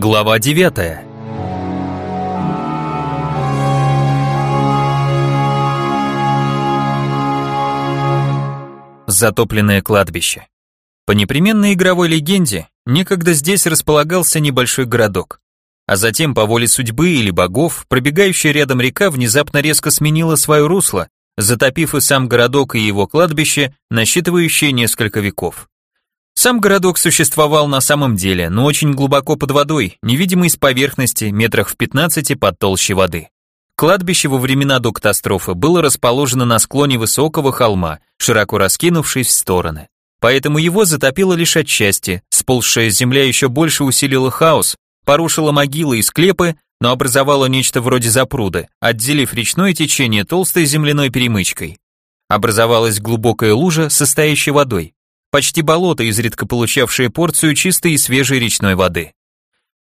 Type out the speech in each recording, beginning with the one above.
Глава 9 Затопленное кладбище. По непременной игровой легенде, некогда здесь располагался небольшой городок. А затем, по воле судьбы или богов, пробегающая рядом река внезапно резко сменила свое русло, затопив и сам городок, и его кладбище, насчитывающее несколько веков. Сам городок существовал на самом деле, но очень глубоко под водой, невидимый с поверхности, метрах в 15 под толщей воды. Кладбище во времена до катастрофы было расположено на склоне высокого холма, широко раскинувшись в стороны. Поэтому его затопило лишь отчасти, сползшая земля еще больше усилила хаос, порушила могилы и склепы, но образовала нечто вроде запруды, отделив речное течение толстой земляной перемычкой. Образовалась глубокая лужа, состоящая водой почти болото, изредка получавшее порцию чистой и свежей речной воды.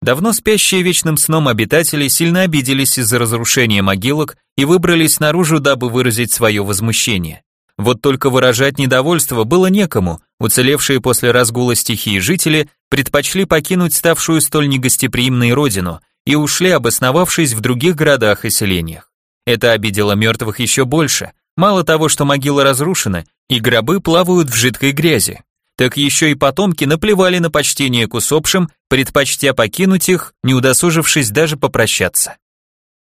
Давно спящие вечным сном обитатели сильно обиделись из-за разрушения могилок и выбрались наружу, дабы выразить свое возмущение. Вот только выражать недовольство было некому, уцелевшие после разгула стихии жители предпочли покинуть ставшую столь негостеприимной родину и ушли, обосновавшись в других городах и селениях. Это обидело мертвых еще больше, Мало того, что могилы разрушены, и гробы плавают в жидкой грязи, так еще и потомки наплевали на почтение к усопшим, предпочтя покинуть их, не удосужившись даже попрощаться.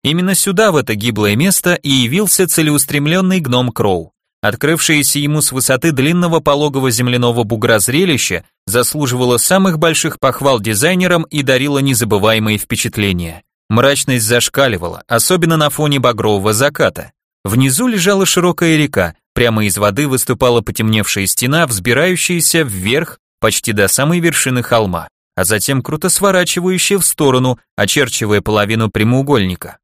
Именно сюда, в это гиблое место, и явился целеустремленный гном Кроу. Открывшееся ему с высоты длинного пологого земляного бугра зрелище заслуживало самых больших похвал дизайнерам и дарило незабываемые впечатления. Мрачность зашкаливала, особенно на фоне багрового заката. Внизу лежала широкая река, прямо из воды выступала потемневшая стена, взбирающаяся вверх почти до самой вершины холма, а затем круто сворачивающая в сторону, очерчивая половину прямоугольника.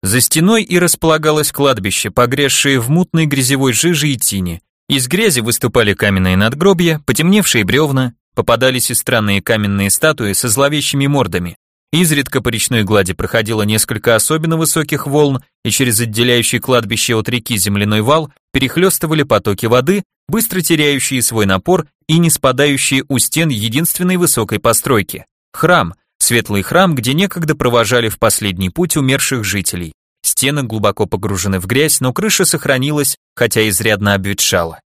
За стеной и располагалось кладбище, погрязшее в мутной грязевой жиже и тине. Из грязи выступали каменные надгробья, потемневшие бревна, попадались и странные каменные статуи со зловещими мордами. Изредка по речной глади проходило несколько особенно высоких волн, и через отделяющий кладбище от реки земляной вал перехлестывали потоки воды, быстро теряющие свой напор и не спадающие у стен единственной высокой постройки. Храм, светлый храм, где некогда провожали в последний путь умерших жителей. Стены глубоко погружены в грязь, но крыша сохранилась, хотя изрядно обветшала.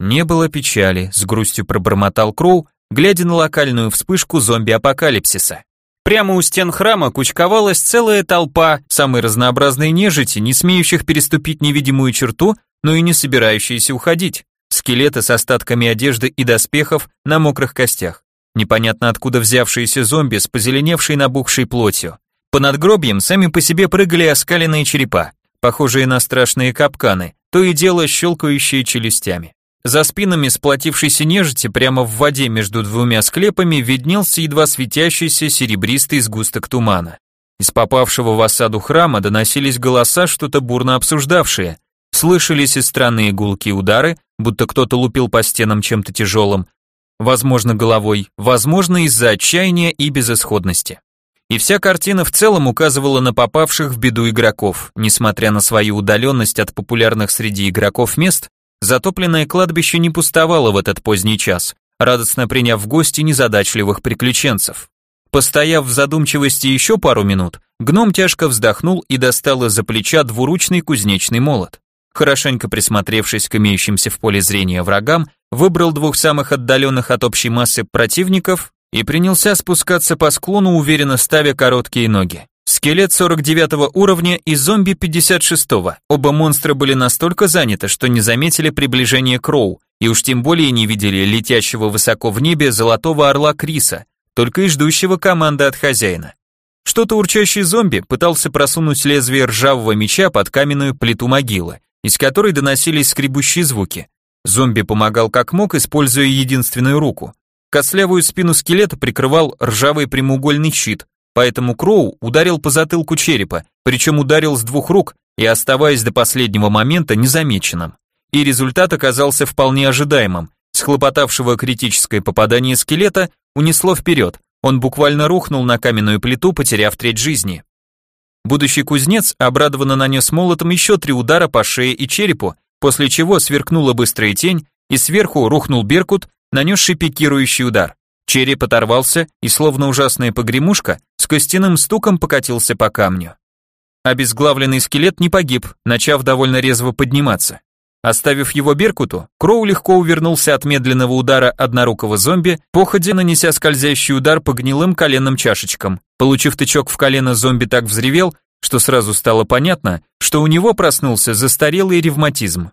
Не было печали, с грустью пробормотал Кроу, глядя на локальную вспышку зомби-апокалипсиса. Прямо у стен храма кучковалась целая толпа самой разнообразной нежити, не смеющих переступить невидимую черту, но и не собирающиеся уходить. Скелеты с остатками одежды и доспехов на мокрых костях. Непонятно откуда взявшиеся зомби с позеленевшей набухшей плотью. По надгробьям сами по себе прыгали оскаленные черепа, похожие на страшные капканы, то и дело щелкающие челюстями. За спинами сплотившейся нежити прямо в воде между двумя склепами виднелся едва светящийся серебристый сгусток тумана. Из попавшего в осаду храма доносились голоса, что-то бурно обсуждавшие. Слышались и странные гулкие удары, будто кто-то лупил по стенам чем-то тяжелым, возможно головой, возможно из-за отчаяния и безысходности. И вся картина в целом указывала на попавших в беду игроков, несмотря на свою удаленность от популярных среди игроков мест, Затопленное кладбище не пустовало в этот поздний час, радостно приняв в гости незадачливых приключенцев. Постояв в задумчивости еще пару минут, гном тяжко вздохнул и достал из-за плеча двуручный кузнечный молот. Хорошенько присмотревшись к имеющимся в поле зрения врагам, выбрал двух самых отдаленных от общей массы противников и принялся спускаться по склону, уверенно ставя короткие ноги. Скелет 49 уровня и зомби 56. -го. Оба монстра были настолько заняты, что не заметили приближение Кроу, и уж тем более не видели летящего высоко в небе золотого орла Криса, только и ждущего команды от хозяина. Что-то урчащий зомби пытался просунуть лезвие ржавого меча под каменную плиту могилы, из которой доносились скребущие звуки. Зомби помогал как мог, используя единственную руку. Кослявую спину скелета прикрывал ржавый прямоугольный щит, Поэтому Кроу ударил по затылку черепа, причем ударил с двух рук и оставаясь до последнего момента незамеченным. И результат оказался вполне ожидаемым. Схлопотавшего критическое попадание скелета унесло вперед, он буквально рухнул на каменную плиту, потеряв треть жизни. Будущий кузнец обрадованно нанес молотом еще три удара по шее и черепу, после чего сверкнула быстрая тень, и сверху рухнул Беркут, нанесший пикирующий удар. Череп оторвался и, словно ужасная погремушка, с костяным стуком покатился по камню. Обезглавленный скелет не погиб, начав довольно резво подниматься. Оставив его Беркуту, Кроу легко увернулся от медленного удара однорукого зомби, походя нанеся скользящий удар по гнилым коленным чашечкам. Получив тычок в колено, зомби так взревел, что сразу стало понятно, что у него проснулся застарелый ревматизм.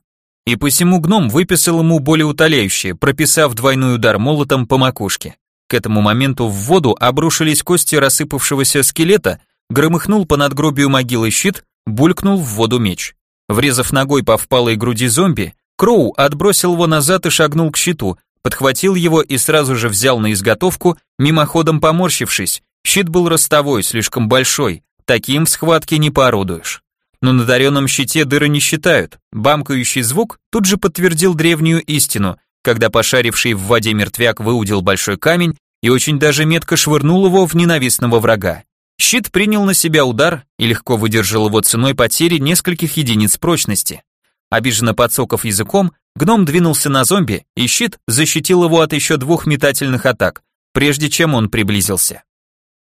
И посему гном выписал ему более утоляющее, прописав двойной удар молотом по макушке. К этому моменту в воду обрушились кости рассыпавшегося скелета, громыхнул по надгробию могилы щит, булькнул в воду меч. Врезав ногой по впалой груди зомби, Кроу отбросил его назад и шагнул к щиту, подхватил его и сразу же взял на изготовку, мимоходом поморщившись. Щит был ростовой, слишком большой, таким в схватке не поорудуешь. Но на даренном щите дыры не считают. Бамкающий звук тут же подтвердил древнюю истину, когда пошаривший в воде мертвяк выудил большой камень и очень даже метко швырнул его в ненавистного врага. Щит принял на себя удар и легко выдержал его ценой потери нескольких единиц прочности. Обиженно подсоков языком, гном двинулся на зомби, и щит защитил его от еще двух метательных атак, прежде чем он приблизился.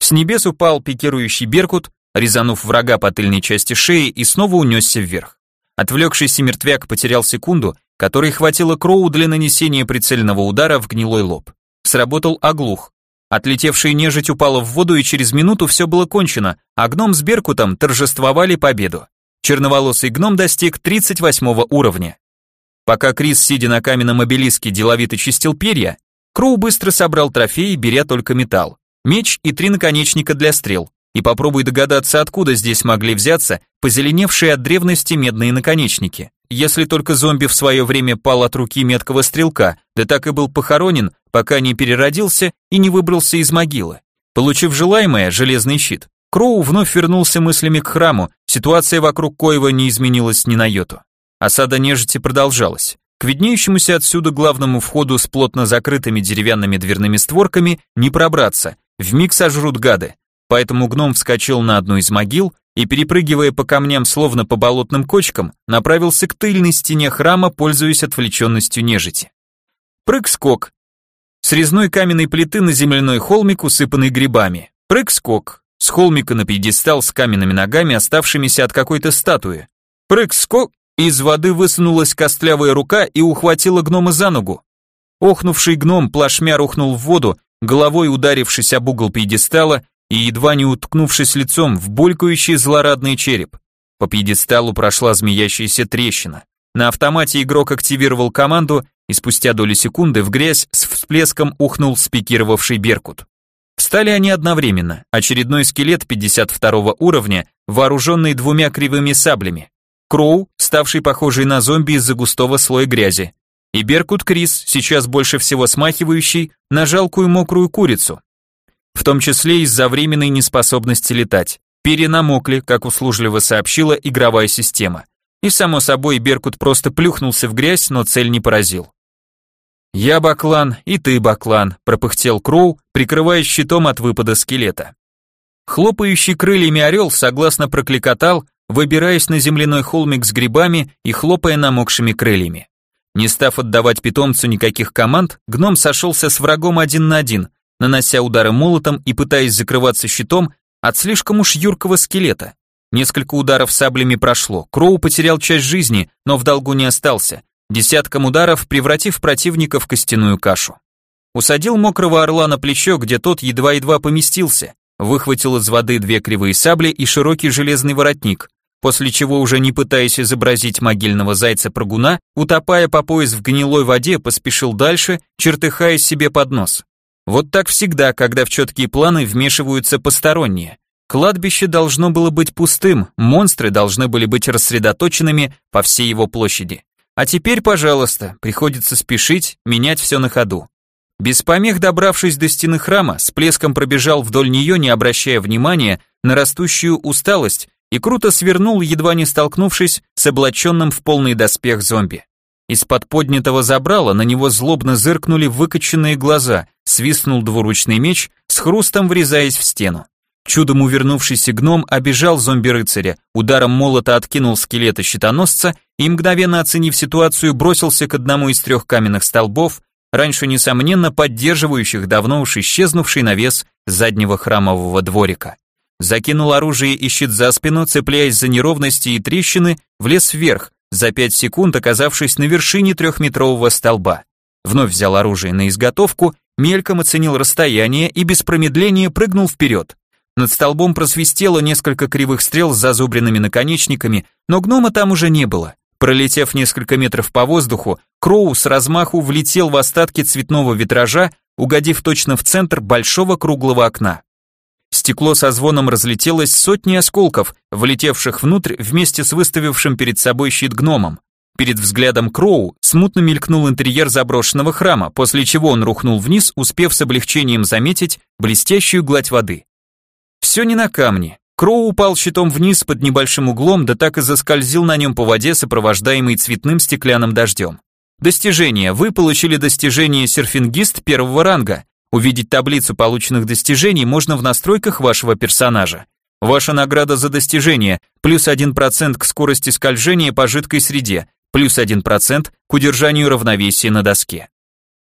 С небес упал пикирующий беркут, резанув врага по тыльной части шеи и снова унесся вверх. Отвлекшийся мертвяк потерял секунду, которой хватило Кроу для нанесения прицельного удара в гнилой лоб. Сработал оглух, Отлетевшая нежить упала в воду, и через минуту все было кончено, а гном с Беркутом торжествовали победу. Черноволосый гном достиг 38 уровня. Пока Крис, сидя на каменном обелиске, деловито чистил перья, Кроу быстро собрал трофеи, беря только металл. Меч и три наконечника для стрел. И попробуй догадаться, откуда здесь могли взяться позеленевшие от древности медные наконечники. Если только зомби в свое время пал от руки меткого стрелка, да так и был похоронен, пока не переродился и не выбрался из могилы. Получив желаемое, железный щит, Кроу вновь вернулся мыслями к храму, ситуация вокруг Коева не изменилась ни на йоту. Осада нежити продолжалась. К виднеющемуся отсюда главному входу с плотно закрытыми деревянными дверными створками не пробраться, вмиг сожрут гады. Поэтому гном вскочил на одну из могил и, перепрыгивая по камням словно по болотным кочкам, направился к тыльной стене храма, пользуясь отвлеченностью нежити. Прыг-скок, с резной каменной плиты на земляной холмик, усыпанный грибами. Прыг-скок. С холмика на пьедестал с каменными ногами, оставшимися от какой-то статуи. Прыг-скок. Из воды высунулась костлявая рука и ухватила гнома за ногу. Охнувший гном плашмя рухнул в воду, головой ударившись об угол пьедестала и едва не уткнувшись лицом в булькающий злорадный череп. По пьедесталу прошла змеящаяся трещина. На автомате игрок активировал команду, и спустя доли секунды в грязь с всплеском ухнул спикировавший Беркут. Встали они одновременно, очередной скелет 52 уровня, вооруженный двумя кривыми саблями. Кроу, ставший похожий на зомби из-за густого слоя грязи. И Беркут Крис, сейчас больше всего смахивающий на жалкую мокрую курицу. В том числе из-за временной неспособности летать. Перенамокли, как услужливо сообщила игровая система. И само собой Беркут просто плюхнулся в грязь, но цель не поразил. «Я баклан, и ты баклан», — пропыхтел Кроу, прикрываясь щитом от выпада скелета. Хлопающий крыльями орел согласно прокликотал, выбираясь на земляной холмик с грибами и хлопая намокшими крыльями. Не став отдавать питомцу никаких команд, гном сошелся с врагом один на один, нанося удары молотом и пытаясь закрываться щитом от слишком уж юркого скелета. Несколько ударов саблями прошло, Кроу потерял часть жизни, но в долгу не остался, десятком ударов превратив противника в костяную кашу. Усадил мокрого орла на плечо, где тот едва-едва поместился, выхватил из воды две кривые сабли и широкий железный воротник, после чего уже не пытаясь изобразить могильного зайца-прыгуна, утопая по пояс в гнилой воде, поспешил дальше, чертыхая себе под нос. Вот так всегда, когда в четкие планы вмешиваются посторонние. Кладбище должно было быть пустым, монстры должны были быть рассредоточенными по всей его площади. А теперь, пожалуйста, приходится спешить, менять все на ходу. Без помех добравшись до стены храма, с плеском пробежал вдоль нее, не обращая внимания на растущую усталость, и круто свернул, едва не столкнувшись с облаченным в полный доспех зомби. Из-под поднятого забрала на него злобно зыркнули выкоченные глаза, свистнул двуручный меч, с хрустом врезаясь в стену. Чудом увернувшийся гном обижал зомби-рыцаря, ударом молота откинул скелета щитоносца и, мгновенно оценив ситуацию, бросился к одному из трех каменных столбов, раньше, несомненно, поддерживающих давно уж исчезнувший навес заднего храмового дворика. Закинул оружие и щит за спину, цепляясь за неровности и трещины, влез вверх, за пять секунд оказавшись на вершине трехметрового столба. Вновь взял оружие на изготовку, мельком оценил расстояние и без промедления прыгнул вперед. Над столбом просвистело несколько кривых стрел с зазубренными наконечниками, но гнома там уже не было. Пролетев несколько метров по воздуху, Кроу с размаху влетел в остатки цветного витража, угодив точно в центр большого круглого окна. Стекло со звоном разлетелось сотни осколков, влетевших внутрь вместе с выставившим перед собой щит гномом. Перед взглядом Кроу смутно мелькнул интерьер заброшенного храма, после чего он рухнул вниз, успев с облегчением заметить блестящую гладь воды. Все не на камне. Кроу упал щитом вниз под небольшим углом, да так и заскользил на нем по воде, сопровождаемый цветным стеклянным дождем. Достижение. Вы получили достижение серфингист первого ранга. Увидеть таблицу полученных достижений можно в настройках вашего персонажа. Ваша награда за достижение – плюс 1% к скорости скольжения по жидкой среде, плюс 1% к удержанию равновесия на доске.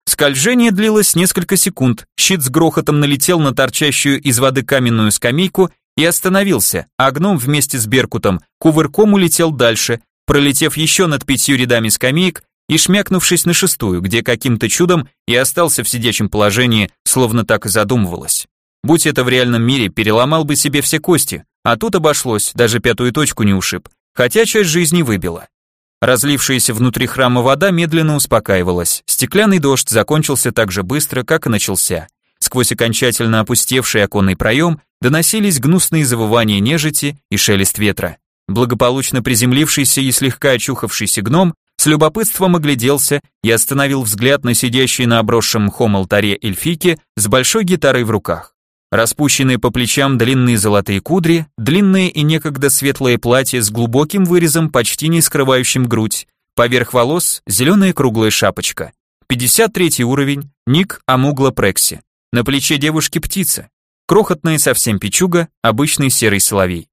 Скольжение длилось несколько секунд, щит с грохотом налетел на торчащую из воды каменную скамейку и остановился, а гном вместе с Беркутом кувырком улетел дальше, пролетев еще над пятью рядами скамеек и шмякнувшись на шестую, где каким-то чудом и остался в сидячем положении, словно так и задумывалось. Будь это в реальном мире, переломал бы себе все кости, а тут обошлось, даже пятую точку не ушиб, хотя часть жизни выбила. Разлившаяся внутри храма вода медленно успокаивалась. Стеклянный дождь закончился так же быстро, как и начался. Сквозь окончательно опустевший оконный проем доносились гнусные завывания нежити и шелест ветра. Благополучно приземлившийся и слегка очухавшийся гном с любопытством огляделся и остановил взгляд на сидящей на обросшем мхом алтаре эльфийки с большой гитарой в руках. Распущенные по плечам длинные золотые кудри, длинное и некогда светлое платье с глубоким вырезом, почти не скрывающим грудь, поверх волос зеленая круглая шапочка. 53 уровень, ник Амугла Прекси. На плече девушки птица, крохотная совсем печуга, обычный серый соловей.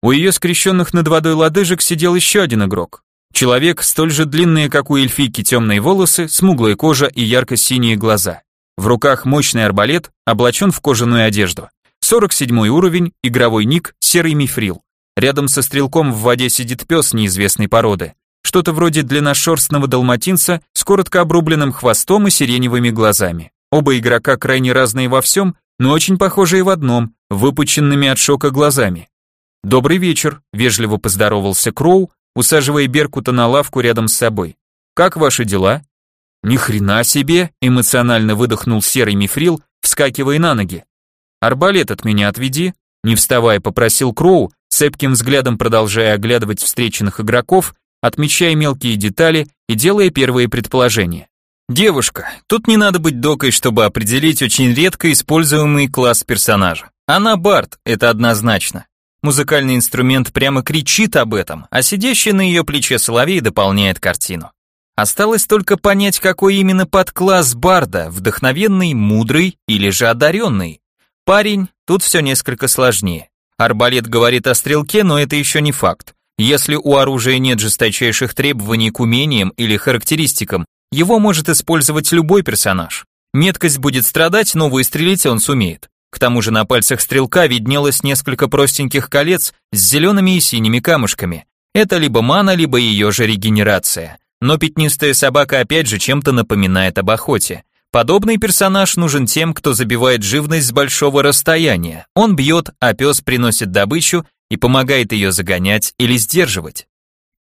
У ее скрещенных над водой лодыжек сидел еще один игрок, Человек, столь же длинные, как у эльфийки, темные волосы, смуглая кожа и ярко-синие глаза. В руках мощный арбалет, облачен в кожаную одежду. 47 уровень, игровой ник, серый мифрил. Рядом со стрелком в воде сидит пес неизвестной породы. Что-то вроде длинношерстного далматинца с коротко обрубленным хвостом и сиреневыми глазами. Оба игрока крайне разные во всем, но очень похожие в одном, выпученными от шока глазами. «Добрый вечер», — вежливо поздоровался Кроу, усаживая Беркута на лавку рядом с собой. «Как ваши дела?» «Ни хрена себе!» — эмоционально выдохнул серый мифрил, вскакивая на ноги. «Арбалет от меня отведи», — не вставая попросил Кроу, цепким взглядом продолжая оглядывать встреченных игроков, отмечая мелкие детали и делая первые предположения. Девушка, тут не надо быть докой, чтобы определить очень редко используемый класс персонажа. Она Барт, это однозначно. Музыкальный инструмент прямо кричит об этом, а сидящий на ее плече соловей дополняет картину. Осталось только понять, какой именно подкласс барда, вдохновенный, мудрый или же одаренный. Парень, тут все несколько сложнее. Арбалет говорит о стрелке, но это еще не факт. Если у оружия нет жесточайших требований к умениям или характеристикам, его может использовать любой персонаж. Меткость будет страдать, но выстрелить он сумеет. К тому же на пальцах стрелка виднелось несколько простеньких колец с зелеными и синими камушками. Это либо мана, либо ее же регенерация. Но пятнистая собака опять же чем-то напоминает об охоте. Подобный персонаж нужен тем, кто забивает живность с большого расстояния. Он бьет, а пес приносит добычу и помогает ее загонять или сдерживать.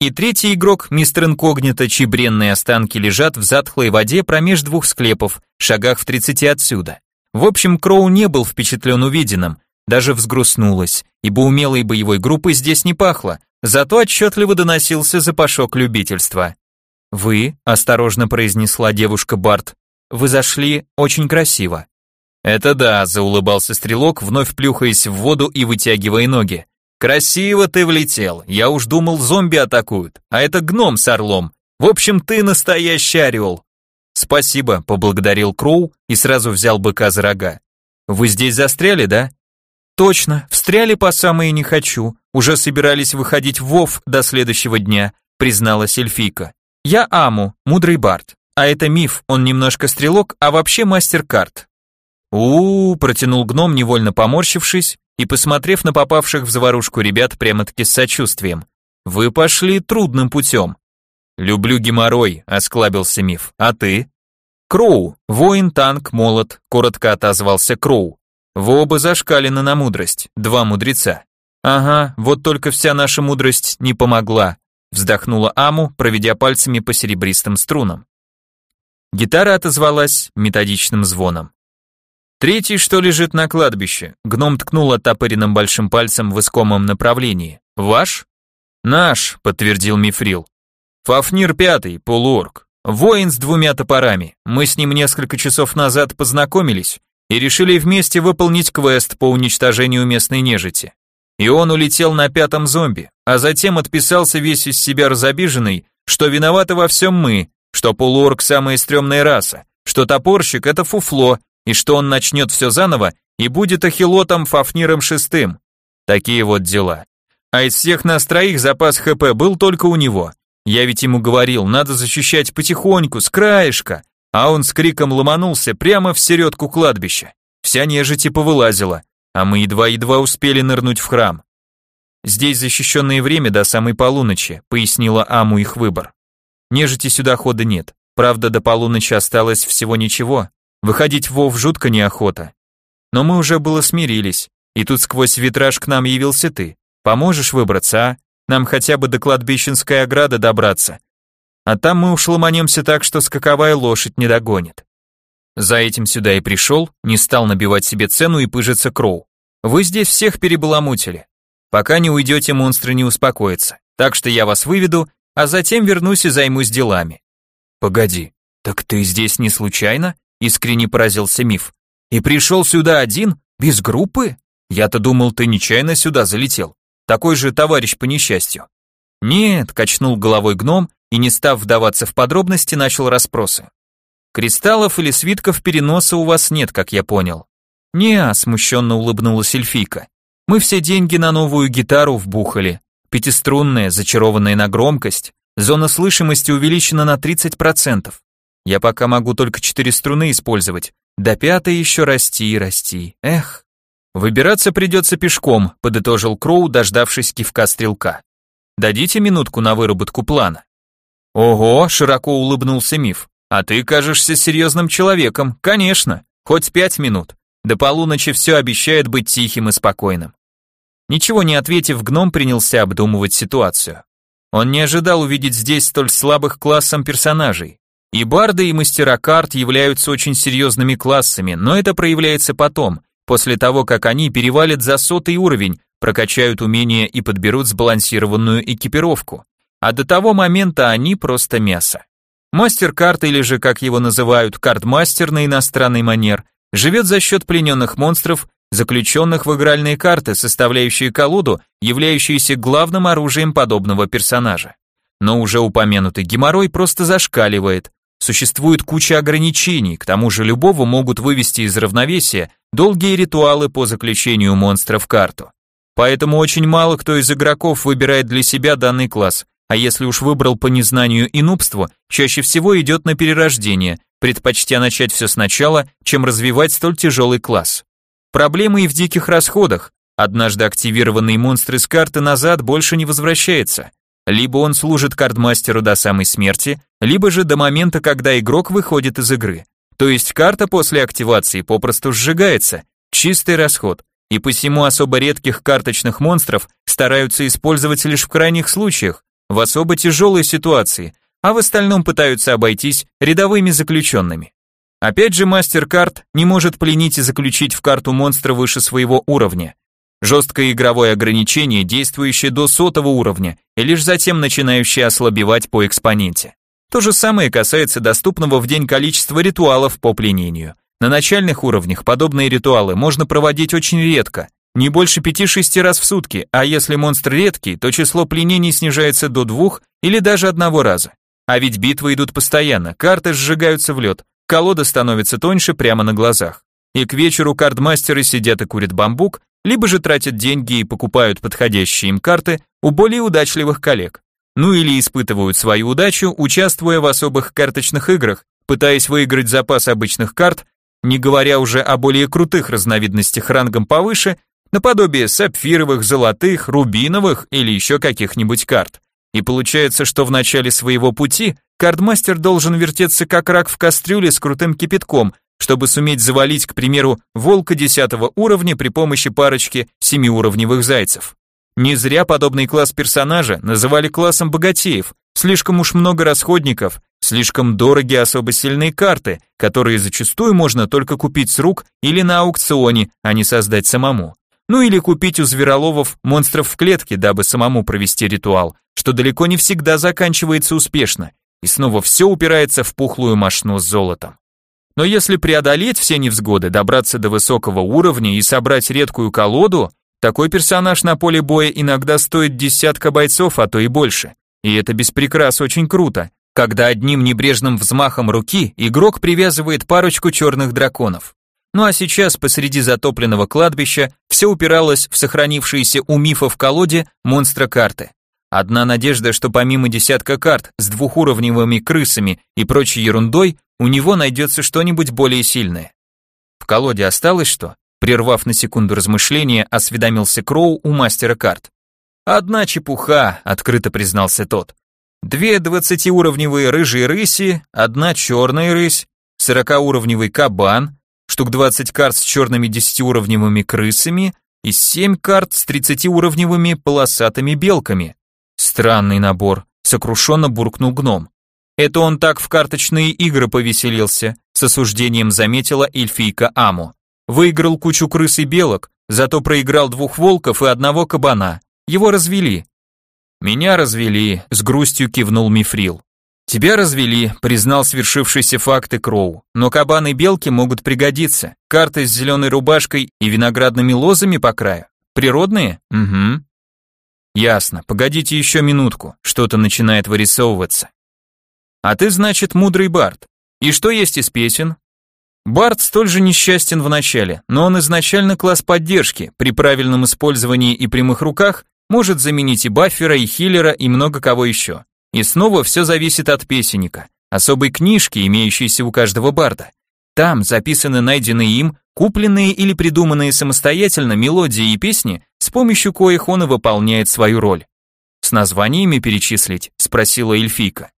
И третий игрок, мистер Инкогнито, чьи бренные останки лежат в затхлой воде промеж двух склепов, шагах в 30 отсюда. В общем, Кроу не был впечатлен увиденным, даже взгрустнулась, ибо умелой боевой группы здесь не пахло, зато отчетливо доносился запашок любительства. «Вы», — осторожно произнесла девушка Барт, — «вы зашли очень красиво». «Это да», — заулыбался стрелок, вновь плюхаясь в воду и вытягивая ноги. «Красиво ты влетел, я уж думал, зомби атакуют, а это гном с орлом. В общем, ты настоящий орел». «Спасибо», — поблагодарил Кроу и сразу взял быка за рога. «Вы здесь застряли, да?» «Точно, встряли по самое не хочу. Уже собирались выходить в Вов до следующего дня», призналась эльфийка. «Я Аму, мудрый Барт. а это миф, он немножко стрелок, а вообще мастер карт. у, -у, -у протянул гном, невольно поморщившись и посмотрев на попавших в заварушку ребят прямо-таки с сочувствием. Вы пошли трудным путем. Люблю геморрой, осклабился миф. А ты? Кроу, воин, танк, молот, коротко отозвался Кроу. Вы оба зашкалены на мудрость, два мудреца. Ага, вот только вся наша мудрость не помогла, вздохнула Аму, проведя пальцами по серебристым струнам. Гитара отозвалась методичным звоном. Третий, что лежит на кладбище, гном ткнул оттопыренным большим пальцем в искомом направлении. Ваш? Наш, подтвердил Мифрил. Фафнир пятый, полуорг. Воин с двумя топорами. Мы с ним несколько часов назад познакомились и решили вместе выполнить квест по уничтожению местной нежити. И он улетел на пятом зомби, а затем отписался весь из себя разобиженный, что виноваты во всем мы, что полуорг самая стрёмная раса, что топорщик это фуфло, и что он начнет все заново и будет ахилотом Фафниром шестым. Такие вот дела. А из всех нас троих запас ХП был только у него. Я ведь ему говорил, надо защищать потихоньку, с краешка, а он с криком ломанулся прямо в середку кладбища. Вся нежить и повылазила, а мы едва-едва успели нырнуть в храм. Здесь защищенное время до самой полуночи, пояснила Аму их выбор. Нежити сюда хода нет. Правда, до полуночи осталось всего ничего. Выходить в Вов жутко неохота. Но мы уже было смирились, и тут сквозь витраж к нам явился ты. Поможешь выбраться, а? Нам хотя бы до кладбищенской ограды добраться. А там мы уж ломанемся так, что скаковая лошадь не догонит. За этим сюда и пришел, не стал набивать себе цену и пыжиться Кроу. Вы здесь всех перебаламутили. Пока не уйдете, монстры не успокоятся. Так что я вас выведу, а затем вернусь и займусь делами. Погоди, так ты здесь не случайно? Искренне поразился Миф. И пришел сюда один, без группы? Я-то думал, ты нечаянно сюда залетел. Такой же товарищ по несчастью. Нет, качнул головой гном и, не став вдаваться в подробности, начал расспросы. Кристаллов или свитков переноса у вас нет, как я понял. Не, смущенно улыбнулась эльфийка. Мы все деньги на новую гитару вбухали. Пятиструнная, зачарованная на громкость. Зона слышимости увеличена на 30%. Я пока могу только четыре струны использовать. До пятой еще расти и расти. Эх. Выбираться придется пешком, подытожил Кроу, дождавшись кивка стрелка. Дадите минутку на выработку плана. Ого, широко улыбнулся Миф. А ты кажешься серьезным человеком. Конечно, хоть пять минут. До полуночи все обещает быть тихим и спокойным. Ничего не ответив, гном принялся обдумывать ситуацию. Он не ожидал увидеть здесь столь слабых классом персонажей. И барды, и мастера карт являются очень серьезными классами, но это проявляется потом, после того, как они перевалят за сотый уровень, прокачают умения и подберут сбалансированную экипировку. А до того момента они просто мясо. Мастер карт, или же, как его называют, картмастер на иностранный манер, живет за счет плененных монстров, заключенных в игральные карты, составляющие колоду, являющиеся главным оружием подобного персонажа. Но уже упомянутый геморрой просто зашкаливает. Существует куча ограничений, к тому же любого могут вывести из равновесия долгие ритуалы по заключению монстра в карту. Поэтому очень мало кто из игроков выбирает для себя данный класс, а если уж выбрал по незнанию и нубству, чаще всего идет на перерождение, предпочтя начать все сначала, чем развивать столь тяжелый класс. Проблемы и в диких расходах. Однажды активированный монстр из карты назад больше не возвращается. Либо он служит картмастеру до самой смерти, либо же до момента, когда игрок выходит из игры. То есть карта после активации попросту сжигается. Чистый расход. И посему особо редких карточных монстров стараются использовать лишь в крайних случаях, в особо тяжелой ситуации, а в остальном пытаются обойтись рядовыми заключенными. Опять же, мастер-карт не может пленить и заключить в карту монстра выше своего уровня. Жесткое игровое ограничение, действующее до сотого уровня, и лишь затем начинающее ослабевать по экспоненте. То же самое касается доступного в день количества ритуалов по пленению. На начальных уровнях подобные ритуалы можно проводить очень редко, не больше 5-6 раз в сутки, а если монстр редкий, то число пленений снижается до двух или даже одного раза. А ведь битвы идут постоянно, карты сжигаются в лед, колода становится тоньше прямо на глазах. И к вечеру картмастеры сидят и курят бамбук, либо же тратят деньги и покупают подходящие им карты у более удачливых коллег. ну или испытывают свою удачу, участвуя в особых карточных играх, пытаясь выиграть запас обычных карт, не говоря уже о более крутых разновидностях рангом повыше, наподобие сапфировых, золотых, рубиновых или еще каких-нибудь карт. И получается, что в начале своего пути кардмастер должен вертеться как рак в кастрюле с крутым кипятком, чтобы суметь завалить, к примеру, волка 10 уровня при помощи парочки семиуровневых зайцев. Не зря подобный класс персонажа называли классом богатеев, слишком уж много расходников, слишком дорогие особо сильные карты, которые зачастую можно только купить с рук или на аукционе, а не создать самому. Ну или купить у звероловов монстров в клетке, дабы самому провести ритуал, что далеко не всегда заканчивается успешно, и снова все упирается в пухлую мошну с золотом. Но если преодолеть все невзгоды, добраться до высокого уровня и собрать редкую колоду, такой персонаж на поле боя иногда стоит десятка бойцов, а то и больше. И это без прикрас очень круто, когда одним небрежным взмахом руки игрок привязывает парочку черных драконов. Ну а сейчас посреди затопленного кладбища все упиралось в сохранившиеся у мифа в колоде монстра карты. Одна надежда, что помимо десятка карт с двухуровневыми крысами и прочей ерундой, у него найдется что-нибудь более сильное. В колоде осталось что? Прервав на секунду размышления, осведомился Кроу у мастера карт. «Одна чепуха», — открыто признался тот. «Две двадцатиуровневые рыжие рыси, одна черная рысь, сорокауровневый кабан, штук 20 карт с черными десятиуровневыми крысами и 7 карт с 30-уровневыми полосатыми белками. Странный набор, сокрушенно буркнул гном. Это он так в карточные игры повеселился, с осуждением заметила эльфийка Аму. Выиграл кучу крыс и белок, зато проиграл двух волков и одного кабана. Его развели. Меня развели, с грустью кивнул Мифрил. Тебя развели, признал свершившийся факты Кроу, но кабаны и белки могут пригодиться. Карты с зеленой рубашкой и виноградными лозами по краю. Природные? Угу. Ясно, погодите еще минутку, что-то начинает вырисовываться. А ты, значит, мудрый Барт. И что есть из песен? Барт столь же несчастен в начале, но он изначально класс поддержки, при правильном использовании и прямых руках может заменить и баффера, и хиллера, и много кого еще. И снова все зависит от песенника, особой книжки, имеющейся у каждого барда. Там записаны найденные им, купленные или придуманные самостоятельно мелодии и песни, с помощью коих он и выполняет свою роль. «С названиями перечислить?» – спросила эльфийка.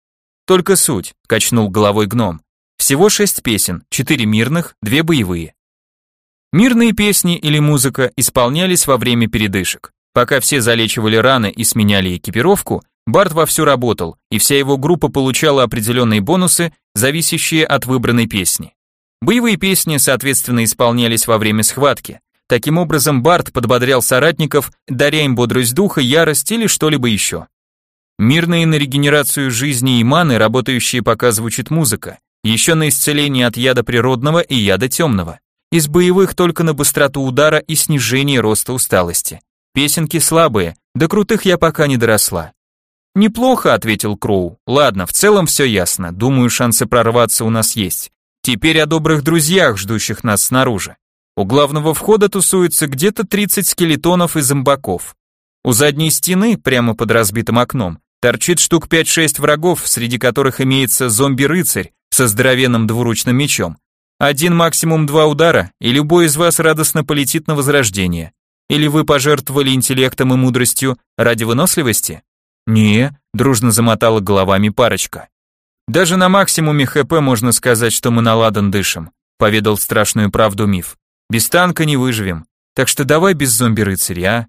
«Только суть», – качнул головой гном. «Всего шесть песен, четыре мирных, две боевые». Мирные песни или музыка исполнялись во время передышек. Пока все залечивали раны и сменяли экипировку, Барт вовсю работал, и вся его группа получала определенные бонусы, зависящие от выбранной песни. Боевые песни, соответственно, исполнялись во время схватки. Таким образом, Барт подбодрял соратников, даря им бодрость духа, ярость или что-либо еще. Мирные на регенерацию жизни и маны, работающие пока звучит музыка. Еще на исцеление от яда природного и яда темного. Из боевых только на быстроту удара и снижение роста усталости. Песенки слабые, до крутых я пока не доросла. «Неплохо», — ответил Кроу. «Ладно, в целом все ясно. Думаю, шансы прорваться у нас есть. Теперь о добрых друзьях, ждущих нас снаружи. У главного входа тусуется где-то 30 скелетонов и зомбаков. У задней стены, прямо под разбитым окном, торчит штук 5-6 врагов, среди которых имеется зомби-рыцарь со здоровенным двуручным мечом. Один максимум два удара, и любой из вас радостно полетит на возрождение. Или вы пожертвовали интеллектом и мудростью ради выносливости? «Не», — дружно замотала головами парочка. «Даже на максимуме ХП можно сказать, что мы на ладан дышим», — поведал страшную правду миф. «Без танка не выживем, так что давай без зомби-рыцаря, а?»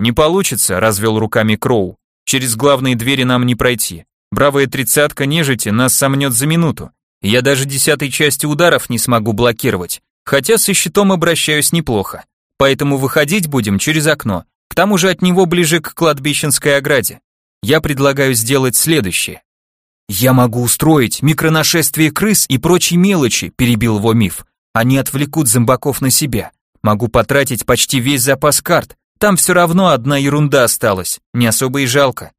«Не получится», — развел руками Кроу. «Через главные двери нам не пройти. Бравая тридцатка нежити нас сомнет за минуту. Я даже десятой части ударов не смогу блокировать, хотя со щитом обращаюсь неплохо. Поэтому выходить будем через окно, к тому же от него ближе к кладбищенской ограде я предлагаю сделать следующее. Я могу устроить микронашествие крыс и прочей мелочи, перебил его миф. Они отвлекут зомбаков на себя. Могу потратить почти весь запас карт. Там все равно одна ерунда осталась, не особо и жалко.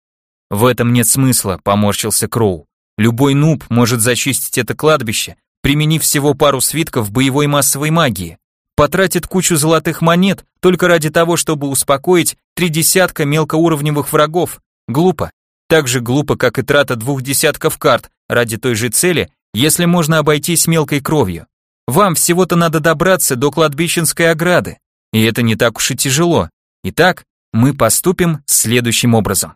В этом нет смысла, поморщился Кроу. Любой нуб может зачистить это кладбище, применив всего пару свитков боевой массовой магии. Потратит кучу золотых монет только ради того, чтобы успокоить три десятка мелкоуровневых врагов, Глупо. Так же глупо, как и трата двух десятков карт ради той же цели, если можно обойтись мелкой кровью. Вам всего-то надо добраться до кладбищенской ограды, и это не так уж и тяжело. Итак, мы поступим следующим образом.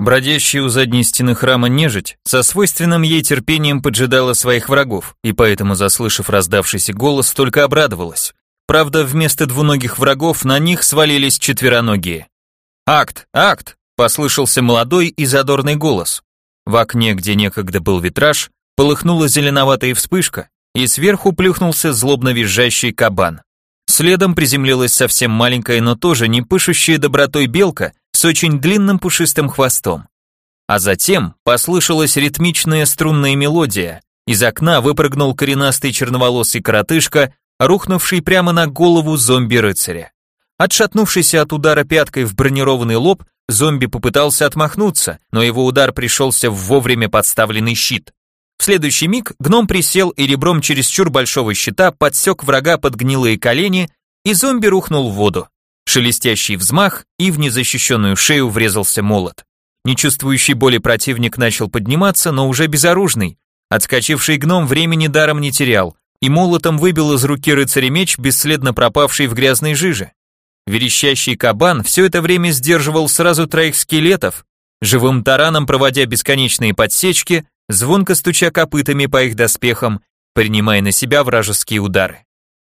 Бродящая у задней стены храма нежить со свойственным ей терпением поджидала своих врагов, и поэтому, заслышав раздавшийся голос, только обрадовалась. Правда, вместо двуногих врагов на них свалились четвероногие. «Акт! Акт!» – послышался молодой и задорный голос. В окне, где некогда был витраж, полыхнула зеленоватая вспышка, и сверху плюхнулся злобно визжащий кабан. Следом приземлилась совсем маленькая, но тоже не пышущая добротой белка с очень длинным пушистым хвостом. А затем послышалась ритмичная струнная мелодия. Из окна выпрыгнул коренастый черноволосый коротышка, рухнувший прямо на голову зомби-рыцаря. Отшатнувшись от удара пяткой в бронированный лоб, зомби попытался отмахнуться, но его удар пришелся в вовремя подставленный щит. В следующий миг гном присел и ребром чересчур большого щита подсек врага под гнилые колени, и зомби рухнул в воду. Шелестящий взмах, и в незащищенную шею врезался молот. Нечувствующий боли противник начал подниматься, но уже безоружный. Отскочивший гном времени даром не терял, и молотом выбил из руки рыцаря меч, бесследно пропавший в грязной жиже. Верещащий кабан все это время сдерживал сразу троих скелетов, живым тараном проводя бесконечные подсечки, звонко стуча копытами по их доспехам, принимая на себя вражеские удары.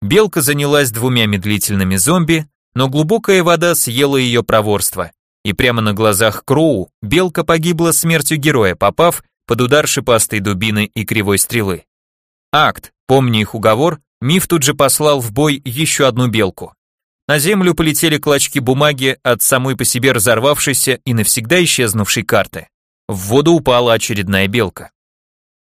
Белка занялась двумя медлительными зомби, но глубокая вода съела ее проворство, и прямо на глазах Кроу белка погибла смертью героя, попав под удар шипастой дубины и кривой стрелы. Акт, помни их уговор, миф тут же послал в бой еще одну белку. На землю полетели клочки бумаги от самой по себе разорвавшейся и навсегда исчезнувшей карты. В воду упала очередная белка.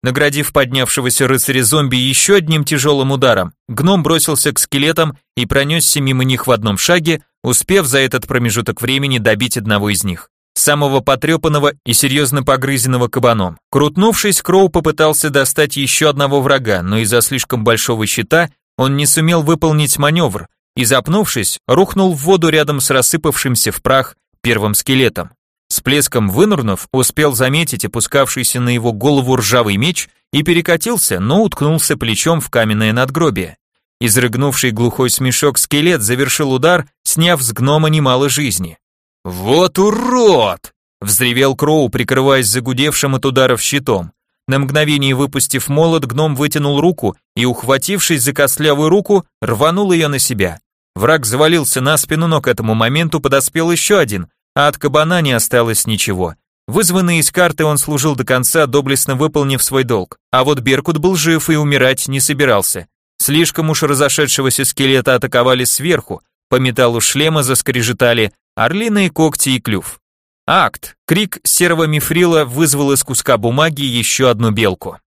Наградив поднявшегося рыцаря-зомби еще одним тяжелым ударом, гном бросился к скелетам и пронесся мимо них в одном шаге, успев за этот промежуток времени добить одного из них, самого потрепанного и серьезно погрызенного кабаном. Крутнувшись, Кроу попытался достать еще одного врага, но из-за слишком большого щита он не сумел выполнить маневр и, запнувшись, рухнул в воду рядом с рассыпавшимся в прах первым скелетом. С плеском вынырнув, успел заметить опускавшийся на его голову ржавый меч и перекатился, но уткнулся плечом в каменное надгробие. Изрыгнувший глухой смешок скелет завершил удар, сняв с гнома немало жизни. «Вот урод!» — взревел Кроу, прикрываясь загудевшим от ударов щитом. На мгновение выпустив молот, гном вытянул руку и, ухватившись за костлявую руку, рванул ее на себя. Враг завалился на спину, но к этому моменту подоспел еще один, а от кабана не осталось ничего. Вызванный из карты он служил до конца, доблестно выполнив свой долг. А вот Беркут был жив и умирать не собирался. Слишком уж разошедшегося скелета атаковали сверху, по металлу шлема заскрежетали орлиные когти и клюв. Акт. Крик серого мифрила вызвал из куска бумаги еще одну белку.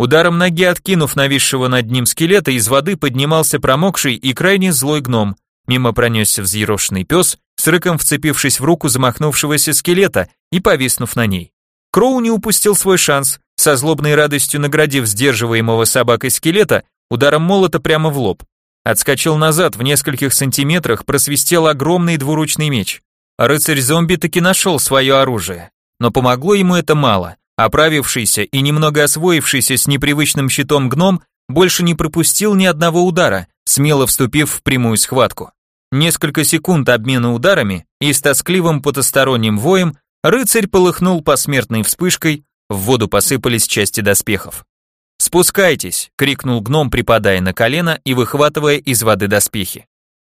Ударом ноги откинув нависшего над ним скелета, из воды поднимался промокший и крайне злой гном. Мимо пронесся взъерошенный пес, с рыком вцепившись в руку замахнувшегося скелета и повиснув на ней. Кроу не упустил свой шанс, со злобной радостью наградив сдерживаемого собакой скелета ударом молота прямо в лоб. Отскочил назад, в нескольких сантиметрах просвистел огромный двуручный меч. Рыцарь-зомби таки нашел свое оружие, но помогло ему это мало. Оправившийся и немного освоившийся с непривычным щитом гном больше не пропустил ни одного удара, смело вступив в прямую схватку. Несколько секунд обмена ударами, и с тоскливым потусторонним воем рыцарь полыхнул посмертной вспышкой, в воду посыпались части доспехов. «Спускайтесь!» — крикнул гном, припадая на колено и выхватывая из воды доспехи.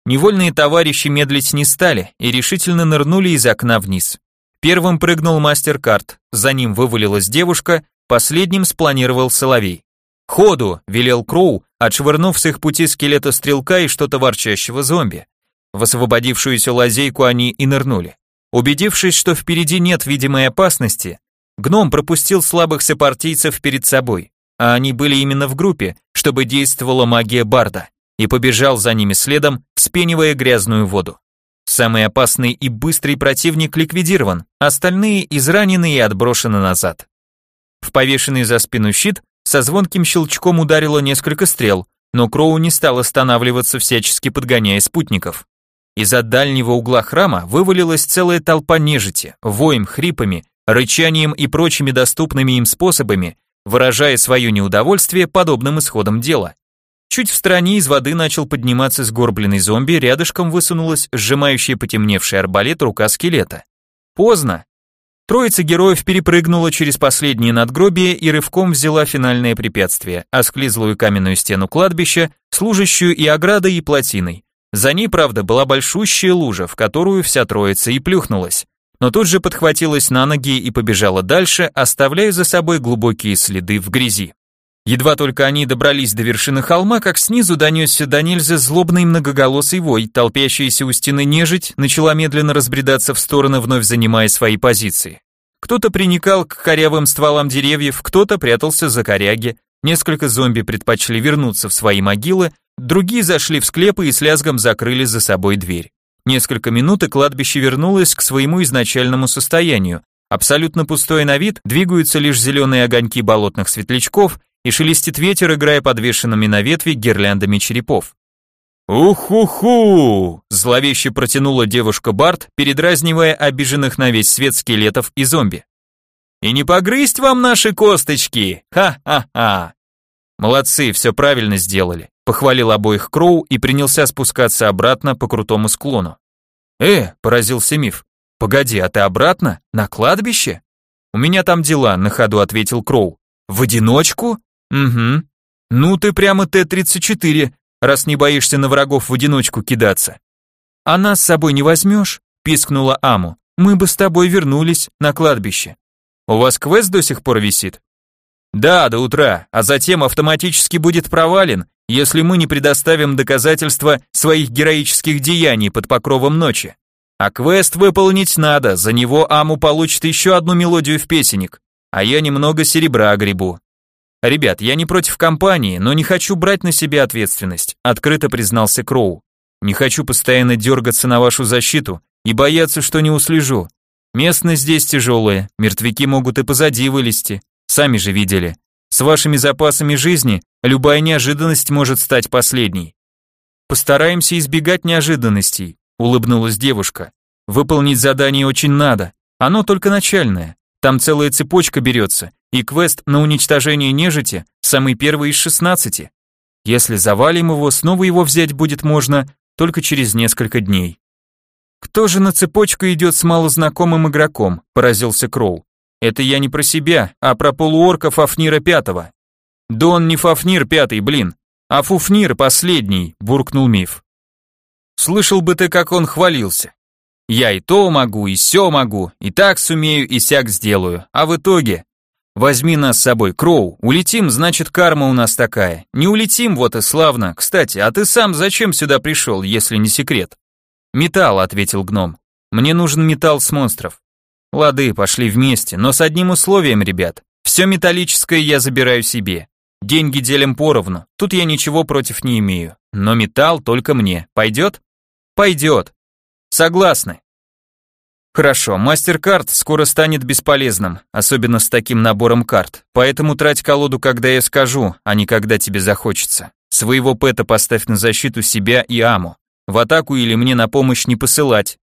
Невольные товарищи медлить не стали и решительно нырнули из окна вниз. Первым прыгнул мастер-карт, за ним вывалилась девушка, последним спланировал соловей. «Ходу!» — велел Кроу, отшвырнув с их пути скелета стрелка и что-то ворчащего зомби. В освободившуюся лазейку они и нырнули. Убедившись, что впереди нет видимой опасности, гном пропустил слабых сопартийцев перед собой, а они были именно в группе, чтобы действовала магия Барда, и побежал за ними следом, вспенивая грязную воду. Самый опасный и быстрый противник ликвидирован, остальные изранены и отброшены назад. В повешенный за спину щит со звонким щелчком ударило несколько стрел, но Кроу не стал останавливаться, всячески подгоняя спутников. Из-за дальнего угла храма вывалилась целая толпа нежити, воем, хрипами, рычанием и прочими доступными им способами, выражая свое неудовольствие подобным исходом дела. Чуть в стороне из воды начал подниматься сгорбленный зомби, рядышком высунулась сжимающая потемневший арбалет рука скелета. Поздно. Троица героев перепрыгнула через последнее надгробие и рывком взяла финальное препятствие, осклизлую каменную стену кладбища, служащую и оградой, и плотиной. За ней, правда, была большущая лужа, в которую вся троица и плюхнулась, но тут же подхватилась на ноги и побежала дальше, оставляя за собой глубокие следы в грязи. Едва только они добрались до вершины холма, как снизу донесся до нельзя злобный многоголосый вой, толпящаяся у стены нежить начала медленно разбредаться в стороны, вновь занимая свои позиции. Кто-то приникал к корявым стволам деревьев, кто-то прятался за коряги, несколько зомби предпочли вернуться в свои могилы, другие зашли в склепы и с лязгом закрыли за собой дверь. Несколько минут и кладбище вернулось к своему изначальному состоянию. Абсолютно пустое на вид, двигаются лишь зеленые огоньки болотных светлячков и шелестит ветер, играя подвешенными на ветви гирляндами черепов. «Ух-ху-ху!» – зловеще протянула девушка Барт, передразнивая обиженных на весь свет скелетов и зомби. «И не погрызть вам наши косточки! Ха-ха-ха!» «Молодцы, все правильно сделали», – похвалил обоих Кроу и принялся спускаться обратно по крутому склону. «Э», – поразился Миф, – «погоди, а ты обратно? На кладбище?» «У меня там дела», – на ходу ответил Кроу. «В одиночку?» Угу. Ну ты прямо Т-34, раз не боишься на врагов в одиночку кидаться. А нас с собой не возьмешь? Пискнула Аму. Мы бы с тобой вернулись на кладбище. У вас квест до сих пор висит? Да, до утра, а затем автоматически будет провален, если мы не предоставим доказательства своих героических деяний под покровом ночи. А квест выполнить надо, за него Аму получит еще одну мелодию в песенник, а я немного серебра гребу. «Ребят, я не против компании, но не хочу брать на себя ответственность», открыто признался Кроу. «Не хочу постоянно дергаться на вашу защиту и бояться, что не услежу. Местность здесь тяжелая, мертвяки могут и позади вылезти, сами же видели. С вашими запасами жизни любая неожиданность может стать последней». «Постараемся избегать неожиданностей», улыбнулась девушка. «Выполнить задание очень надо, оно только начальное. Там целая цепочка берется, и квест на уничтожение нежити самый первый из 16. Если завалим его, снова его взять будет можно только через несколько дней. Кто же на цепочку идет с малознакомым игроком? поразился Кроу. Это я не про себя, а про полуорка Фафнира пятого. Да он не Фафнир пятый, блин, а Фуфнир последний, буркнул Миф. Слышал бы ты, как он хвалился. Я и то могу, и все могу, и так сумею, и сяк сделаю. А в итоге... Возьми нас с собой, Кроу. Улетим, значит, карма у нас такая. Не улетим, вот и славно. Кстати, а ты сам зачем сюда пришел, если не секрет? Металл, ответил гном. Мне нужен металл с монстров. Лады, пошли вместе, но с одним условием, ребят. Все металлическое я забираю себе. Деньги делим поровну. Тут я ничего против не имею. Но металл только мне. Пойдет? Пойдет. Согласны. Хорошо, мастер-карт скоро станет бесполезным, особенно с таким набором карт. Поэтому трать колоду, когда я скажу, а не когда тебе захочется. Своего пэта поставь на защиту себя и Аму. В атаку или мне на помощь не посылать.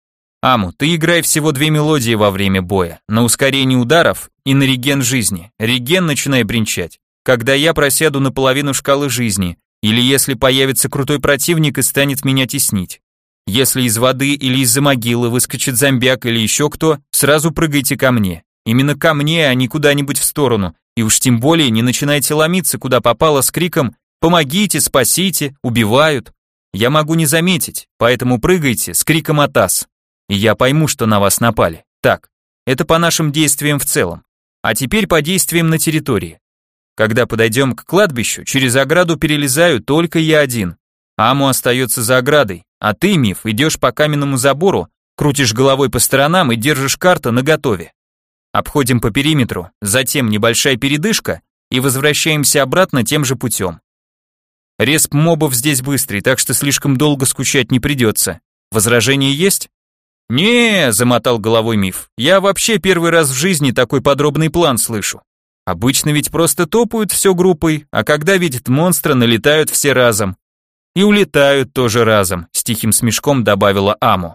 Аму, ты играй всего две мелодии во время боя, на ускорение ударов и на реген жизни. Реген начинай бренчать, когда я просяду на половину шкалы жизни, или если появится крутой противник и станет меня теснить. Если из воды или из-за могилы выскочит зомбяк или еще кто, сразу прыгайте ко мне. Именно ко мне, а не куда-нибудь в сторону. И уж тем более не начинайте ломиться, куда попало с криком «Помогите, спасите, убивают». Я могу не заметить, поэтому прыгайте с криком «Атас». И я пойму, что на вас напали. Так, это по нашим действиям в целом. А теперь по действиям на территории. Когда подойдем к кладбищу, через ограду перелезаю только я один. Аму остается за оградой, а ты, Миф, идешь по каменному забору, крутишь головой по сторонам и держишь карту наготове. Обходим по периметру, затем небольшая передышка и возвращаемся обратно тем же путем. Респ мобов здесь быстрый, так что слишком долго скучать не придется. Возражения есть? «Не», — замотал головой Миф, — «я вообще первый раз в жизни такой подробный план слышу. Обычно ведь просто топают все группой, а когда видят монстра, налетают все разом. И улетают тоже разом, с тихим смешком добавила Аму.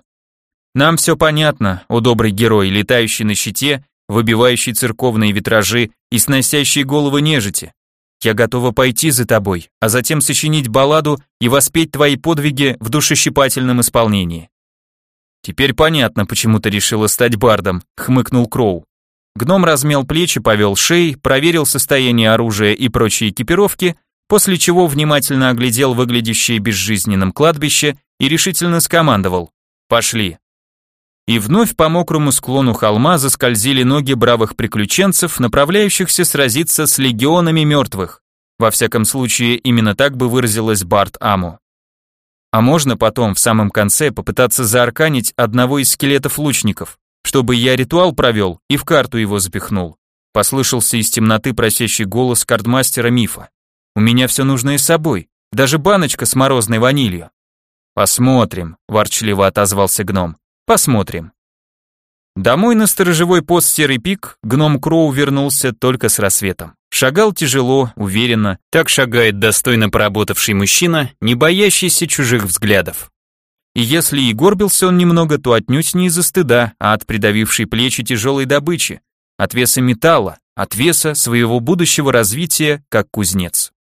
Нам все понятно, о добрый герой, летающий на щите, выбивающий церковные витражи и сносящий головы нежити. Я готова пойти за тобой, а затем сочинить балладу и воспеть твои подвиги в душещипательном исполнении. Теперь понятно, почему ты решила стать бардом, хмыкнул Кроу. Гном размял плечи, повел шеи, проверил состояние оружия и прочей экипировки, после чего внимательно оглядел выглядящее безжизненным кладбище и решительно скомандовал «Пошли». И вновь по мокрому склону холма заскользили ноги бравых приключенцев, направляющихся сразиться с легионами мертвых. Во всяком случае, именно так бы выразилась Барт Аму. А можно потом, в самом конце, попытаться заарканить одного из скелетов лучников, чтобы я ритуал провел и в карту его запихнул. Послышался из темноты просящий голос кардмастера мифа. У меня все нужное с собой, даже баночка с морозной ванилью. Посмотрим, ворчливо отозвался гном. Посмотрим. Домой на сторожевой пост Серый Пик гном Кроу вернулся только с рассветом. Шагал тяжело, уверенно, так шагает достойно поработавший мужчина, не боящийся чужих взглядов. И если и горбился он немного, то отнюдь не из-за стыда, а от придавившей плечи тяжелой добычи, от веса металла, от веса своего будущего развития как кузнец.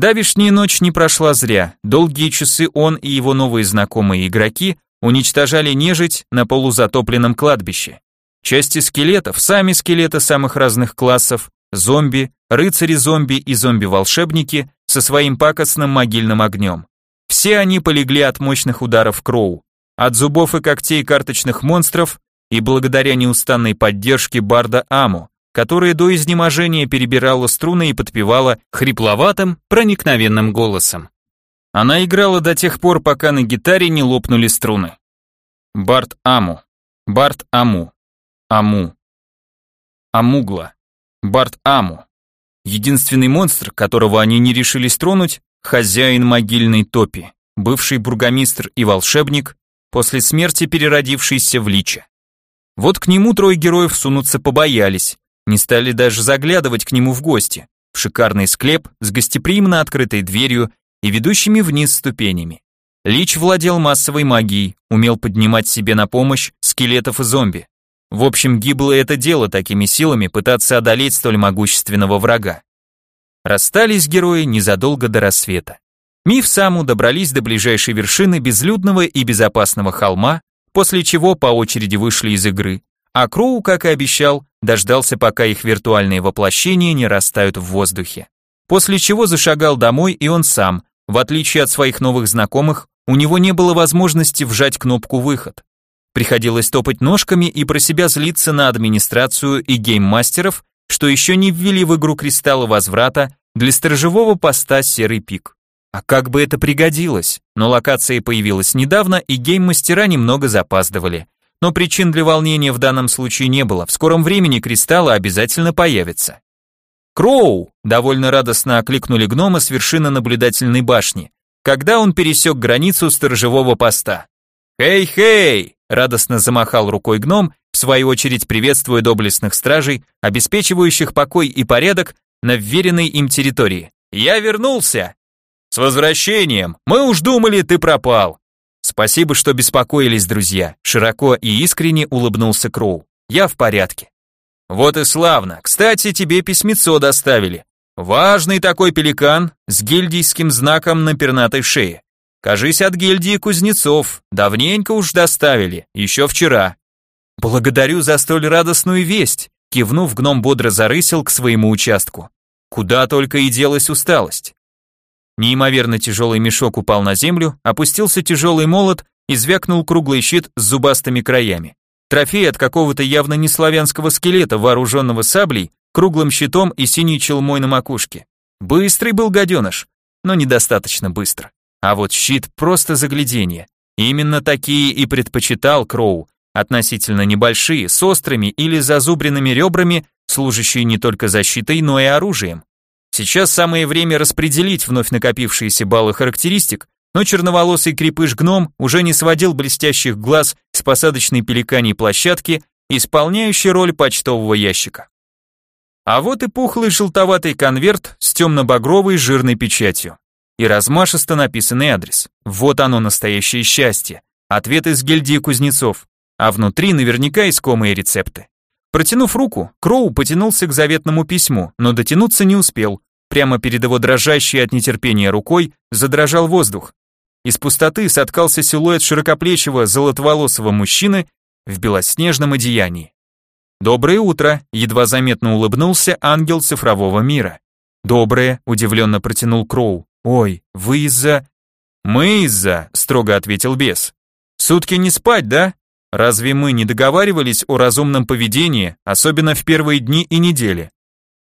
Давишняя ночь не прошла зря, долгие часы он и его новые знакомые игроки уничтожали нежить на полузатопленном кладбище. Части скелетов, сами скелеты самых разных классов, зомби, рыцари-зомби и зомби-волшебники со своим пакостным могильным огнем. Все они полегли от мощных ударов Кроу, от зубов и когтей карточных монстров и благодаря неустанной поддержке Барда Аму, которая до изнеможения перебирала струны и подпевала хрипловатым, проникновенным голосом. Она играла до тех пор, пока на гитаре не лопнули струны. Бард Аму, Бард Аму, Аму, Амугла, Бард Аму. Единственный монстр, которого они не решились тронуть, хозяин могильной топи, бывший бургомистр и волшебник, после смерти переродившийся в лича. Вот к нему трое героев сунуться побоялись, не стали даже заглядывать к нему в гости, в шикарный склеп с гостеприимно открытой дверью и ведущими вниз ступенями. Лич владел массовой магией, умел поднимать себе на помощь скелетов и зомби. В общем, гибло это дело такими силами пытаться одолеть столь могущественного врага. Расстались герои незадолго до рассвета. Миф Саму добрались до ближайшей вершины безлюдного и безопасного холма, после чего по очереди вышли из игры, а Кроу, как и обещал, дождался, пока их виртуальные воплощения не растают в воздухе. После чего зашагал домой и он сам, в отличие от своих новых знакомых, у него не было возможности вжать кнопку «Выход». Приходилось топать ножками и про себя злиться на администрацию и гейммастеров, что еще не ввели в игру кристаллы возврата для сторожевого поста «Серый пик». А как бы это пригодилось? Но локация появилась недавно, и гейм-мастера немного запаздывали. Но причин для волнения в данном случае не было, в скором времени кристаллы обязательно появятся. «Кроу!» – довольно радостно окликнули гнома с вершины наблюдательной башни, когда он пересек границу сторожевого поста. «Хей-хей!» – радостно замахал рукой гном, в свою очередь приветствуя доблестных стражей, обеспечивающих покой и порядок на вверенной им территории. «Я вернулся!» «С возвращением! Мы уж думали, ты пропал!» «Спасибо, что беспокоились, друзья!» Широко и искренне улыбнулся Кроу. «Я в порядке». «Вот и славно! Кстати, тебе письмецо доставили. Важный такой пеликан с гильдийским знаком на пернатой шее. Кажись, от гильдии кузнецов. Давненько уж доставили, еще вчера». «Благодарю за столь радостную весть!» Кивнув, гном бодро зарысил к своему участку. Куда только и делась усталость. Неимоверно тяжелый мешок упал на землю, опустился тяжелый молот и звякнул круглый щит с зубастыми краями. Трофей от какого-то явно не славянского скелета, вооруженного саблей, круглым щитом и синей челмой на макушке. Быстрый был гаденыш, но недостаточно быстро. А вот щит просто загляденье. Именно такие и предпочитал Кроу, относительно небольшие, с острыми или зазубренными ребрами, служащие не только защитой, но и оружием. Сейчас самое время распределить вновь накопившиеся баллы характеристик, но черноволосый крепыш-гном уже не сводил блестящих глаз с посадочной пеликаней площадки, исполняющей роль почтового ящика. А вот и пухлый желтоватый конверт с темно-багровой жирной печатью. И размашисто написанный адрес. Вот оно настоящее счастье. Ответ из гильдии кузнецов. А внутри наверняка искомые рецепты. Протянув руку, Кроу потянулся к заветному письму, но дотянуться не успел. Прямо перед его дрожащей от нетерпения рукой задрожал воздух. Из пустоты соткался силуэт широкоплечего золотоволосого мужчины в белоснежном одеянии. «Доброе утро», — едва заметно улыбнулся ангел цифрового мира. «Доброе», — удивленно протянул Кроу. «Ой, вы из-за...» «Мы из-за», — строго ответил бес. «Сутки не спать, да? Разве мы не договаривались о разумном поведении, особенно в первые дни и недели?»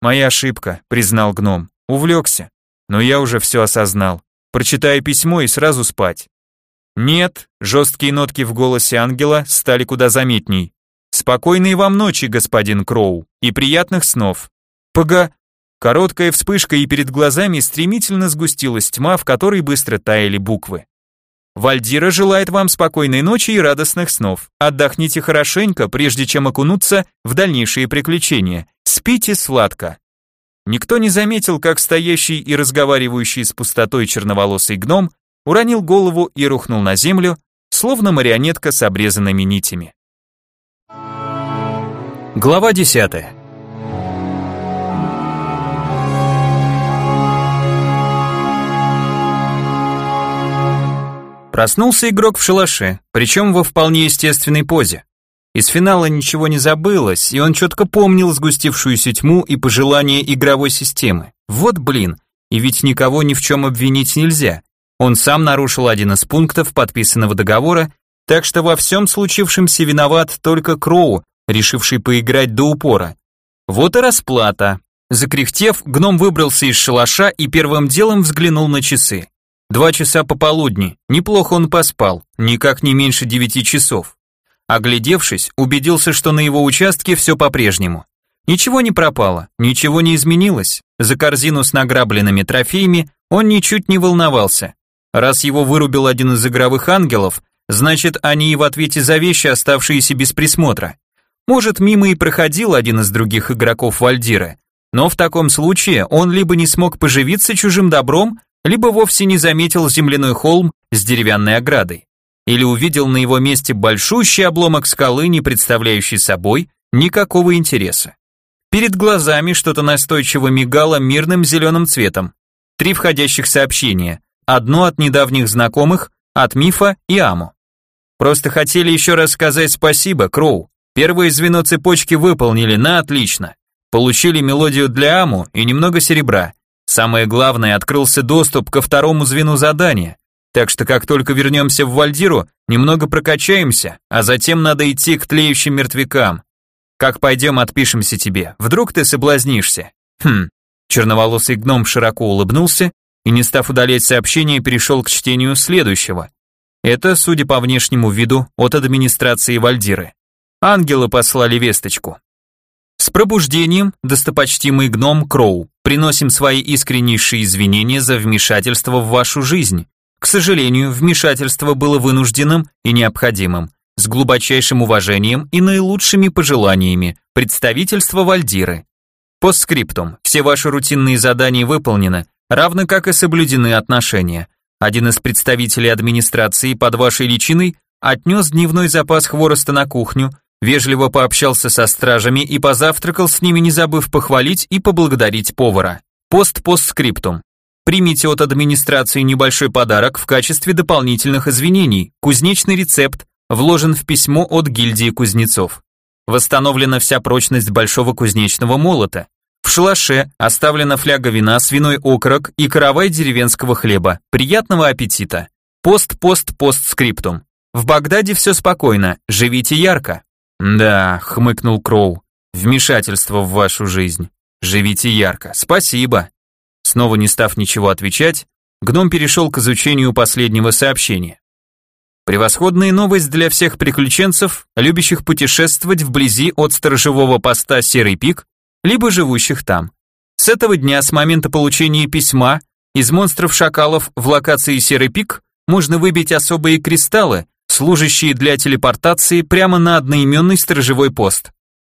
«Моя ошибка», — признал гном. «Увлекся. Но я уже все осознал. Прочитаю письмо и сразу спать». «Нет», — жесткие нотки в голосе ангела стали куда заметней. «Спокойной вам ночи, господин Кроу, и приятных снов». «Пога...» Короткая вспышка, и перед глазами стремительно сгустилась тьма, в которой быстро таяли буквы. Вальдира желает вам спокойной ночи и радостных снов. Отдохните хорошенько, прежде чем окунуться в дальнейшие приключения. Спите сладко. Никто не заметил, как стоящий и разговаривающий с пустотой черноволосый гном уронил голову и рухнул на землю, словно марионетка с обрезанными нитями. Глава десятая. Проснулся игрок в шалаше, причем во вполне естественной позе. Из финала ничего не забылось, и он четко помнил сгустившуюся тьму и пожелания игровой системы. Вот блин, и ведь никого ни в чем обвинить нельзя. Он сам нарушил один из пунктов подписанного договора, так что во всем случившемся виноват только Кроу, решивший поиграть до упора. Вот и расплата. Закряхтев, гном выбрался из шалаша и первым делом взглянул на часы. Два часа пополудни, неплохо он поспал, никак не меньше девяти часов. Оглядевшись, убедился, что на его участке все по-прежнему. Ничего не пропало, ничего не изменилось. За корзину с награбленными трофеями он ничуть не волновался. Раз его вырубил один из игровых ангелов, значит, они и в ответе за вещи, оставшиеся без присмотра. Может, мимо и проходил один из других игроков Вальдира, но в таком случае он либо не смог поживиться чужим добром, либо вовсе не заметил земляной холм с деревянной оградой, или увидел на его месте большущий обломок скалы, не представляющий собой никакого интереса. Перед глазами что-то настойчиво мигало мирным зеленым цветом. Три входящих сообщения, одно от недавних знакомых, от Мифа и Аму. Просто хотели еще раз сказать спасибо, Кроу. Первое звено цепочки выполнили на отлично. Получили мелодию для Аму и немного серебра. Самое главное, открылся доступ ко второму звену задания. Так что как только вернемся в Вальдиру, немного прокачаемся, а затем надо идти к тлеющим мертвякам. Как пойдем, отпишемся тебе. Вдруг ты соблазнишься. Хм. Черноволосый гном широко улыбнулся и, не став удалять сообщение, перешел к чтению следующего. Это, судя по внешнему виду, от администрации Вальдиры. Ангелы послали весточку. Пробуждением, достопочтимый гном Кроу, приносим свои искреннейшие извинения за вмешательство в вашу жизнь. К сожалению, вмешательство было вынужденным и необходимым. С глубочайшим уважением и наилучшими пожеланиями. Представительство Вальдиры. Постскриптум. Все ваши рутинные задания выполнены, равно как и соблюдены отношения. Один из представителей администрации под вашей личиной отнес дневной запас хвороста на кухню, Вежливо пообщался со стражами и позавтракал с ними, не забыв похвалить и поблагодарить повара. Пост-постскриптум. Примите от администрации небольшой подарок в качестве дополнительных извинений. Кузнечный рецепт вложен в письмо от гильдии кузнецов. Восстановлена вся прочность большого кузнечного молота. В шалаше оставлена фляга вина, свиной окорок и каравай деревенского хлеба. Приятного аппетита. Пост-пост-постскриптум. В Багдаде все спокойно, живите ярко. «Да», — хмыкнул Кроу, — «вмешательство в вашу жизнь. Живите ярко. Спасибо». Снова не став ничего отвечать, гном перешел к изучению последнего сообщения. Превосходная новость для всех приключенцев, любящих путешествовать вблизи от сторожевого поста Серый Пик, либо живущих там. С этого дня, с момента получения письма, из монстров-шакалов в локации Серый Пик можно выбить особые кристаллы, служащие для телепортации прямо на одноименный сторожевой пост.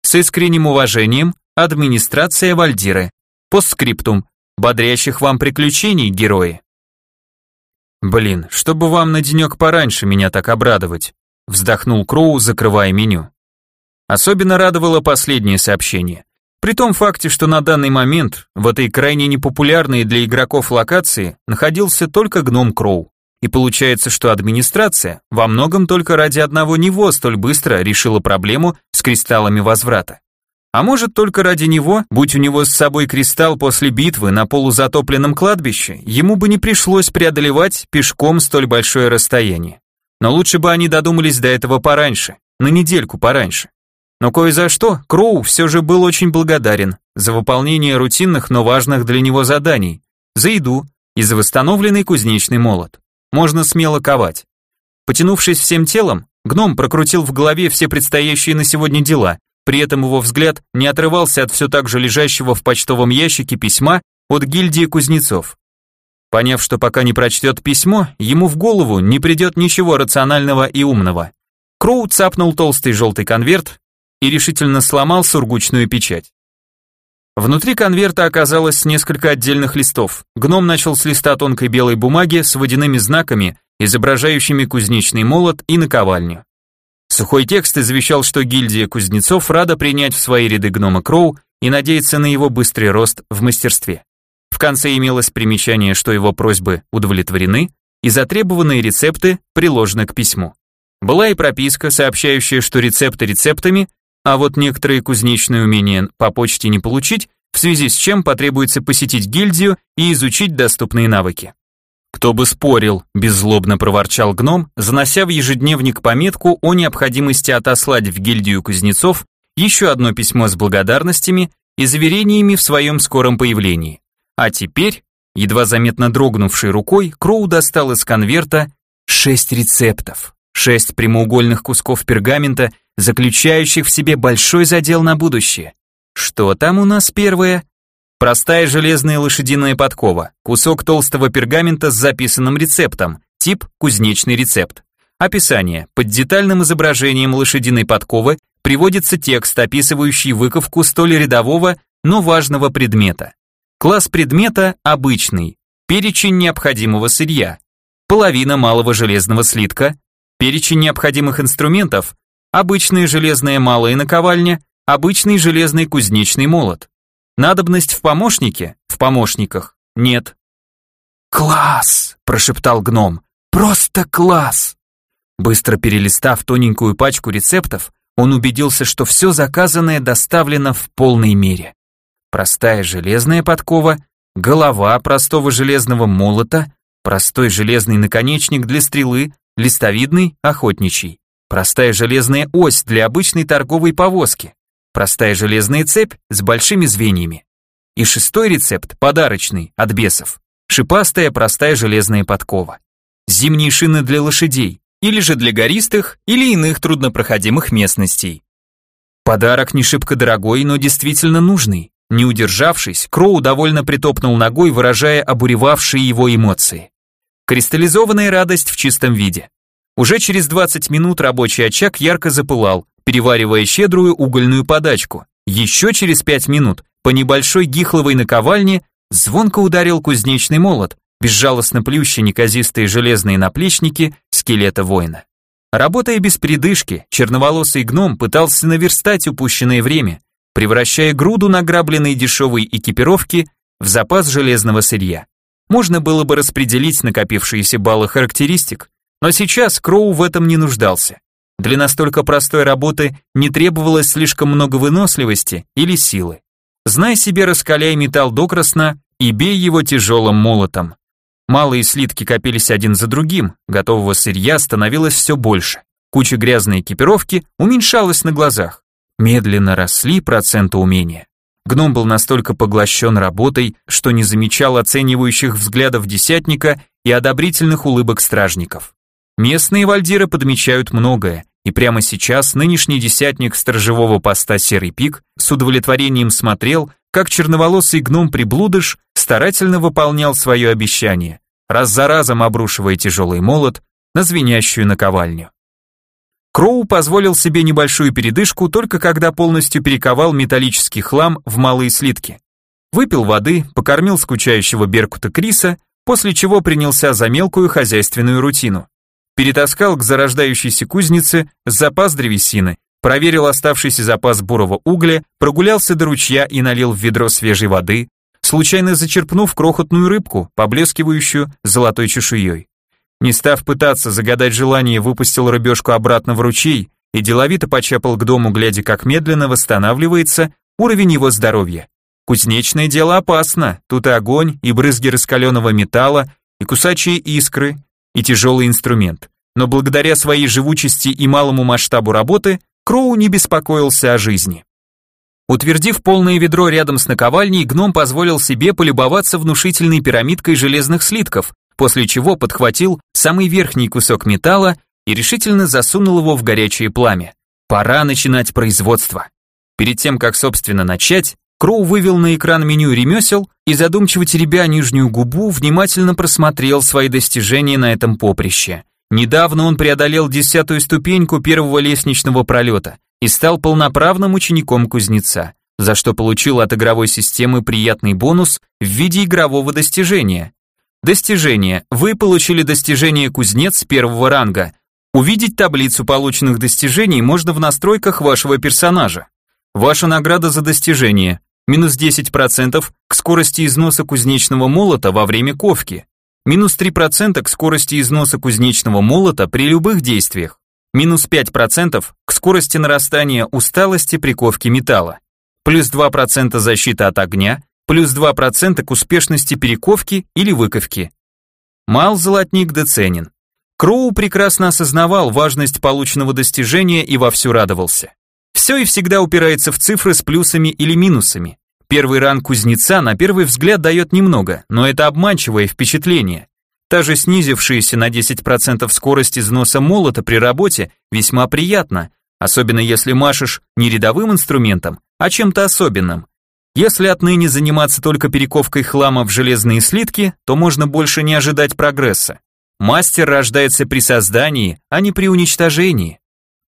С искренним уважением, администрация Вальдиры. Постскриптум. Бодрящих вам приключений, герои. Блин, чтобы вам на денек пораньше меня так обрадовать, вздохнул Кроу, закрывая меню. Особенно радовало последнее сообщение. При том факте, что на данный момент в этой крайне непопулярной для игроков локации находился только гном Кроу. И получается, что администрация во многом только ради одного него столь быстро решила проблему с кристаллами возврата. А может, только ради него, будь у него с собой кристалл после битвы на полузатопленном кладбище, ему бы не пришлось преодолевать пешком столь большое расстояние. Но лучше бы они додумались до этого пораньше, на недельку пораньше. Но кое за что Кроу все же был очень благодарен за выполнение рутинных, но важных для него заданий, за еду и за восстановленный кузнечный молот. Можно смело ковать. Потянувшись всем телом, гном прокрутил в голове все предстоящие на сегодня дела при этом его взгляд не отрывался от все так же лежащего в почтовом ящике письма от гильдии кузнецов. Поняв, что пока не прочтет письмо, ему в голову не придет ничего рационального и умного. Кроу цапнул толстый желтый конверт и решительно сломал сургучную печать. Внутри конверта оказалось несколько отдельных листов. Гном начал с листа тонкой белой бумаги с водяными знаками, изображающими кузнечный молот и наковальню. Сухой текст извещал, что гильдия кузнецов рада принять в свои ряды гнома Кроу и надеется на его быстрый рост в мастерстве. В конце имелось примечание, что его просьбы удовлетворены и затребованные рецепты приложены к письму. Была и прописка, сообщающая, что рецепты рецептами, а вот некоторые кузнечные умения по почте не получить, в связи с чем потребуется посетить гильдию и изучить доступные навыки. «Кто бы спорил», – беззлобно проворчал гном, занося в ежедневник пометку о необходимости отослать в гильдию кузнецов еще одно письмо с благодарностями и заверениями в своем скором появлении. А теперь, едва заметно дрогнувшей рукой, Кроу достал из конверта шесть рецептов, шесть прямоугольных кусков пергамента, заключающих в себе большой задел на будущее. Что там у нас первое? Простая железная лошадиная подкова, кусок толстого пергамента с записанным рецептом, тип кузнечный рецепт. Описание. Под детальным изображением лошадиной подковы приводится текст, описывающий выковку столь рядового, но важного предмета. Класс предмета обычный. Перечень необходимого сырья. Половина малого железного слитка. Перечень необходимых инструментов. Обычная железная малая наковальня. Обычный железный кузнечный молот. Надобность в помощнике? В помощниках? Нет. «Класс!» – прошептал гном. «Просто класс!» Быстро перелистав тоненькую пачку рецептов, он убедился, что все заказанное доставлено в полной мере. Простая железная подкова, голова простого железного молота, простой железный наконечник для стрелы, листовидный, охотничий, простая железная ось для обычной торговой повозки, Простая железная цепь с большими звеньями. И шестой рецепт, подарочный, от бесов. Шипастая простая железная подкова. Зимние шины для лошадей, или же для гористых, или иных труднопроходимых местностей. Подарок не шибко дорогой, но действительно нужный. Не удержавшись, Кроу довольно притопнул ногой, выражая обуревавшие его эмоции. Кристаллизованная радость в чистом виде. Уже через 20 минут рабочий очаг ярко запылал, переваривая щедрую угольную подачку. Еще через пять минут по небольшой гихловой наковальне звонко ударил кузнечный молот, безжалостно плюща неказистые железные наплечники скелета воина. Работая без придышки, черноволосый гном пытался наверстать упущенное время, превращая груду награбленной дешевой экипировки в запас железного сырья. Можно было бы распределить накопившиеся баллы характеристик, но сейчас Кроу в этом не нуждался. Для настолько простой работы не требовалось слишком много выносливости или силы. Знай себе, раскаляй металл докрасно и бей его тяжелым молотом. Малые слитки копились один за другим, готового сырья становилось все больше. Куча грязной экипировки уменьшалась на глазах. Медленно росли проценты умения. Гном был настолько поглощен работой, что не замечал оценивающих взглядов десятника и одобрительных улыбок стражников. Местные вальдиры подмечают многое, и прямо сейчас нынешний десятник сторожевого поста Серый Пик с удовлетворением смотрел, как черноволосый гном-приблудыш старательно выполнял свое обещание, раз за разом обрушивая тяжелый молот на звенящую наковальню. Кроу позволил себе небольшую передышку только когда полностью перековал металлический хлам в малые слитки. Выпил воды, покормил скучающего Беркута Криса, после чего принялся за мелкую хозяйственную рутину. Перетаскал к зарождающейся кузнице запас древесины, проверил оставшийся запас бурого угля, прогулялся до ручья и налил в ведро свежей воды, случайно зачерпнув крохотную рыбку, поблескивающую золотой чешуей. Не став пытаться загадать желание, выпустил рыбешку обратно в ручей и деловито почапал к дому, глядя, как медленно восстанавливается уровень его здоровья. Кузнечное дело опасно, тут и огонь, и брызги раскаленного металла, и кусачие искры, и тяжелый инструмент. Но благодаря своей живучести и малому масштабу работы, Кроу не беспокоился о жизни. Утвердив полное ведро рядом с наковальней, гном позволил себе полюбоваться внушительной пирамидкой железных слитков, после чего подхватил самый верхний кусок металла и решительно засунул его в горячее пламя. Пора начинать производство. Перед тем, как, собственно, начать, Кроу вывел на экран меню ремесел и, задумчиво теребя нижнюю губу, внимательно просмотрел свои достижения на этом поприще. Недавно он преодолел десятую ступеньку первого лестничного пролета и стал полноправным учеником кузнеца, за что получил от игровой системы приятный бонус в виде игрового достижения. Достижение. Вы получили достижение кузнец первого ранга. Увидеть таблицу полученных достижений можно в настройках вашего персонажа. Ваша награда за достижение. Минус 10% к скорости износа кузнечного молота во время ковки. Минус 3% к скорости износа кузнечного молота при любых действиях. Минус 5% к скорости нарастания усталости при ковке металла. Плюс 2% защита от огня, плюс 2% к успешности перековки или выковки. Мал золотник доценен. Кроу прекрасно осознавал важность полученного достижения и вовсю радовался. Все и всегда упирается в цифры с плюсами или минусами. Первый ранг кузнеца на первый взгляд дает немного, но это обманчивое впечатление. Та же снизившаяся на 10% скорость износа молота при работе весьма приятна, особенно если машешь не рядовым инструментом, а чем-то особенным. Если отныне заниматься только перековкой хлама в железные слитки, то можно больше не ожидать прогресса. Мастер рождается при создании, а не при уничтожении.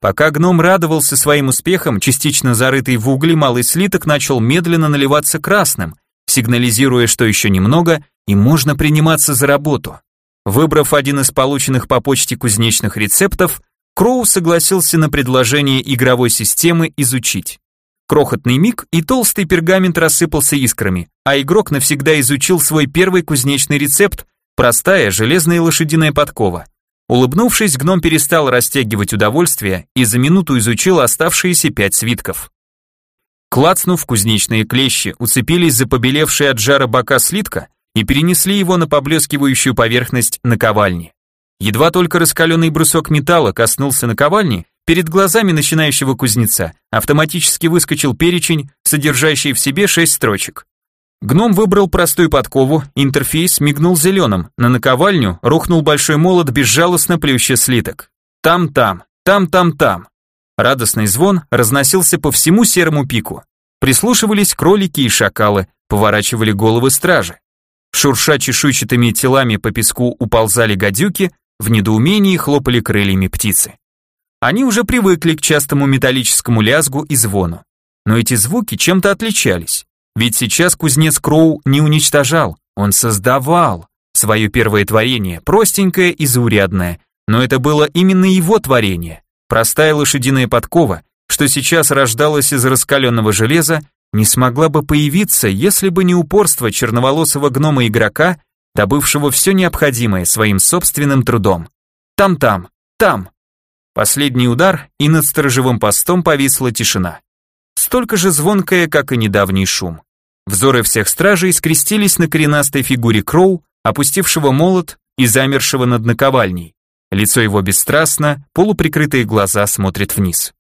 Пока гном радовался своим успехам, частично зарытый в угле малый слиток начал медленно наливаться красным, сигнализируя, что еще немного, и можно приниматься за работу. Выбрав один из полученных по почте кузнечных рецептов, Кроу согласился на предложение игровой системы изучить. Крохотный миг, и толстый пергамент рассыпался искрами, а игрок навсегда изучил свой первый кузнечный рецепт, простая железная лошадиная подкова. Улыбнувшись, гном перестал растягивать удовольствие и за минуту изучил оставшиеся пять свитков. Клацнув, кузнечные клещи уцепились за побелевшие от жара бока слитка и перенесли его на поблескивающую поверхность наковальни. Едва только раскаленный брусок металла коснулся наковальни, перед глазами начинающего кузнеца автоматически выскочил перечень, содержащий в себе шесть строчек. Гном выбрал простую подкову, интерфейс мигнул зеленым, на наковальню рухнул большой молот, безжалостно плюща слиток. Там-там, там-там-там. Радостный звон разносился по всему серому пику. Прислушивались кролики и шакалы, поворачивали головы стражи. Шурша чешуйчатыми телами по песку уползали гадюки, в недоумении хлопали крыльями птицы. Они уже привыкли к частому металлическому лязгу и звону. Но эти звуки чем-то отличались. Ведь сейчас кузнец Кроу не уничтожал, он создавал свое первое творение, простенькое и заурядное, но это было именно его творение. Простая лошадиная подкова, что сейчас рождалась из раскаленного железа, не смогла бы появиться, если бы не упорство черноволосого гнома-игрока, добывшего все необходимое своим собственным трудом. Там-там, там. Последний удар, и над сторожевым постом повисла тишина столько же звонкое, как и недавний шум. Взоры всех стражей скрестились на коренастой фигуре Кроу, опустившего молот и замершего над наковальней. Лицо его бесстрастно, полуприкрытые глаза смотрят вниз.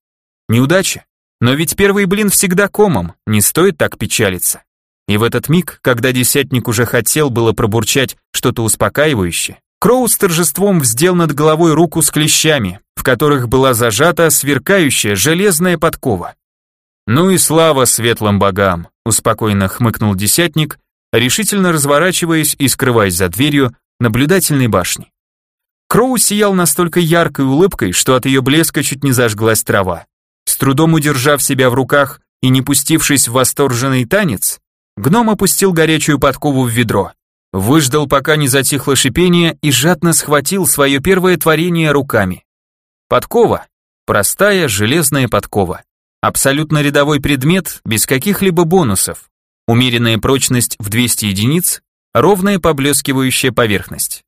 Неудача. Но ведь первый блин всегда комом, не стоит так печалиться. И в этот миг, когда десятник уже хотел было пробурчать что-то успокаивающее, Кроу с торжеством вздел над головой руку с клещами, в которых была зажата сверкающая железная подкова. «Ну и слава светлым богам!» – успокоенно хмыкнул десятник, решительно разворачиваясь и скрываясь за дверью наблюдательной башни. Кроу сиял настолько яркой улыбкой, что от ее блеска чуть не зажглась трава. С трудом удержав себя в руках и не пустившись в восторженный танец, гном опустил горячую подкову в ведро, выждал, пока не затихло шипение, и жадно схватил свое первое творение руками. Подкова, простая железная подкова, абсолютно рядовой предмет, без каких-либо бонусов, умеренная прочность в 200 единиц, ровная поблескивающая поверхность.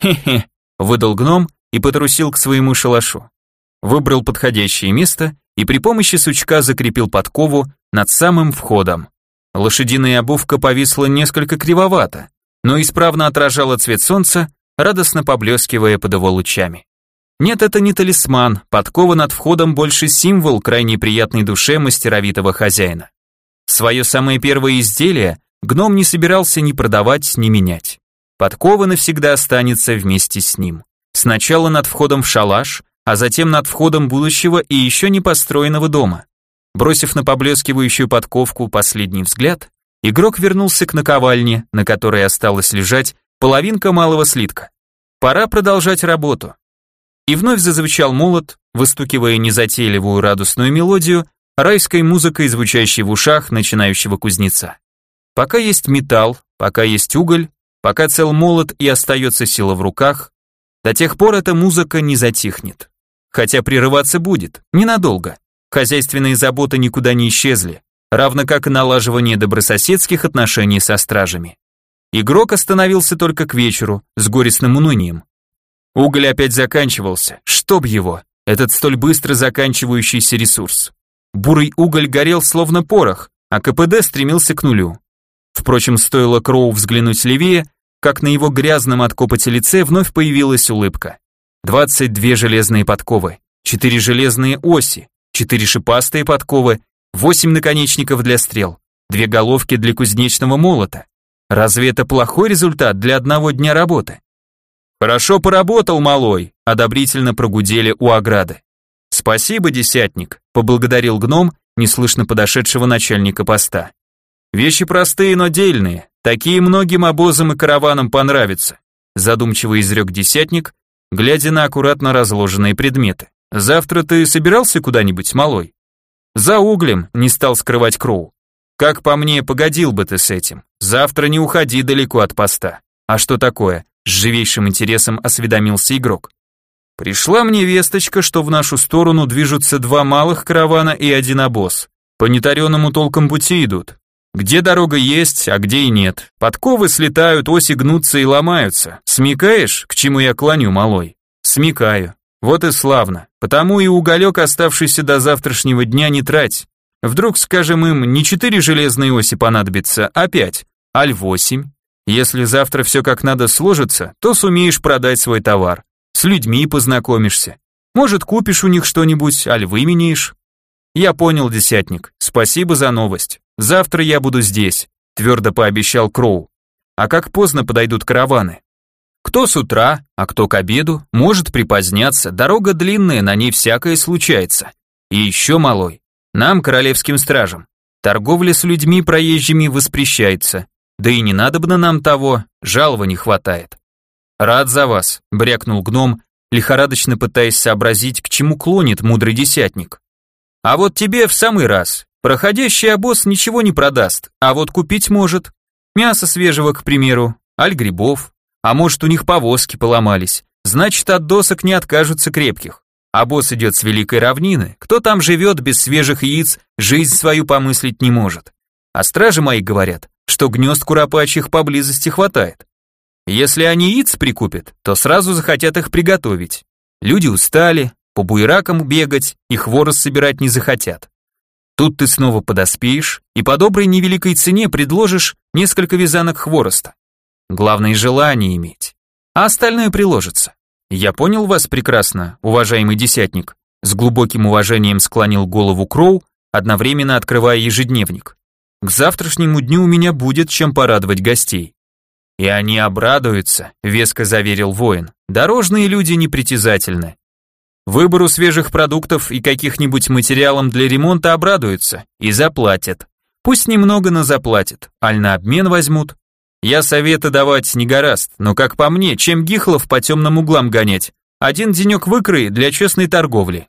«Хе-хе», — выдал гном и потрусил к своему шалашу. Выбрал подходящее место и при помощи сучка закрепил подкову над самым входом. Лошадиная обувка повисла несколько кривовато, но исправно отражала цвет солнца, радостно поблескивая под его лучами. Нет, это не талисман, подкова над входом больше символ крайне приятной душе мастеровитого хозяина. Свое самое первое изделие гном не собирался ни продавать, ни менять. Подкова навсегда останется вместе с ним. Сначала над входом в шалаш, а затем над входом будущего и еще не построенного дома. Бросив на поблескивающую подковку последний взгляд, игрок вернулся к наковальне, на которой осталась лежать половинка малого слитка. Пора продолжать работу. И вновь зазвучал молот, выстукивая незатейливую радостную мелодию, райской музыкой, звучащей в ушах начинающего кузнеца. Пока есть металл, пока есть уголь, Пока цел молот и остается сила в руках, до тех пор эта музыка не затихнет. Хотя прерываться будет, ненадолго. Хозяйственные заботы никуда не исчезли, равно как и налаживание добрососедских отношений со стражами. Игрок остановился только к вечеру, с горестным унынием. Уголь опять заканчивался, чтоб его, этот столь быстро заканчивающийся ресурс. Бурый уголь горел словно порох, а КПД стремился к нулю. Впрочем, стоило Кроу взглянуть левее, как на его грязном от лице вновь появилась улыбка. 22 железные подковы, 4 железные оси, 4 шипастые подковы, 8 наконечников для стрел, 2 головки для кузнечного молота. Разве это плохой результат для одного дня работы? Хорошо поработал, малой, одобрительно прогудели у ограды. Спасибо, десятник, поблагодарил гном, неслышно подошедшего начальника поста. Вещи простые, но дельные, Такие многим обозам и караванам понравятся, задумчиво изрек десятник, глядя на аккуратно разложенные предметы. Завтра ты собирался куда-нибудь, малой? За углем, не стал скрывать Кроу. Как по мне, погодил бы ты с этим. Завтра не уходи далеко от поста. А что такое? С живейшим интересом осведомился игрок. Пришла мне весточка, что в нашу сторону движутся два малых каравана и один обоз. По нетаренному толком пути идут. Где дорога есть, а где и нет. Подковы слетают, оси гнутся и ломаются. Смекаешь, к чему я клоню, малой? Смекаю. Вот и славно. Потому и уголек, оставшийся до завтрашнего дня, не трать. Вдруг, скажем им, не четыре железные оси понадобится, а пять, аль восемь. Если завтра все как надо сложится, то сумеешь продать свой товар. С людьми познакомишься. Может, купишь у них что-нибудь, аль выменяешь. Я понял, десятник. Спасибо за новость. Завтра я буду здесь, твердо пообещал Кроу. А как поздно подойдут караваны? Кто с утра, а кто к обеду, может припоздняться, дорога длинная, на ней всякое случается. И еще, малой, нам, королевским стражам, торговля с людьми проезжими воспрещается, да и не надобно нам того, жалова не хватает. Рад за вас, брякнул гном, лихорадочно пытаясь сообразить, к чему клонит мудрый десятник. А вот тебе в самый раз, Проходящий обоз ничего не продаст, а вот купить может. Мясо свежего, к примеру, аль грибов. А может, у них повозки поломались. Значит, от досок не откажутся крепких. Босс идет с великой равнины. Кто там живет без свежих яиц, жизнь свою помыслить не может. А стражи мои говорят, что гнезд куропачьих поблизости хватает. Если они яиц прикупят, то сразу захотят их приготовить. Люди устали, по буеракам бегать и хворост собирать не захотят. Тут ты снова подоспеешь и по доброй невеликой цене предложишь несколько вязанок хвороста. Главное желание иметь, а остальное приложится. Я понял вас прекрасно, уважаемый десятник. С глубоким уважением склонил голову Кроу, одновременно открывая ежедневник. К завтрашнему дню у меня будет чем порадовать гостей. И они обрадуются, веско заверил воин. Дорожные люди непритязательны. Выбору свежих продуктов и каких-нибудь материалам для ремонта обрадуются и заплатят. Пусть немного, но заплатят, аль на обмен возьмут. Я советы давать не гораст, но как по мне, чем гихлов по темным углам гонять? Один денек выкрои для честной торговли.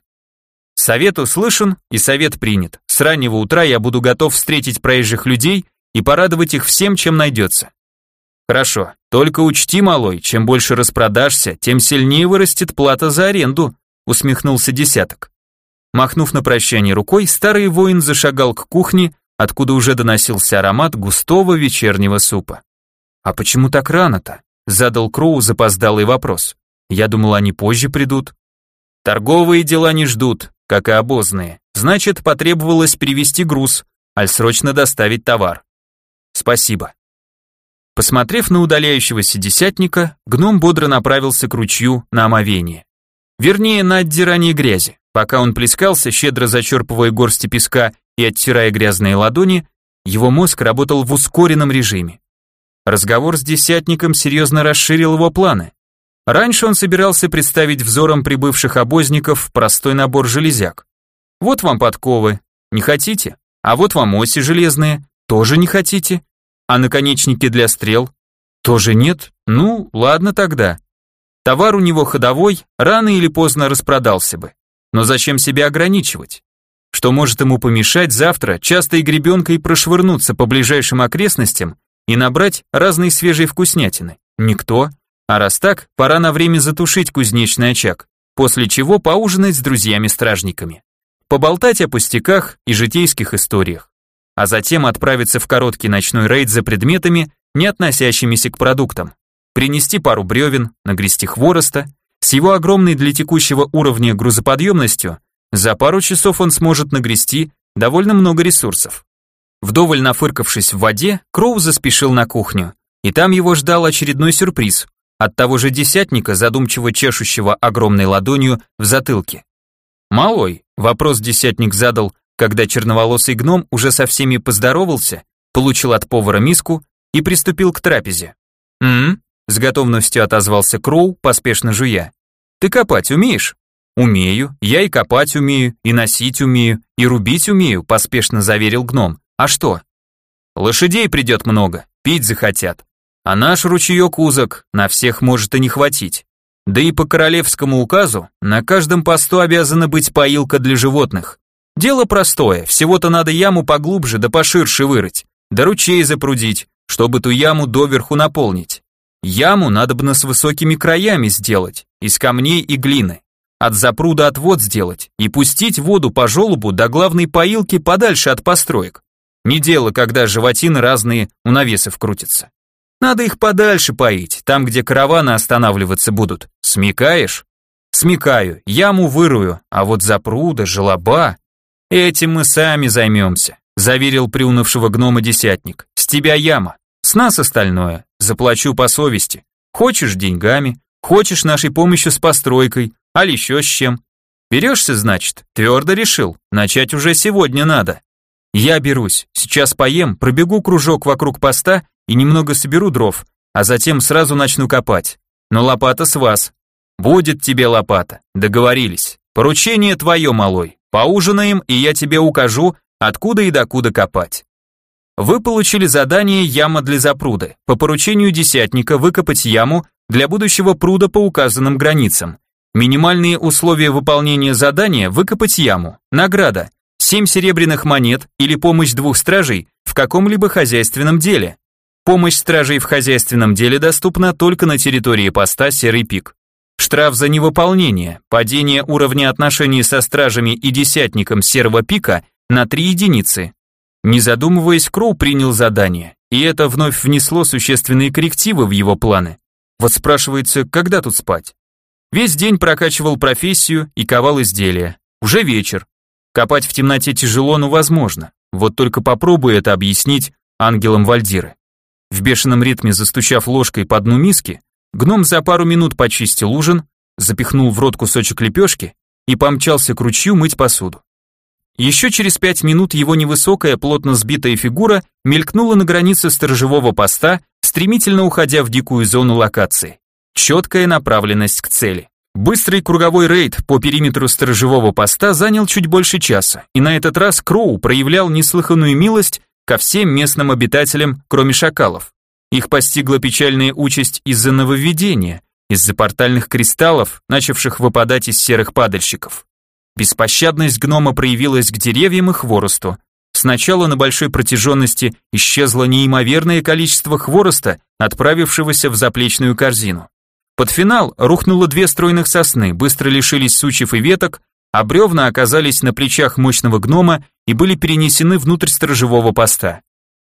Совет услышан и совет принят. С раннего утра я буду готов встретить проезжих людей и порадовать их всем, чем найдется. Хорошо, только учти, малой, чем больше распродашься, тем сильнее вырастет плата за аренду, усмехнулся десяток. Махнув на прощание рукой, старый воин зашагал к кухне, откуда уже доносился аромат густого вечернего супа. «А почему так рано-то?» — задал Кроу запоздалый вопрос. «Я думал, они позже придут». «Торговые дела не ждут, как и обозные. Значит, потребовалось перевести груз, аль срочно доставить товар». «Спасибо». Посмотрев на удаляющегося десятника, гном бодро направился к ручью на омовение. Вернее, на отдирание грязи. Пока он плескался, щедро зачерпывая горсти песка и оттирая грязные ладони, его мозг работал в ускоренном режиме. Разговор с десятником серьезно расширил его планы. Раньше он собирался представить взором прибывших обозников простой набор железяк. Вот вам подковы, не хотите? А вот вам оси железные, тоже не хотите? А наконечники для стрел? Тоже нет? Ну, ладно тогда. Товар у него ходовой, рано или поздно распродался бы. Но зачем себя ограничивать? Что может ему помешать завтра частой гребенкой прошвырнуться по ближайшим окрестностям и набрать разной свежей вкуснятины? Никто. А раз так, пора на время затушить кузнечный очаг, после чего поужинать с друзьями-стражниками. Поболтать о пустяках и житейских историях а затем отправиться в короткий ночной рейд за предметами, не относящимися к продуктам. Принести пару бревен, нагрести хвороста. С его огромной для текущего уровня грузоподъемностью за пару часов он сможет нагрести довольно много ресурсов. Вдоволь нафыркавшись в воде, Кроу заспешил на кухню, и там его ждал очередной сюрприз от того же десятника, задумчиво чешущего огромной ладонью в затылке. «Малой», — вопрос десятник задал, когда черноволосый гном уже со всеми поздоровался, получил от повара миску и приступил к трапезе. «М-м», с готовностью отозвался Кроу, поспешно жуя. «Ты копать умеешь?» «Умею, я и копать умею, и носить умею, и рубить умею», поспешно заверил гном. «А что?» «Лошадей придет много, пить захотят. А наш ручеек узок, на всех может и не хватить. Да и по королевскому указу на каждом посту обязана быть поилка для животных. Дело простое, всего-то надо яму поглубже да поширше вырыть, да ручей запрудить, чтобы ту яму доверху наполнить. Яму надо бы с высокими краями сделать, из камней и глины. От запруда отвод сделать и пустить воду по желобу до главной поилки подальше от построек. Не дело, когда животины разные у навесов крутятся. Надо их подальше поить, там, где караваны останавливаться будут. Смекаешь? Смекаю, яму вырую, а вот запруда, желоба... «Этим мы сами займемся», — заверил приунывшего гнома десятник. «С тебя яма, с нас остальное. Заплачу по совести. Хочешь деньгами, хочешь нашей помощью с постройкой, а еще с чем. Берешься, значит? Твердо решил. Начать уже сегодня надо. Я берусь. Сейчас поем, пробегу кружок вокруг поста и немного соберу дров, а затем сразу начну копать. Но лопата с вас. Будет тебе лопата. Договорились. Поручение твое, малой. Поужинаем, и я тебе укажу, откуда и докуда копать. Вы получили задание яма для запруды. По поручению десятника выкопать яму для будущего пруда по указанным границам. Минимальные условия выполнения задания выкопать яму. Награда 7 серебряных монет или помощь двух стражей в каком-либо хозяйственном деле. Помощь стражей в хозяйственном деле доступна только на территории поста Серый пик. Штраф за невыполнение, падение уровня отношений со стражами и десятником серого пика на 3 единицы. Не задумываясь, Кроу принял задание, и это вновь внесло существенные коррективы в его планы. Вот спрашивается, когда тут спать? Весь день прокачивал профессию и ковал изделия. Уже вечер. Копать в темноте тяжело, но возможно. Вот только попробуй это объяснить ангелам Вальдиры. В бешеном ритме застучав ложкой по дну миски, Гном за пару минут почистил ужин, запихнул в рот кусочек лепешки и помчался к ручью мыть посуду. Еще через пять минут его невысокая, плотно сбитая фигура мелькнула на границе сторожевого поста, стремительно уходя в дикую зону локации. Четкая направленность к цели. Быстрый круговой рейд по периметру сторожевого поста занял чуть больше часа, и на этот раз Кроу проявлял неслыханную милость ко всем местным обитателям, кроме шакалов. Их постигла печальная участь из-за нововведения, из-за портальных кристаллов, начавших выпадать из серых падальщиков. Беспощадность гнома проявилась к деревьям и хворосту. Сначала на большой протяженности исчезло неимоверное количество хвороста, отправившегося в заплечную корзину. Под финал рухнуло две стройных сосны, быстро лишились сучьев и веток, а бревна оказались на плечах мощного гнома и были перенесены внутрь сторожевого поста.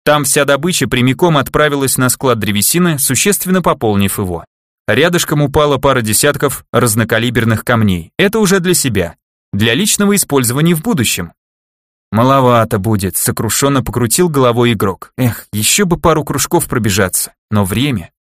Там вся добыча прямиком отправилась на склад древесины, существенно пополнив его. Рядышком упала пара десятков разнокалиберных камней. Это уже для себя. Для личного использования в будущем. Маловато будет, сокрушенно покрутил головой игрок. Эх, еще бы пару кружков пробежаться. Но время...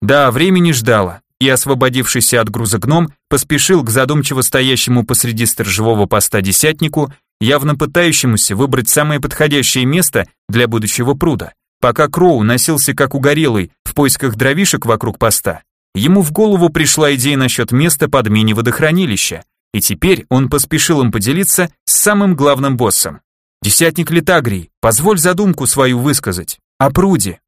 Да, времени ждало, и освободившийся от груза гном поспешил к задумчиво стоящему посреди сторожевого поста десятнику явно пытающемуся выбрать самое подходящее место для будущего пруда. Пока Кроу носился как угорелый в поисках дровишек вокруг поста, ему в голову пришла идея насчет места под мини-водохранилища, и теперь он поспешил им поделиться с самым главным боссом. «Десятник Литагрий, позволь задумку свою высказать. О пруде».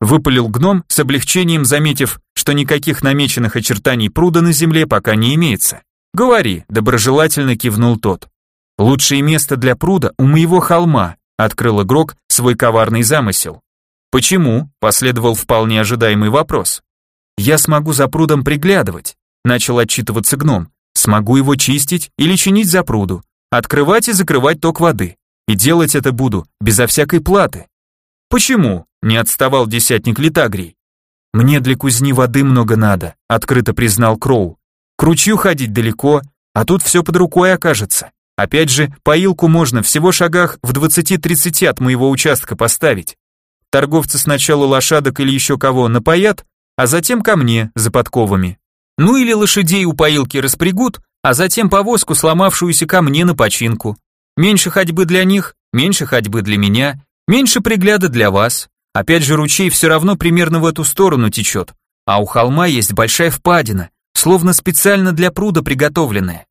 Выпалил гном с облегчением, заметив, что никаких намеченных очертаний пруда на земле пока не имеется. «Говори», — доброжелательно кивнул тот. Лучшее место для пруда у моего холма, открыл игрок свой коварный замысел. Почему? Последовал вполне ожидаемый вопрос. Я смогу за прудом приглядывать, начал отчитываться гном. Смогу его чистить или чинить за пруду, открывать и закрывать ток воды. И делать это буду безо всякой платы. Почему? Не отставал десятник Литагрий. Мне для кузни воды много надо, открыто признал Кроу. К ходить далеко, а тут все под рукой окажется. Опять же, поилку можно всего шагах в 20-30 от моего участка поставить. Торговцы сначала лошадок или еще кого напоят, а затем ко мне за подковами. Ну или лошадей у поилки распрягут, а затем повозку, сломавшуюся ко мне на починку. Меньше ходьбы для них, меньше ходьбы для меня, меньше пригляда для вас. Опять же, ручей все равно примерно в эту сторону течет, а у холма есть большая впадина, словно специально для пруда приготовленная.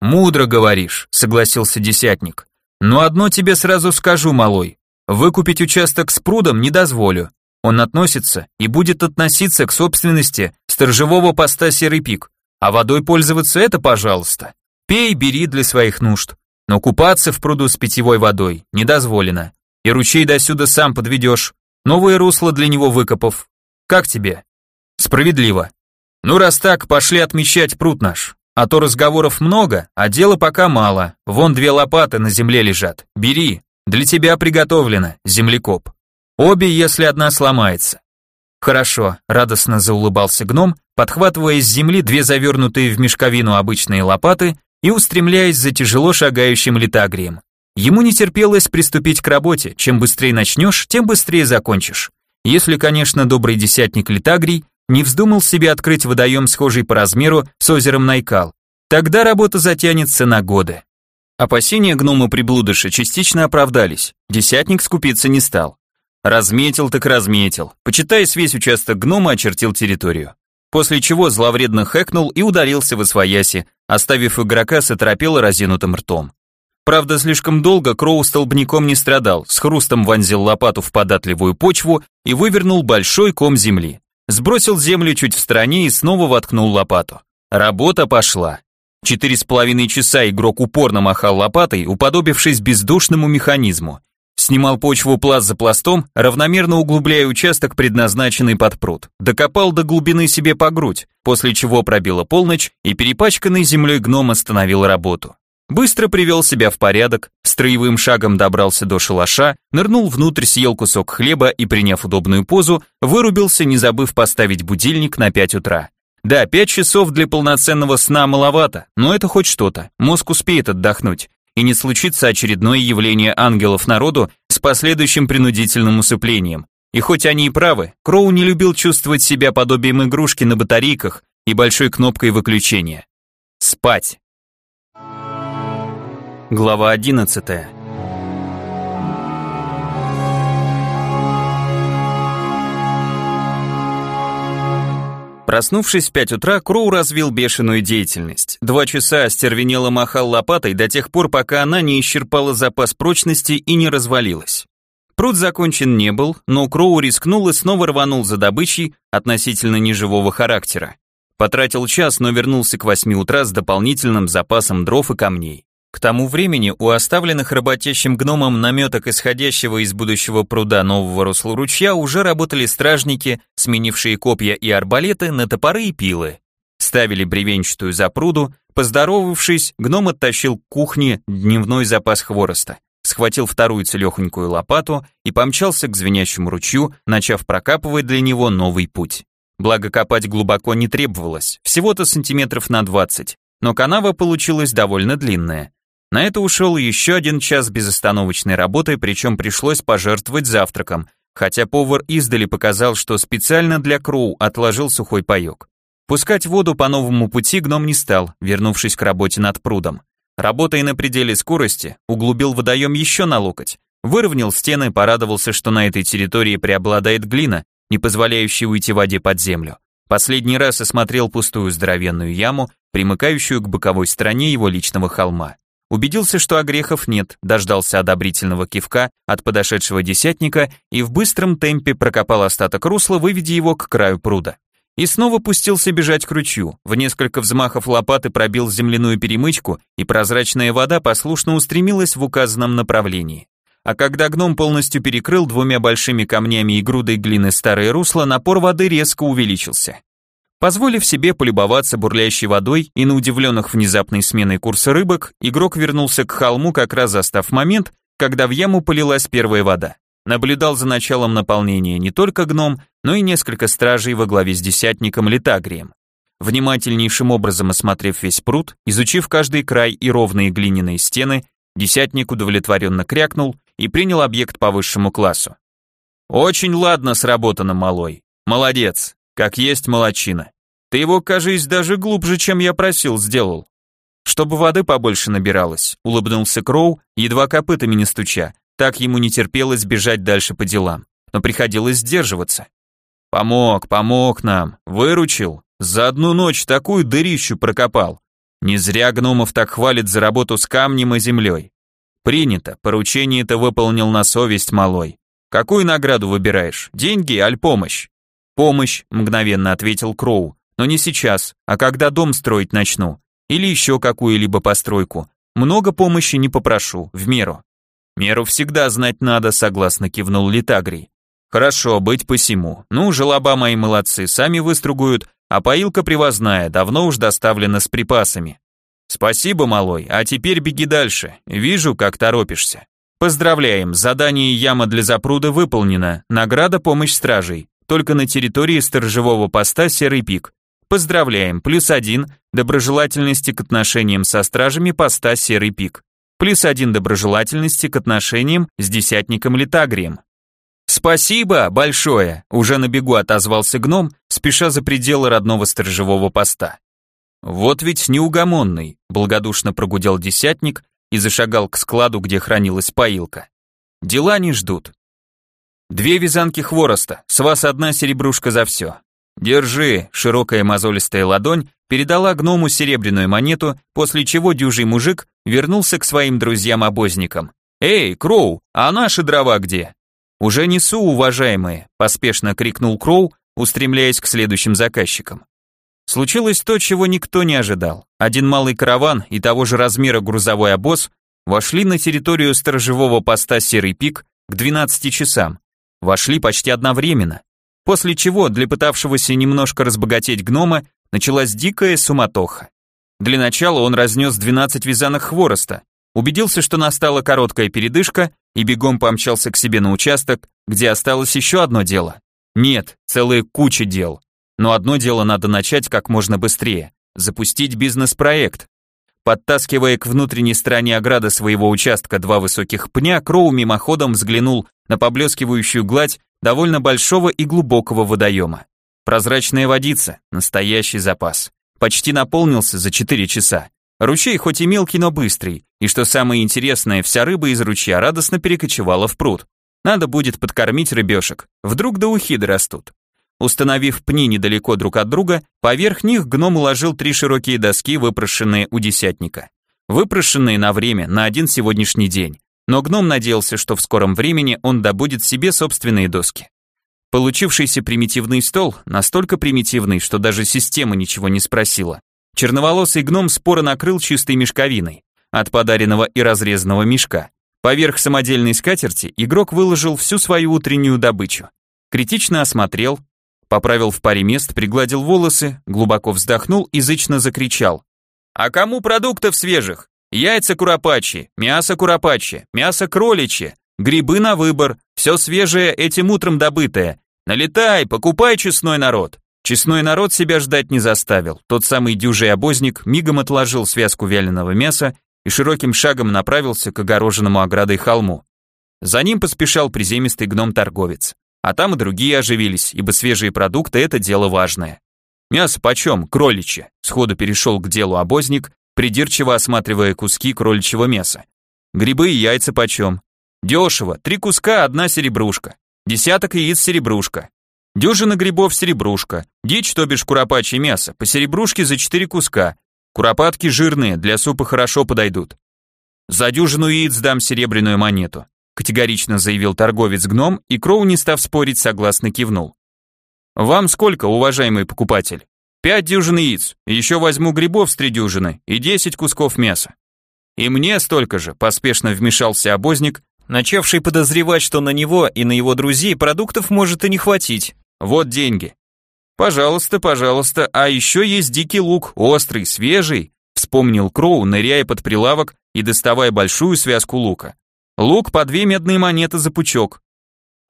«Мудро говоришь», — согласился десятник. «Но одно тебе сразу скажу, малой. Выкупить участок с прудом не дозволю. Он относится и будет относиться к собственности сторожевого поста Серый Пик. А водой пользоваться это, пожалуйста. Пей, бери для своих нужд. Но купаться в пруду с питьевой водой не дозволено. И ручей до сюда сам подведешь. Новое русло для него выкопав. Как тебе? Справедливо. Ну раз так, пошли отмечать пруд наш. А то разговоров много, а дела пока мало. Вон две лопаты на земле лежат. Бери. Для тебя приготовлено, землекоп. Обе, если одна сломается. Хорошо, радостно заулыбался гном, подхватывая с земли две завернутые в мешковину обычные лопаты и устремляясь за тяжело шагающим литагрием. Ему не терпелось приступить к работе, чем быстрее начнешь, тем быстрее закончишь. Если, конечно, добрый десятник литагрий не вздумал себе открыть водоем, схожий по размеру с озером Найкал. Тогда работа затянется на годы. Опасения гнома приблудыша частично оправдались. Десятник скупиться не стал. Разметил так разметил. Почитая весь участок гнома, очертил территорию. После чего зловредно хэкнул и ударился в освояси, оставив игрока с оторопело разинутым ртом. Правда, слишком долго Кроу столбняком не страдал, с хрустом вонзил лопату в податливую почву и вывернул большой ком земли сбросил землю чуть в стороне и снова воткнул лопату. Работа пошла. Четыре с половиной часа игрок упорно махал лопатой, уподобившись бездушному механизму. Снимал почву пласт за пластом, равномерно углубляя участок, предназначенный под пруд. Докопал до глубины себе по грудь, после чего пробила полночь, и перепачканный землей гном остановил работу. Быстро привел себя в порядок, строевым шагом добрался до шалаша, нырнул внутрь, съел кусок хлеба и, приняв удобную позу, вырубился, не забыв поставить будильник на 5 утра. Да, 5 часов для полноценного сна маловато, но это хоть что-то, мозг успеет отдохнуть, и не случится очередное явление ангелов народу с последующим принудительным усыплением. И хоть они и правы, Кроу не любил чувствовать себя подобием игрушки на батарейках и большой кнопкой выключения. Спать. Глава 11 Проснувшись в 5 утра, Кроу развил бешеную деятельность. Два часа остервенело махал лопатой до тех пор, пока она не исчерпала запас прочности и не развалилась. Пруд закончен не был, но Кроу рискнул и снова рванул за добычей относительно неживого характера. Потратил час, но вернулся к 8 утра с дополнительным запасом дров и камней. К тому времени у оставленных работящим гномом наметок исходящего из будущего пруда нового русла ручья уже работали стражники, сменившие копья и арбалеты на топоры и пилы. Ставили бревенчатую запруду, поздоровавшись, гном оттащил к кухне дневной запас хвороста, схватил вторую целехонькую лопату и помчался к звенящему ручью, начав прокапывать для него новый путь. Благо копать глубоко не требовалось, всего-то сантиметров на 20, но канава получилась довольно длинная. На это ушел еще один час безостановочной работы, причем пришлось пожертвовать завтраком, хотя повар издали показал, что специально для Кроу отложил сухой паек. Пускать воду по новому пути гном не стал, вернувшись к работе над прудом. Работая на пределе скорости, углубил водоем еще на локоть, выровнял стены, порадовался, что на этой территории преобладает глина, не позволяющая уйти воде под землю. Последний раз осмотрел пустую здоровенную яму, примыкающую к боковой стороне его личного холма. Убедился, что огрехов нет, дождался одобрительного кивка от подошедшего десятника и в быстром темпе прокопал остаток русла, выведя его к краю пруда. И снова пустился бежать к ручью. В несколько взмахов лопаты пробил земляную перемычку, и прозрачная вода послушно устремилась в указанном направлении. А когда гном полностью перекрыл двумя большими камнями и грудой глины старое русло, напор воды резко увеличился. Позволив себе полюбоваться бурлящей водой и на удивленных внезапной сменой курса рыбок, игрок вернулся к холму, как раз застав момент, когда в яму полилась первая вода. Наблюдал за началом наполнения не только гном, но и несколько стражей во главе с десятником Литагрием. Внимательнейшим образом осмотрев весь пруд, изучив каждый край и ровные глиняные стены, десятник удовлетворенно крякнул и принял объект по высшему классу. «Очень ладно сработано, малой. Молодец. Как есть молочина. Ты его, кажись, даже глубже, чем я просил, сделал. Чтобы воды побольше набиралось, улыбнулся Кроу, едва копытами не стуча. Так ему не терпелось бежать дальше по делам, но приходилось сдерживаться. Помог, помог нам, выручил. За одну ночь такую дырищу прокопал. Не зря гномов так хвалит за работу с камнем и землей. Принято, поручение-то выполнил на совесть малой. Какую награду выбираешь, деньги, аль помощь? «Помощь», — мгновенно ответил Кроу, «но не сейчас, а когда дом строить начну. Или еще какую-либо постройку. Много помощи не попрошу, в меру». «Меру всегда знать надо», — согласно кивнул Литагрий. «Хорошо, быть посему. Ну, желоба мои молодцы, сами выстругают, а поилка привозная, давно уж доставлена с припасами. Спасибо, малой, а теперь беги дальше. Вижу, как торопишься. Поздравляем, задание яма для запруда выполнено, награда помощь стражей только на территории сторожевого поста Серый Пик. Поздравляем, плюс один доброжелательности к отношениям со стражами поста Серый Пик. Плюс один доброжелательности к отношениям с десятником Литагрием. «Спасибо большое!» — уже на бегу отозвался гном, спеша за пределы родного сторожевого поста. «Вот ведь неугомонный», — благодушно прогудел десятник и зашагал к складу, где хранилась поилка. «Дела не ждут. Две вязанки хвороста, с вас одна серебрушка за все. Держи, широкая мозолистая ладонь передала гному серебряную монету, после чего дюжий мужик вернулся к своим друзьям-обозникам. «Эй, Кроу, а наши дрова где?» «Уже несу, уважаемые», — поспешно крикнул Кроу, устремляясь к следующим заказчикам. Случилось то, чего никто не ожидал. Один малый караван и того же размера грузовой обоз вошли на территорию сторожевого поста Серый Пик к 12 часам, вошли почти одновременно, после чего для пытавшегося немножко разбогатеть гнома началась дикая суматоха. Для начала он разнес 12 вязанок хвороста, убедился, что настала короткая передышка и бегом помчался к себе на участок, где осталось еще одно дело. Нет, целая куча дел. Но одно дело надо начать как можно быстрее – запустить бизнес-проект. Подтаскивая к внутренней стороне ограды своего участка два высоких пня, Кроу мимоходом взглянул на поблескивающую гладь довольно большого и глубокого водоема. Прозрачная водица, настоящий запас. Почти наполнился за 4 часа. Ручей хоть и мелкий, но быстрый, и что самое интересное, вся рыба из ручья радостно перекочевала в пруд. Надо будет подкормить рыбешек, вдруг до ухи дорастут. Установив пни недалеко друг от друга, поверх них гном уложил три широкие доски, выпрошенные у десятника. Выпрошенные на время, на один сегодняшний день. но гном надеялся, что в скором времени он добудет себе собственные доски. Получившийся примитивный стол, настолько примитивный, что даже система ничего не спросила. Черноволосый гном споро накрыл чистой мешковиной, от подаренного и разрезанного мешка. Поверх самодельной скатерти игрок выложил всю свою утреннюю добычу. Критично осмотрел, поправил в паре мест, пригладил волосы, глубоко вздохнул и зычно закричал. «А кому продуктов свежих? Яйца куропачьи, мясо куропачье, мясо кроличье, грибы на выбор, все свежее этим утром добытое. Налетай, покупай, честной народ!» Честной народ себя ждать не заставил. Тот самый дюжий обозник мигом отложил связку вяленого мяса и широким шагом направился к огороженному оградой холму. За ним поспешал приземистый гном-торговец. А там и другие оживились, ибо свежие продукты – это дело важное. «Мясо почем? Кроличье!» – сходу перешел к делу обозник, придирчиво осматривая куски кроличьего мяса. «Грибы и яйца почем?» «Дешево, три куска, одна серебрушка. Десяток яиц серебрушка. Дюжина грибов серебрушка. Дичь, то бишь куропачье мясо, по серебрушке за четыре куска. Куропатки жирные, для супа хорошо подойдут. За дюжину яиц дам серебряную монету категорично заявил торговец-гном, и Кроу, не став спорить, согласно кивнул. «Вам сколько, уважаемый покупатель?» «Пять дюжин яиц, еще возьму грибов с три дюжины и десять кусков мяса». «И мне столько же», поспешно вмешался обозник, начавший подозревать, что на него и на его друзей продуктов может и не хватить. «Вот деньги». «Пожалуйста, пожалуйста, а еще есть дикий лук, острый, свежий», вспомнил Кроу, ныряя под прилавок и доставая большую связку лука. Лук по две медные монеты за пучок.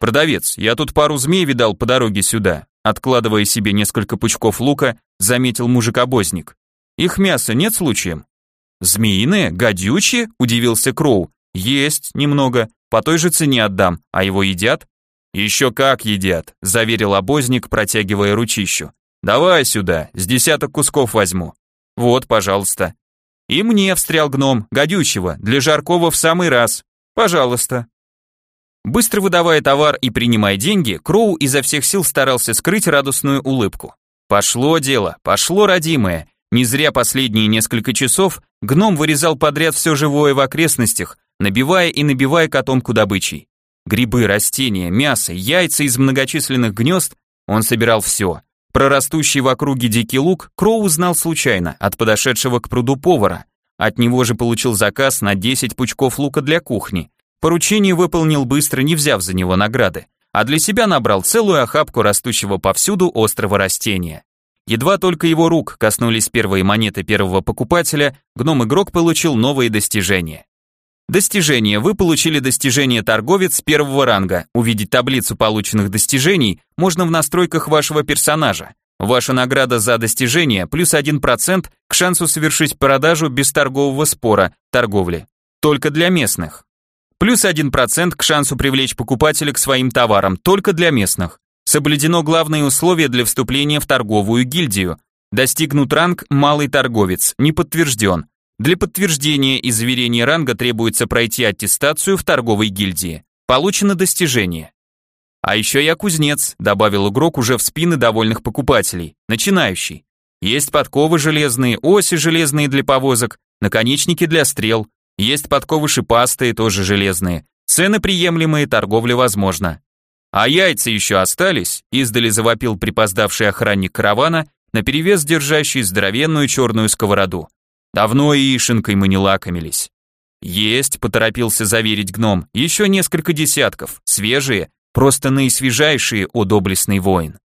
Продавец, я тут пару змей видал по дороге сюда. Откладывая себе несколько пучков лука, заметил мужик-обозник. Их мяса нет случаем? Змеиные? Гадючие? Удивился Кроу. Есть, немного. По той же цене отдам. А его едят? Еще как едят, заверил обозник, протягивая ручищу. Давай сюда, с десяток кусков возьму. Вот, пожалуйста. И мне встрял гном, гадючего, для жаркого в самый раз. Пожалуйста. Быстро выдавая товар и принимая деньги, Кроу изо всех сил старался скрыть радостную улыбку. Пошло дело, пошло родимое. Не зря последние несколько часов гном вырезал подряд все живое в окрестностях, набивая и набивая котомку добычей. Грибы, растения, мясо, яйца из многочисленных гнезд он собирал все. Про растущий в округе дикий лук Кроу узнал случайно от подошедшего к пруду повара, от него же получил заказ на 10 пучков лука для кухни. Поручение выполнил быстро, не взяв за него награды, а для себя набрал целую охапку растущего повсюду острого растения. Едва только его рук коснулись первые монеты первого покупателя, гном-игрок получил новые достижения. Достижения. Вы получили достижение торговец первого ранга. Увидеть таблицу полученных достижений можно в настройках вашего персонажа. Ваша награда за достижение плюс 1% к шансу совершить продажу без торгового спора, торговли. Только для местных. Плюс 1% к шансу привлечь покупателя к своим товарам, только для местных. Соблюдено главное условие для вступления в торговую гильдию. Достигнут ранг «Малый торговец», не подтвержден. Для подтверждения и заверения ранга требуется пройти аттестацию в торговой гильдии. Получено достижение. А еще я кузнец, добавил игрок уже в спины довольных покупателей. Начинающий. Есть подковы железные, оси железные для повозок, наконечники для стрел. Есть подковы шипастые, тоже железные. Цены приемлемые, торговля возможна. А яйца еще остались, издали завопил припоздавший охранник каравана, наперевес держащий здоровенную черную сковороду. Давно яишенкой мы не лакомились. Есть, поторопился заверить гном, еще несколько десятков, свежие, Просто наисвежайшие, о доблестный воин.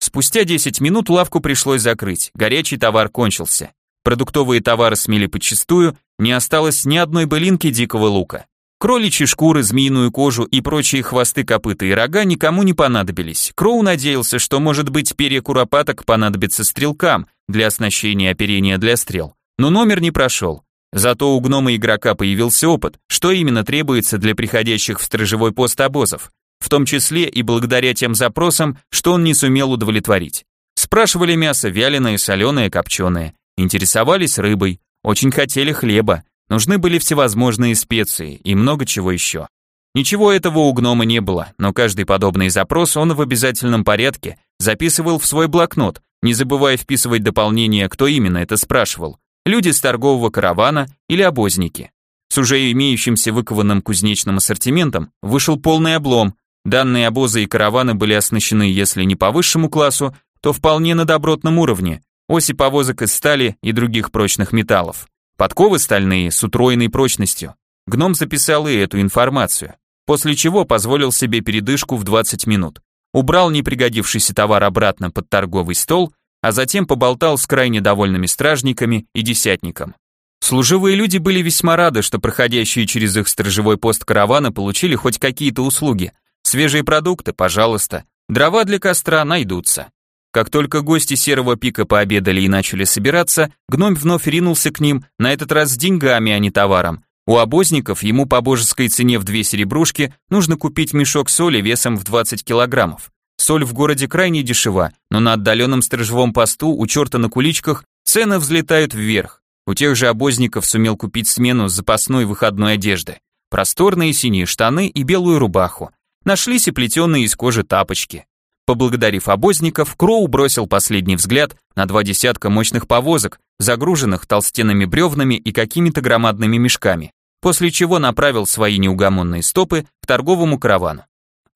Спустя 10 минут лавку пришлось закрыть, горячий товар кончился. Продуктовые товары смели подчистую, не осталось ни одной былинки дикого лука. Кроличьи шкуры, змеиную кожу и прочие хвосты, копыта и рога никому не понадобились. Кроу надеялся, что, может быть, перья куропаток понадобятся стрелкам для оснащения оперения для стрел. Но номер не прошел. Зато у гнома игрока появился опыт, что именно требуется для приходящих в сторожевой пост обозов в том числе и благодаря тем запросам, что он не сумел удовлетворить. Спрашивали мясо вяленое, соленое, копченое, интересовались рыбой, очень хотели хлеба, нужны были всевозможные специи и много чего еще. Ничего этого у гнома не было, но каждый подобный запрос он в обязательном порядке записывал в свой блокнот, не забывая вписывать дополнение, кто именно это спрашивал, люди с торгового каравана или обозники. С уже имеющимся выкованным кузнечным ассортиментом вышел полный облом. Данные обозы и караваны были оснащены, если не по высшему классу, то вполне на добротном уровне. Оси повозок из стали и других прочных металлов. Подковы стальные с утроенной прочностью. Гном записал и эту информацию, после чего позволил себе передышку в 20 минут. Убрал непригодившийся товар обратно под торговый стол, а затем поболтал с крайне довольными стражниками и десятником. Служивые люди были весьма рады, что проходящие через их сторожевой пост каравана получили хоть какие-то услуги. Свежие продукты, пожалуйста. Дрова для костра найдутся. Как только гости Серого Пика пообедали и начали собираться, гном вновь ринулся к ним, на этот раз с деньгами, а не товаром. У обозников ему по божеской цене в две серебрушки нужно купить мешок соли весом в 20 килограммов. Соль в городе крайне дешева, но на отдаленном сторожевом посту у черта на куличках цены взлетают вверх. У тех же обозников сумел купить смену запасной выходной одежды. Просторные синие штаны и белую рубаху. Нашлись и плетеные из кожи тапочки. Поблагодарив обозников, Кроу бросил последний взгляд на два десятка мощных повозок, загруженных толстенными бревнами и какими-то громадными мешками, после чего направил свои неугомонные стопы к торговому каравану.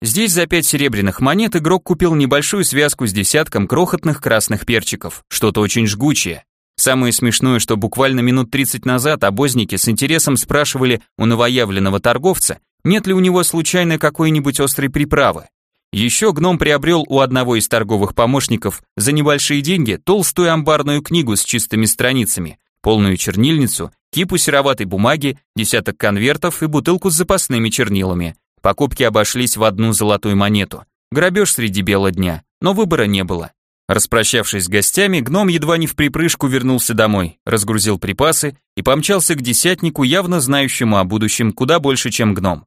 Здесь за пять серебряных монет игрок купил небольшую связку с десятком крохотных красных перчиков, что-то очень жгучее. Самое смешное, что буквально минут 30 назад обозники с интересом спрашивали у новоявленного торговца, нет ли у него случайно какой-нибудь острой приправы. Еще гном приобрел у одного из торговых помощников за небольшие деньги толстую амбарную книгу с чистыми страницами, полную чернильницу, кипу сероватой бумаги, десяток конвертов и бутылку с запасными чернилами. Покупки обошлись в одну золотую монету. Грабеж среди бела дня, но выбора не было. Распрощавшись с гостями, гном едва не в припрыжку вернулся домой, разгрузил припасы и помчался к десятнику, явно знающему о будущем куда больше, чем гном.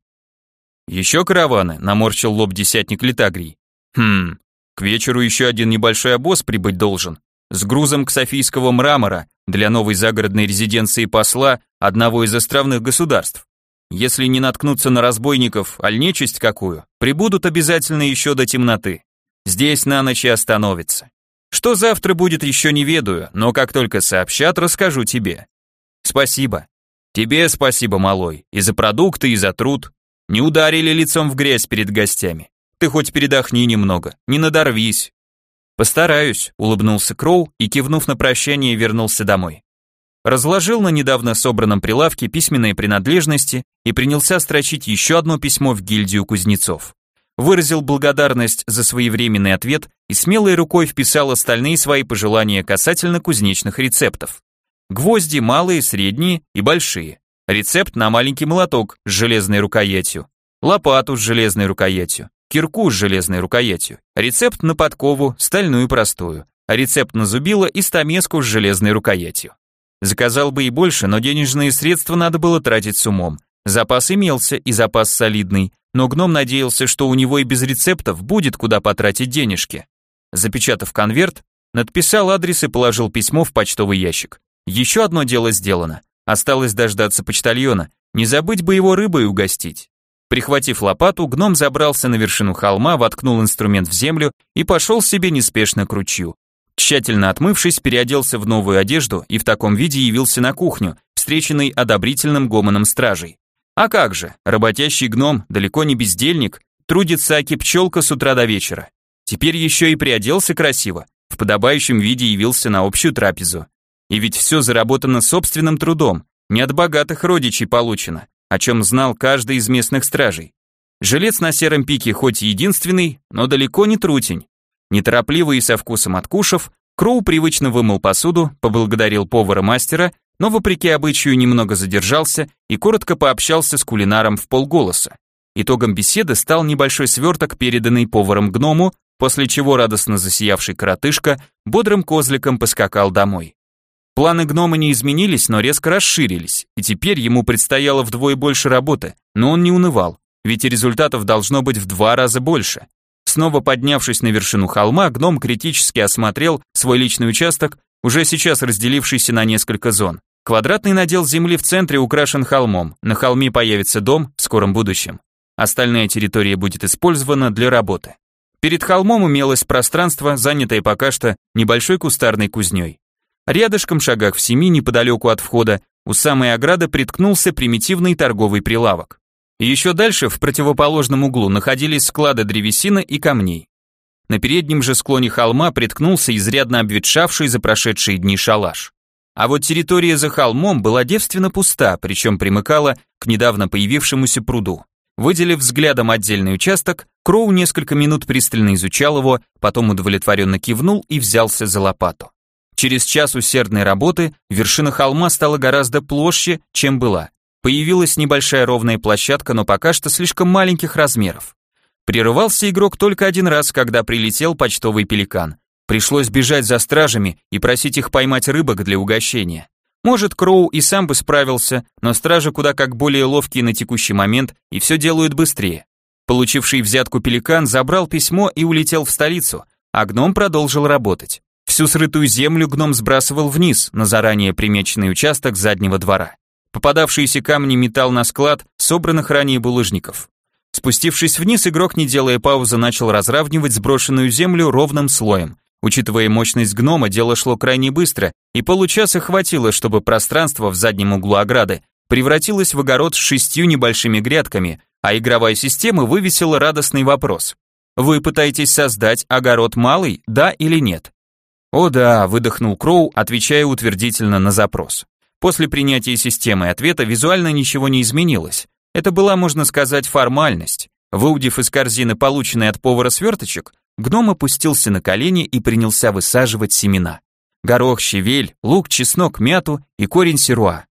«Еще караваны», — наморщил лоб десятник Литагрий. «Хм, к вечеру еще один небольшой обоз прибыть должен, с грузом к Софийского мрамора для новой загородной резиденции посла одного из островных государств. Если не наткнуться на разбойников, аль нечисть какую, прибудут обязательно еще до темноты. Здесь на ночь и остановится. Что завтра будет, еще не ведаю, но как только сообщат, расскажу тебе. Спасибо. Тебе спасибо, малой, и за продукты, и за труд. Не ударили лицом в грязь перед гостями. Ты хоть передохни немного, не надорвись. Постараюсь, улыбнулся Кроу и, кивнув на прощание, вернулся домой. Разложил на недавно собранном прилавке письменные принадлежности и принялся строчить еще одно письмо в гильдию кузнецов. Выразил благодарность за своевременный ответ и смелой рукой вписал остальные свои пожелания касательно кузнечных рецептов. Гвозди малые, средние и большие. Рецепт на маленький молоток с железной рукоятью, лопату с железной рукоятью, кирку с железной рукоятью, рецепт на подкову, стальную простую, рецепт на зубило и стамеску с железной рукоятью. Заказал бы и больше, но денежные средства надо было тратить с умом. Запас имелся, и запас солидный, но гном надеялся, что у него и без рецептов будет куда потратить денежки. Запечатав конверт, надписал адрес и положил письмо в почтовый ящик. Еще одно дело сделано. Осталось дождаться почтальона, не забыть бы его рыбой угостить. Прихватив лопату, гном забрался на вершину холма, воткнул инструмент в землю и пошел себе неспешно к ручью. Тщательно отмывшись, переоделся в новую одежду и в таком виде явился на кухню, встреченный одобрительным гомоном стражей. А как же, работящий гном, далеко не бездельник, трудится аки пчелка с утра до вечера. Теперь еще и приоделся красиво, в подобающем виде явился на общую трапезу. И ведь все заработано собственным трудом, не от богатых родичей получено, о чем знал каждый из местных стражей. Жилец на сером пике хоть и единственный, но далеко не трутень. Неторопливо и со вкусом откушав, Кроу привычно вымыл посуду, поблагодарил повара-мастера, но вопреки обычаю немного задержался и коротко пообщался с кулинаром в полголоса. Итогом беседы стал небольшой сверток, переданный поваром гному, после чего радостно засиявший коротышка бодрым козликом поскакал домой. Планы гнома не изменились, но резко расширились, и теперь ему предстояло вдвое больше работы, но он не унывал, ведь результатов должно быть в два раза больше. Снова поднявшись на вершину холма, гном критически осмотрел свой личный участок, уже сейчас разделившийся на несколько зон. Квадратный надел земли в центре украшен холмом, на холме появится дом в скором будущем. Остальная территория будет использована для работы. Перед холмом имелось пространство, занятое пока что небольшой кустарной кузней. Рядышком, шагах в семи, неподалеку от входа, У самой ограды приткнулся примитивный торговый прилавок. Еще дальше, в противоположном углу, находились склады древесины и камней. На переднем же склоне холма приткнулся изрядно обветшавший за прошедшие дни шалаш. А вот территория за холмом была девственно пуста, причем примыкала к недавно появившемуся пруду. Выделив взглядом отдельный участок, Кроу несколько минут пристально изучал его, потом удовлетворенно кивнул и взялся за лопату. Через час усердной работы вершина холма стала гораздо площе, чем была. Появилась небольшая ровная площадка, но пока что слишком маленьких размеров. Прерывался игрок только один раз, когда прилетел почтовый пеликан. Пришлось бежать за стражами и просить их поймать рыбок для угощения. Может, Кроу и сам бы справился, но стражи куда как более ловкие на текущий момент и все делают быстрее. Получивший взятку пеликан забрал письмо и улетел в столицу, а гном продолжил работать. Всю срытую землю гном сбрасывал вниз, на заранее примеченный участок заднего двора. Попадавшиеся камни метал на склад собранных ранее булыжников. Спустившись вниз, игрок, не делая паузы, начал разравнивать сброшенную землю ровным слоем. Учитывая мощность гнома, дело шло крайне быстро, и получаса хватило, чтобы пространство в заднем углу ограды превратилось в огород с шестью небольшими грядками, а игровая система вывесила радостный вопрос. Вы пытаетесь создать огород малый, да или нет? О да, выдохнул Кроу, отвечая утвердительно на запрос. После принятия системы ответа визуально ничего не изменилось. Это была, можно сказать, формальность. Выудив из корзины полученный от повара сверточек, гном опустился на колени и принялся высаживать семена. Горох, щавель, лук, чеснок, мяту и корень серуа.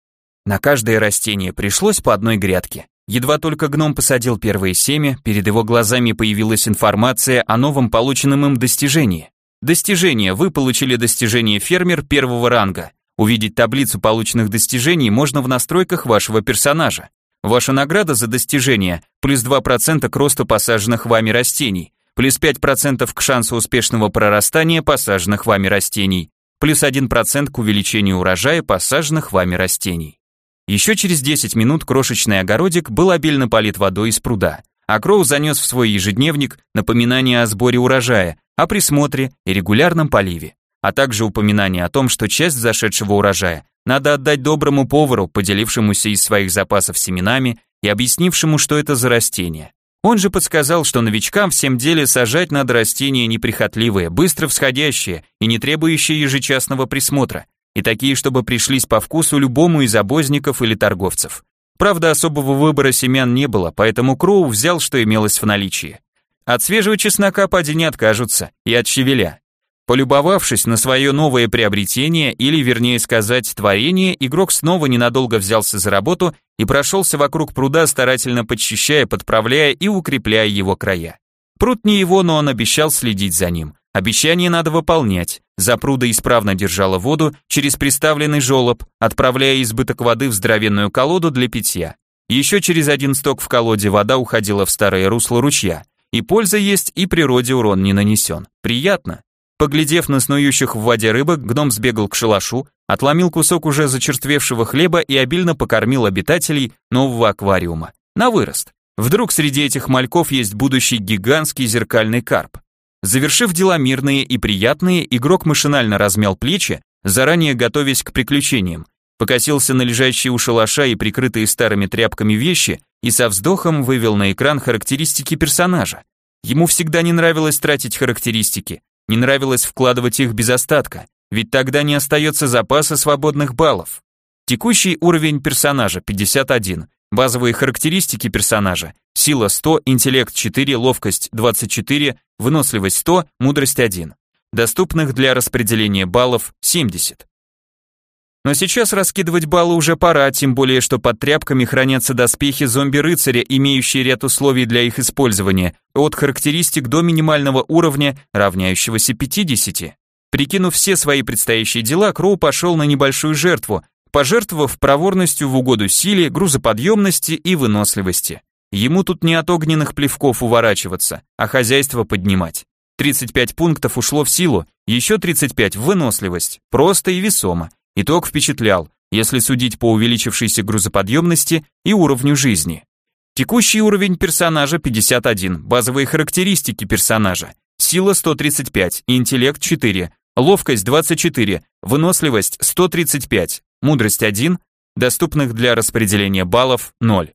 На каждое растение пришлось по одной грядке. Едва только гном посадил первые семя, перед его глазами появилась информация о новом полученном им достижении. Достижение. Вы получили достижение фермер первого ранга. Увидеть таблицу полученных достижений можно в настройках вашего персонажа. Ваша награда за достижение плюс 2% к росту посаженных вами растений, плюс 5% к шансу успешного прорастания посаженных вами растений, плюс 1% к увеличению урожая посаженных вами растений. Еще через 10 минут крошечный огородик был обильно полит водой из пруда, а Кроу занес в свой ежедневник напоминание о сборе урожая, о присмотре и регулярном поливе а также упоминание о том, что часть зашедшего урожая надо отдать доброму повару, поделившемуся из своих запасов семенами и объяснившему, что это за растение. Он же подсказал, что новичкам всем деле сажать надо растения неприхотливые, быстро всходящие и не требующие ежечасного присмотра, и такие, чтобы пришлись по вкусу любому из обозников или торговцев. Правда, особого выбора семян не было, поэтому Кроу взял, что имелось в наличии. От свежего чеснока поди не откажутся, и от щавеля. Полюбовавшись на свое новое приобретение, или вернее сказать творение, игрок снова ненадолго взялся за работу и прошелся вокруг пруда, старательно подчищая, подправляя и укрепляя его края. Пруд не его, но он обещал следить за ним. Обещание надо выполнять. За пруда исправно держала воду через приставленный желоб, отправляя избыток воды в здоровенную колоду для питья. Еще через один сток в колоде вода уходила в старое русло ручья. И польза есть, и природе урон не нанесен. Приятно. Поглядев на снующих в воде рыбок, гном сбегал к шалашу, отломил кусок уже зачерствевшего хлеба и обильно покормил обитателей нового аквариума. На вырост. Вдруг среди этих мальков есть будущий гигантский зеркальный карп. Завершив дела мирные и приятные, игрок машинально размял плечи, заранее готовясь к приключениям, покосился на лежащие у шалаша и прикрытые старыми тряпками вещи и со вздохом вывел на экран характеристики персонажа. Ему всегда не нравилось тратить характеристики, не нравилось вкладывать их без остатка, ведь тогда не остается запаса свободных баллов. Текущий уровень персонажа 51, базовые характеристики персонажа, сила 100, интеллект 4, ловкость 24, выносливость 100, мудрость 1. Доступных для распределения баллов 70. Но сейчас раскидывать баллы уже пора, тем более, что под тряпками хранятся доспехи зомби-рыцаря, имеющие ряд условий для их использования, от характеристик до минимального уровня, равняющегося 50. Прикинув все свои предстоящие дела, Кроу пошел на небольшую жертву, пожертвовав проворностью в угоду силе, грузоподъемности и выносливости. Ему тут не от огненных плевков уворачиваться, а хозяйство поднимать. 35 пунктов ушло в силу, еще 35 в выносливость, просто и весомо. Итог впечатлял, если судить по увеличившейся грузоподъемности и уровню жизни. Текущий уровень персонажа 51, базовые характеристики персонажа. Сила 135, интеллект 4, ловкость 24, выносливость 135, мудрость 1, доступных для распределения баллов – 0.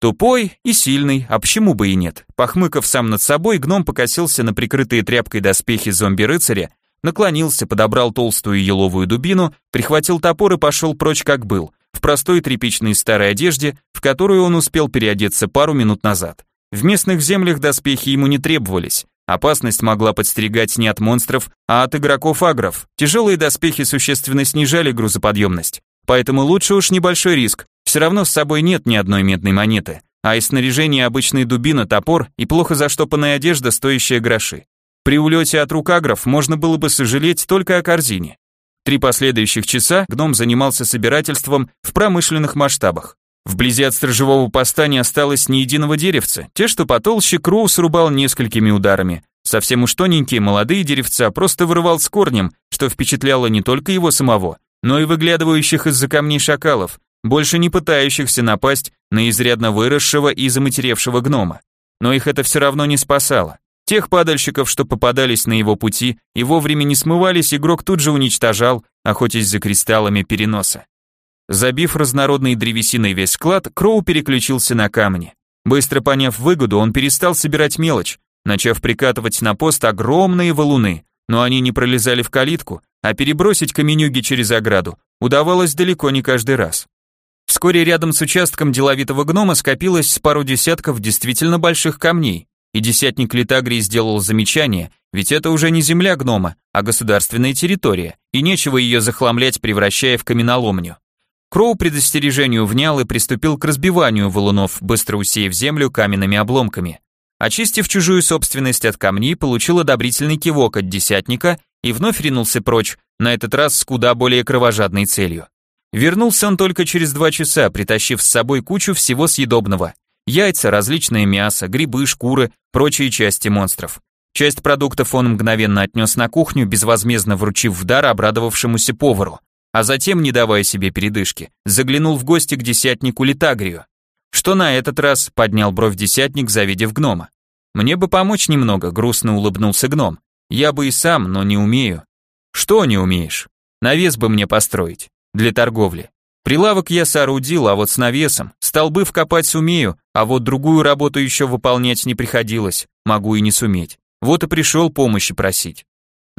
Тупой и сильный, а почему бы и нет? Похмыкав сам над собой, гном покосился на прикрытые тряпкой доспехи зомби-рыцаря, наклонился, подобрал толстую еловую дубину, прихватил топор и пошел прочь как был, в простой тряпичной старой одежде, в которую он успел переодеться пару минут назад. В местных землях доспехи ему не требовались, опасность могла подстерегать не от монстров, а от игроков-агров. Тяжелые доспехи существенно снижали грузоподъемность, поэтому лучше уж небольшой риск, все равно с собой нет ни одной медной монеты, а из снаряжения обычные дубина, топор и плохо заштопанная одежда, стоящая гроши. При улете от рукагров можно было бы сожалеть только о корзине. Три последующих часа гном занимался собирательством в промышленных масштабах. Вблизи от сторожевого поста не осталось ни единого деревца, те, что потолще, Кроу срубал несколькими ударами. Совсем уж тоненькие молодые деревца просто вырывал с корнем, что впечатляло не только его самого, но и выглядывающих из-за камней шакалов, больше не пытающихся напасть на изрядно выросшего и заматеревшего гнома. Но их это все равно не спасало. Тех падальщиков, что попадались на его пути и вовремя не смывались, игрок тут же уничтожал, охотясь за кристаллами переноса. Забив разнородной древесиной весь склад, Кроу переключился на камни. Быстро поняв выгоду, он перестал собирать мелочь, начав прикатывать на пост огромные валуны, но они не пролезали в калитку, а перебросить каменюги через ограду удавалось далеко не каждый раз. Вскоре рядом с участком деловитого гнома скопилось пару десятков действительно больших камней, и десятник Литагрий сделал замечание, ведь это уже не земля гнома, а государственная территория, и нечего ее захламлять, превращая в каменоломню. Кроу предостережению внял и приступил к разбиванию валунов, быстро усеяв землю каменными обломками. Очистив чужую собственность от камней, получил одобрительный кивок от десятника и вновь ринулся прочь, на этот раз с куда более кровожадной целью. Вернулся он только через два часа, притащив с собой кучу всего съедобного. Яйца, различное мясо, грибы, шкуры, прочие части монстров. Часть продуктов он мгновенно отнес на кухню, безвозмездно вручив в дар обрадовавшемуся повару. А затем, не давая себе передышки, заглянул в гости к десятнику Литагрию. Что на этот раз поднял бровь десятник, завидев гнома. «Мне бы помочь немного», — грустно улыбнулся гном. «Я бы и сам, но не умею». «Что не умеешь?» «Навес бы мне построить для торговли. Прилавок я соорудил, а вот с навесом. Столбы вкопать сумею, а вот другую работу еще выполнять не приходилось, могу и не суметь. Вот и пришел помощи просить.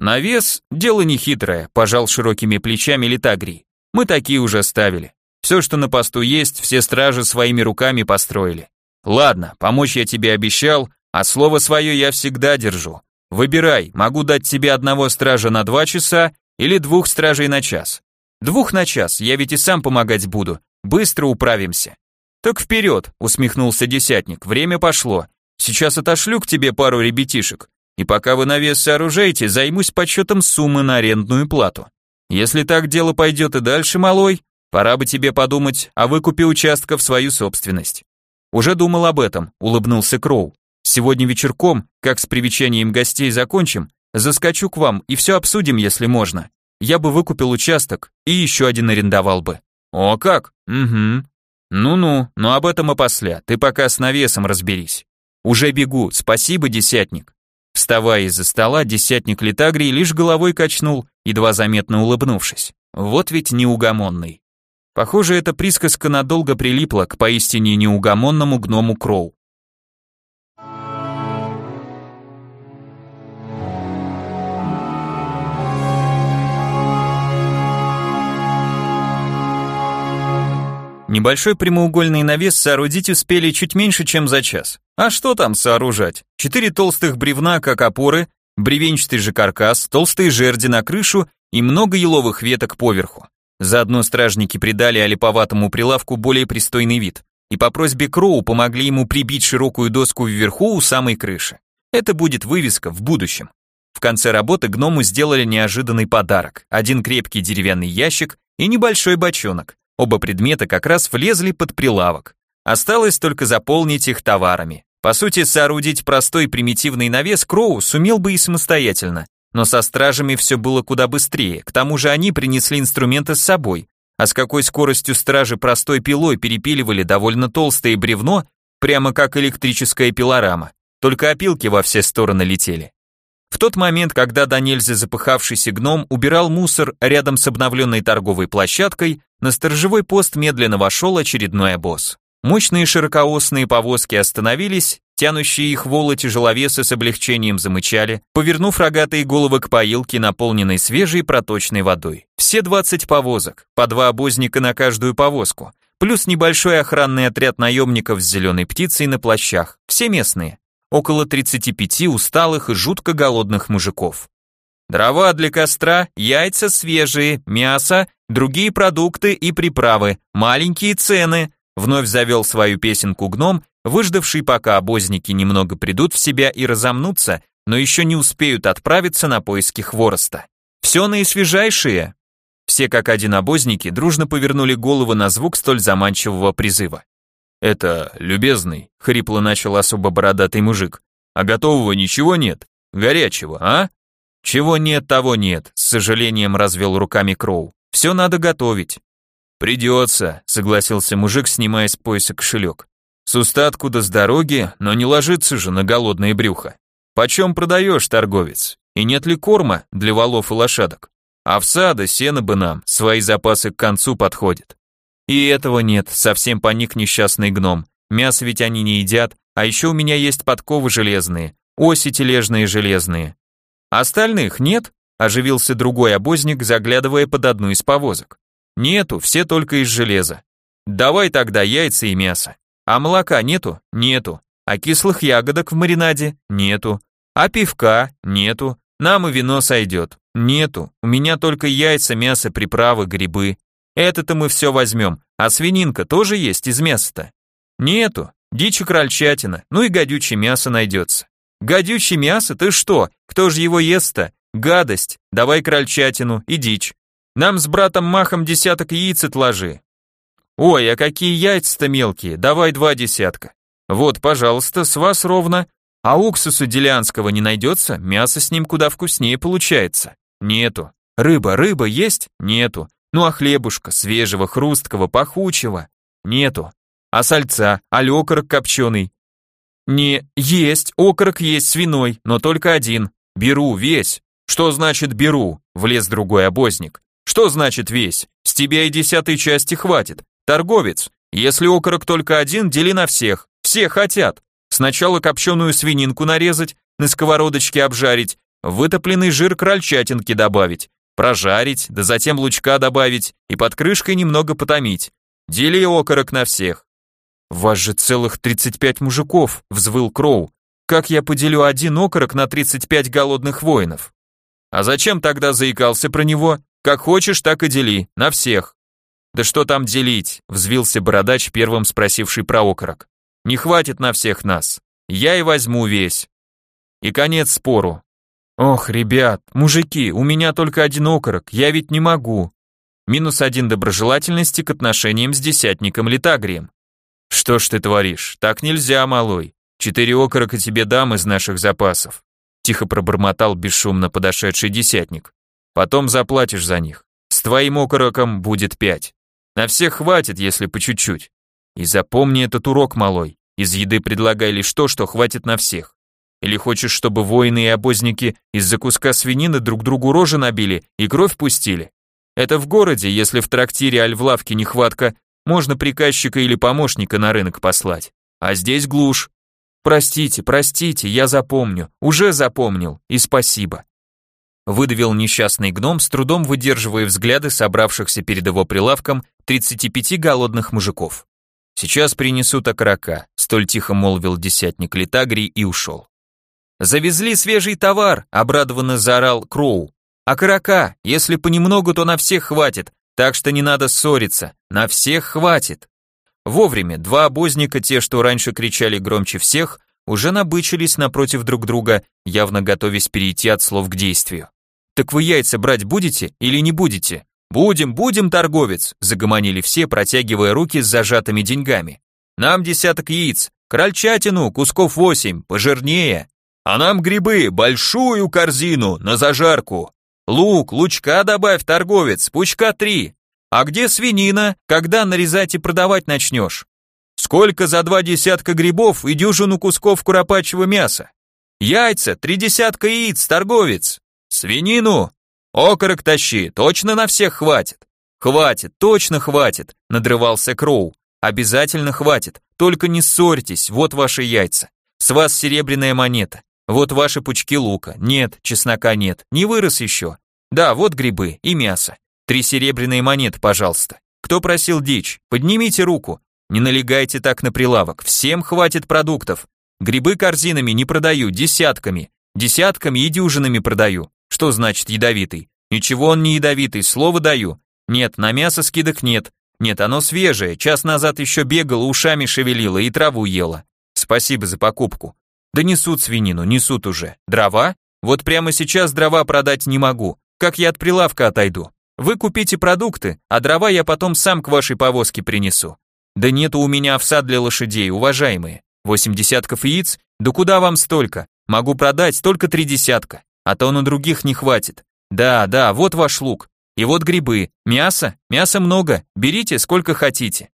Навес – дело нехитрое, пожал широкими плечами Литагрий. Мы такие уже ставили. Все, что на посту есть, все стражи своими руками построили. Ладно, помочь я тебе обещал, а слово свое я всегда держу. Выбирай, могу дать тебе одного стража на два часа или двух стражей на час. Двух на час, я ведь и сам помогать буду. Быстро управимся. Так вперед, усмехнулся десятник, время пошло. Сейчас отошлю к тебе пару ребятишек. И пока вы навес сооружаете, займусь подсчетом суммы на арендную плату. Если так дело пойдет и дальше, малой, пора бы тебе подумать о выкупе участка в свою собственность. Уже думал об этом, улыбнулся Кроу. Сегодня вечерком, как с привечанием гостей закончим, заскочу к вам и все обсудим, если можно я бы выкупил участок и еще один арендовал бы. О как? Угу. Ну-ну, но об этом опосля, ты пока с навесом разберись. Уже бегу, спасибо, десятник. Вставая из-за стола, десятник Литагрий лишь головой качнул, едва заметно улыбнувшись. Вот ведь неугомонный. Похоже, эта присказка надолго прилипла к поистине неугомонному гному Кроу. Небольшой прямоугольный навес соорудить успели чуть меньше, чем за час. А что там сооружать? Четыре толстых бревна, как опоры, бревенчатый же каркас, толстые жерди на крышу и много еловых веток поверху. Заодно стражники придали олиповатому прилавку более пристойный вид и по просьбе Кроу помогли ему прибить широкую доску вверху у самой крыши. Это будет вывеска в будущем. В конце работы гному сделали неожиданный подарок. Один крепкий деревянный ящик и небольшой бочонок. Оба предмета как раз влезли под прилавок. Осталось только заполнить их товарами. По сути, соорудить простой примитивный навес Кроу сумел бы и самостоятельно, но со стражами все было куда быстрее, к тому же они принесли инструменты с собой, а с какой скоростью стражи простой пилой перепиливали довольно толстое бревно, прямо как электрическая пилорама, только опилки во все стороны летели. В тот момент, когда до нельзя запыхавшийся гном убирал мусор рядом с обновленной торговой площадкой, на сторожевой пост медленно вошел очередной обоз. Мощные широкоосные повозки остановились, тянущие их волы тяжеловесы с облегчением замычали, повернув рогатые головы к поилке, наполненной свежей проточной водой. Все 20 повозок, по два обозника на каждую повозку, плюс небольшой охранный отряд наемников с зеленой птицей на плащах, все местные, около 35 усталых и жутко голодных мужиков. Дрова для костра, яйца свежие, мясо, другие продукты и приправы, маленькие цены, вновь завел свою песенку гном, выждавший, пока обозники немного придут в себя и разомнутся, но еще не успеют отправиться на поиски хвороста. Все наисвежайшее. Все как один обозники дружно повернули голову на звук столь заманчивого призыва. «Это, любезный», — хрипло начал особо бородатый мужик, «а готового ничего нет? Горячего, а?» «Чего нет, того нет», — с сожалением развел руками Кроу. «Все надо готовить». «Придется», — согласился мужик, снимая с пояса кошелек. «С устатку до с дороги, но не ложится же на голодное брюхо. Почем продаешь, торговец? И нет ли корма для валов и лошадок? Овса да сена бы нам, свои запасы к концу подходят». «И этого нет», — совсем паник несчастный гном. «Мясо ведь они не едят, а еще у меня есть подковы железные, оси тележные железные, Остальных нет? Оживился другой обозник, заглядывая под одну из повозок. Нету, все только из железа. Давай тогда яйца и мясо. А молока нету? Нету. А кислых ягодок в маринаде? Нету. А пивка? Нету. Нам и вино сойдет. Нету. У меня только яйца, мясо, приправы, грибы. Это-то мы все возьмем. А свининка тоже есть из мяса-то? Нету. Дичь и крольчатина. Ну и гадючее мясо найдется. Гадючее мясо? Ты что? Кто же его ест-то? Гадость. Давай крольчатину и дичь. Нам с братом Махом десяток яиц отложи. Ой, а какие яйца-то мелкие? Давай два десятка. Вот, пожалуйста, с вас ровно. А уксуса делянского не найдется? Мясо с ним куда вкуснее получается. Нету. Рыба, рыба есть? Нету. Ну а хлебушка, свежего, хрусткого, пахучего? Нету. А сальца, а лёкорок копченый? Не, есть, окорок есть свиной, но только один. Беру весь. Что значит беру? Влез другой обозник. Что значит весь? С тебя и десятой части хватит. Торговец, если окорок только один, дели на всех. Все хотят. Сначала копченую свининку нарезать, на сковородочке обжарить, вытопленный жир крольчатинки добавить, прожарить, да затем лучка добавить и под крышкой немного потомить. Дели окорок на всех. «Вас же целых 35 мужиков», — взвыл Кроу. «Как я поделю один окорок на 35 голодных воинов?» «А зачем тогда заикался про него? Как хочешь, так и дели, на всех». «Да что там делить?» — взвился бородач, первым спросивший про окорок. «Не хватит на всех нас. Я и возьму весь». И конец спору. «Ох, ребят, мужики, у меня только один окорок, я ведь не могу». Минус один доброжелательности к отношениям с десятником Литагрием. «Что ж ты творишь? Так нельзя, малой. Четыре окорока тебе дам из наших запасов», тихо пробормотал бесшумно подошедший десятник. «Потом заплатишь за них. С твоим окороком будет пять. На всех хватит, если по чуть-чуть. И запомни этот урок, малой. Из еды предлагай лишь то, что хватит на всех. Или хочешь, чтобы воины и обозники из-за куска свинины друг другу рожи набили и кровь пустили? Это в городе, если в трактире аль в лавке нехватка, можно приказчика или помощника на рынок послать. А здесь глушь. Простите, простите, я запомню. Уже запомнил. И спасибо. Выдавил несчастный гном, с трудом выдерживая взгляды собравшихся перед его прилавком 35 голодных мужиков. Сейчас принесут окорока, столь тихо молвил десятник Литагрий и ушел. Завезли свежий товар, обрадованно заорал Кроу. Окорока, если понемногу, то на всех хватит, так что не надо ссориться, на всех хватит. Вовремя два обозника, те, что раньше кричали громче всех, уже набычились напротив друг друга, явно готовясь перейти от слов к действию. «Так вы яйца брать будете или не будете?» «Будем, будем, торговец!» – загомонили все, протягивая руки с зажатыми деньгами. «Нам десяток яиц, крольчатину, кусков восемь, пожирнее, а нам грибы, большую корзину, на зажарку, Лук, лучка добавь, торговец, пучка три. А где свинина? Когда нарезать и продавать начнешь? Сколько за два десятка грибов и дюжину кусков куропачьего мяса? Яйца, три десятка яиц, торговец. Свинину? Окорок тащи, точно на всех хватит. Хватит, точно хватит, надрывался Кроу. Обязательно хватит, только не ссорьтесь, вот ваши яйца. С вас серебряная монета. Вот ваши пучки лука. Нет, чеснока нет, не вырос еще. Да, вот грибы и мясо. Три серебряные монеты, пожалуйста. Кто просил дичь? Поднимите руку. Не налегайте так на прилавок. Всем хватит продуктов. Грибы корзинами не продаю, десятками. Десятками и дюжинами продаю. Что значит ядовитый? Ничего он не ядовитый, слово даю. Нет, на мясо скидок нет. Нет, оно свежее, час назад еще бегало, ушами шевелило и траву ела. Спасибо за покупку. Да несут свинину, несут уже. Дрова? Вот прямо сейчас дрова продать не могу. Как я от прилавка отойду? Вы купите продукты, а дрова я потом сам к вашей повозке принесу. Да нету у меня овса для лошадей, уважаемые. Восемь десятков яиц? Да куда вам столько? Могу продать только три десятка, а то на других не хватит. Да, да, вот ваш лук. И вот грибы, мясо, мяса много, берите сколько хотите.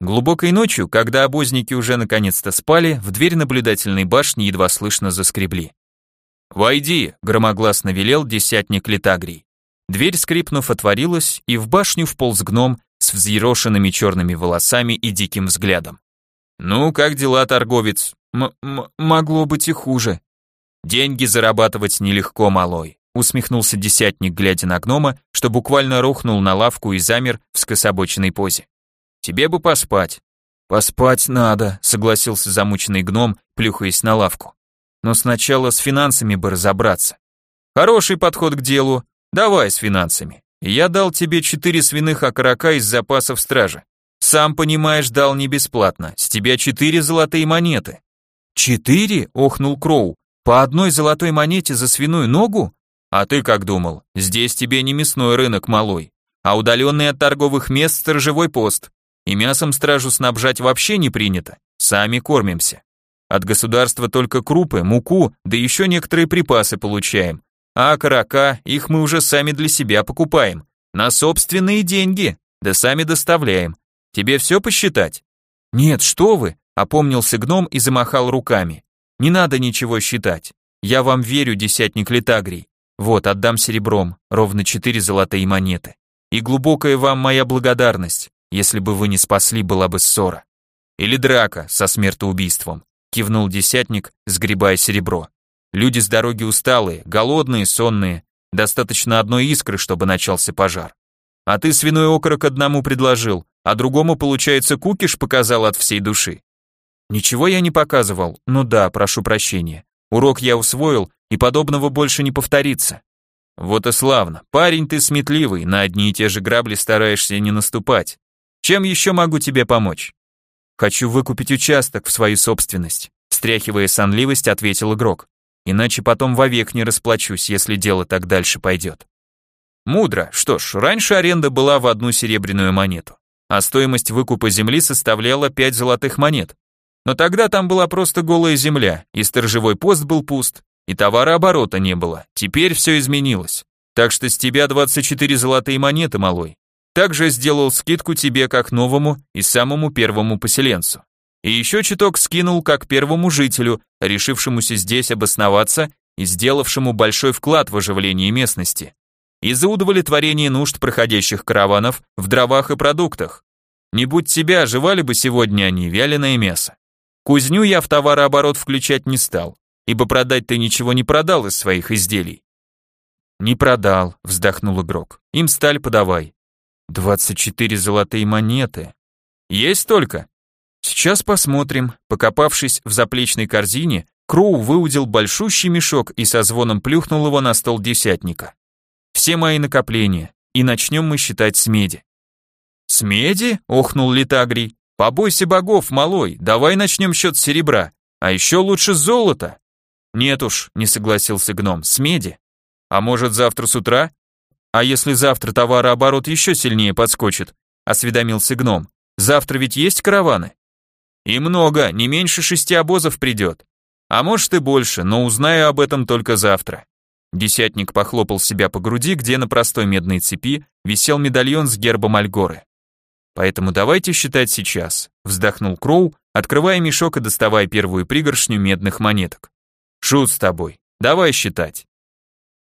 Глубокой ночью, когда обозники уже наконец-то спали, в дверь наблюдательной башни едва слышно заскребли. «Войди», — громогласно велел десятник Литагрий. Дверь, скрипнув, отворилась, и в башню вполз гном с взъерошенными черными волосами и диким взглядом. «Ну, как дела, торговец?» М -м «Могло быть и хуже». «Деньги зарабатывать нелегко, малой усмехнулся десятник, глядя на гнома, что буквально рухнул на лавку и замер в скособоченной позе. Тебе бы поспать. Поспать надо, согласился замученный гном, плюхаясь на лавку. Но сначала с финансами бы разобраться. Хороший подход к делу. Давай с финансами. Я дал тебе четыре свиных окорока из запасов стражи. Сам понимаешь, дал не бесплатно. С тебя четыре золотые монеты. Четыре? охнул Кроу. По одной золотой монете за свиную ногу? А ты как думал? Здесь тебе не мясной рынок малой, а удаленный от торговых мест сторожевой пост. И мясом стражу снабжать вообще не принято. Сами кормимся. От государства только крупы, муку, да еще некоторые припасы получаем. А окорока, их мы уже сами для себя покупаем. На собственные деньги, да сами доставляем. Тебе все посчитать? Нет, что вы, опомнился гном и замахал руками. Не надо ничего считать. Я вам верю, десятник Литагрий. Вот, отдам серебром, ровно четыре золотые монеты. И глубокая вам моя благодарность. Если бы вы не спасли, была бы ссора. Или драка со смертоубийством. Кивнул десятник, сгребая серебро. Люди с дороги усталые, голодные, сонные. Достаточно одной искры, чтобы начался пожар. А ты свиной окорок одному предложил, а другому, получается, кукиш показал от всей души. Ничего я не показывал. Ну да, прошу прощения. Урок я усвоил, и подобного больше не повторится. Вот и славно. Парень ты сметливый, на одни и те же грабли стараешься не наступать. Чем еще могу тебе помочь? Хочу выкупить участок в свою собственность, встряхивая сонливость, ответил игрок. Иначе потом вовек не расплачусь, если дело так дальше пойдет. Мудро. Что ж, раньше аренда была в одну серебряную монету, а стоимость выкупа земли составляла 5 золотых монет. Но тогда там была просто голая земля, и сторожевой пост был пуст, и товарооборота не было. Теперь все изменилось. Так что с тебя 24 золотые монеты, малой. Также сделал скидку тебе как новому и самому первому поселенцу. И еще чуток скинул как первому жителю, решившемуся здесь обосноваться и сделавшему большой вклад в оживление местности. И за удовлетворение нужд проходящих караванов в дровах и продуктах. Не будь тебя, жевали бы сегодня они вяленое мясо. Кузню я в товарооборот включать не стал ибо продать ты ничего не продал из своих изделий. Не продал, вздохнул игрок. Им сталь подавай. Двадцать четыре золотые монеты. Есть только? Сейчас посмотрим. Покопавшись в заплечной корзине, Кроу выудил большущий мешок и со звоном плюхнул его на стол десятника. Все мои накопления, и начнем мы считать с меди. С меди? охнул Литагрий. Побойся богов, малой, давай начнем счет с серебра, а еще лучше с золота. Нет уж, не согласился гном, с меди. А может завтра с утра? А если завтра товарооборот еще сильнее подскочит? Осведомился гном. Завтра ведь есть караваны? И много, не меньше шести обозов придет. А может и больше, но узнаю об этом только завтра. Десятник похлопал себя по груди, где на простой медной цепи висел медальон с гербом Альгоры. Поэтому давайте считать сейчас, вздохнул Кроу, открывая мешок и доставая первую пригоршню медных монеток. Шут с тобой. Давай считать.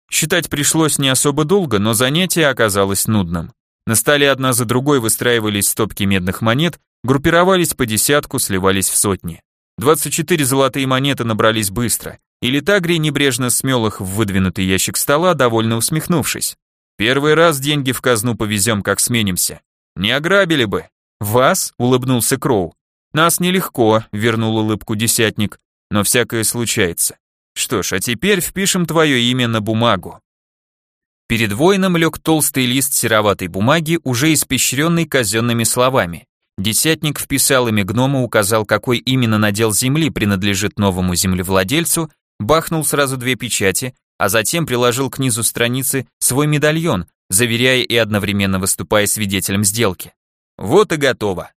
Считать пришлось не особо долго, но занятие оказалось нудным. На столе одна за другой выстраивались стопки медных монет, группировались по десятку, сливались в сотни. 24 золотые монеты набрались быстро, и Литагрий небрежно смел их в выдвинутый ящик стола, довольно усмехнувшись. «Первый раз деньги в казну повезем, как сменимся. Не ограбили бы». «Вас?» — улыбнулся Кроу. «Нас нелегко», — вернул улыбку десятник, «но всякое случается. Что ж, а теперь впишем твое имя на бумагу». Перед воином лег толстый лист сероватой бумаги, уже испещренный казенными словами. Десятник вписал ими гнома, указал, какой именно надел земли принадлежит новому землевладельцу, бахнул сразу две печати, а затем приложил к низу страницы свой медальон, заверяя и одновременно выступая свидетелем сделки. Вот и готово.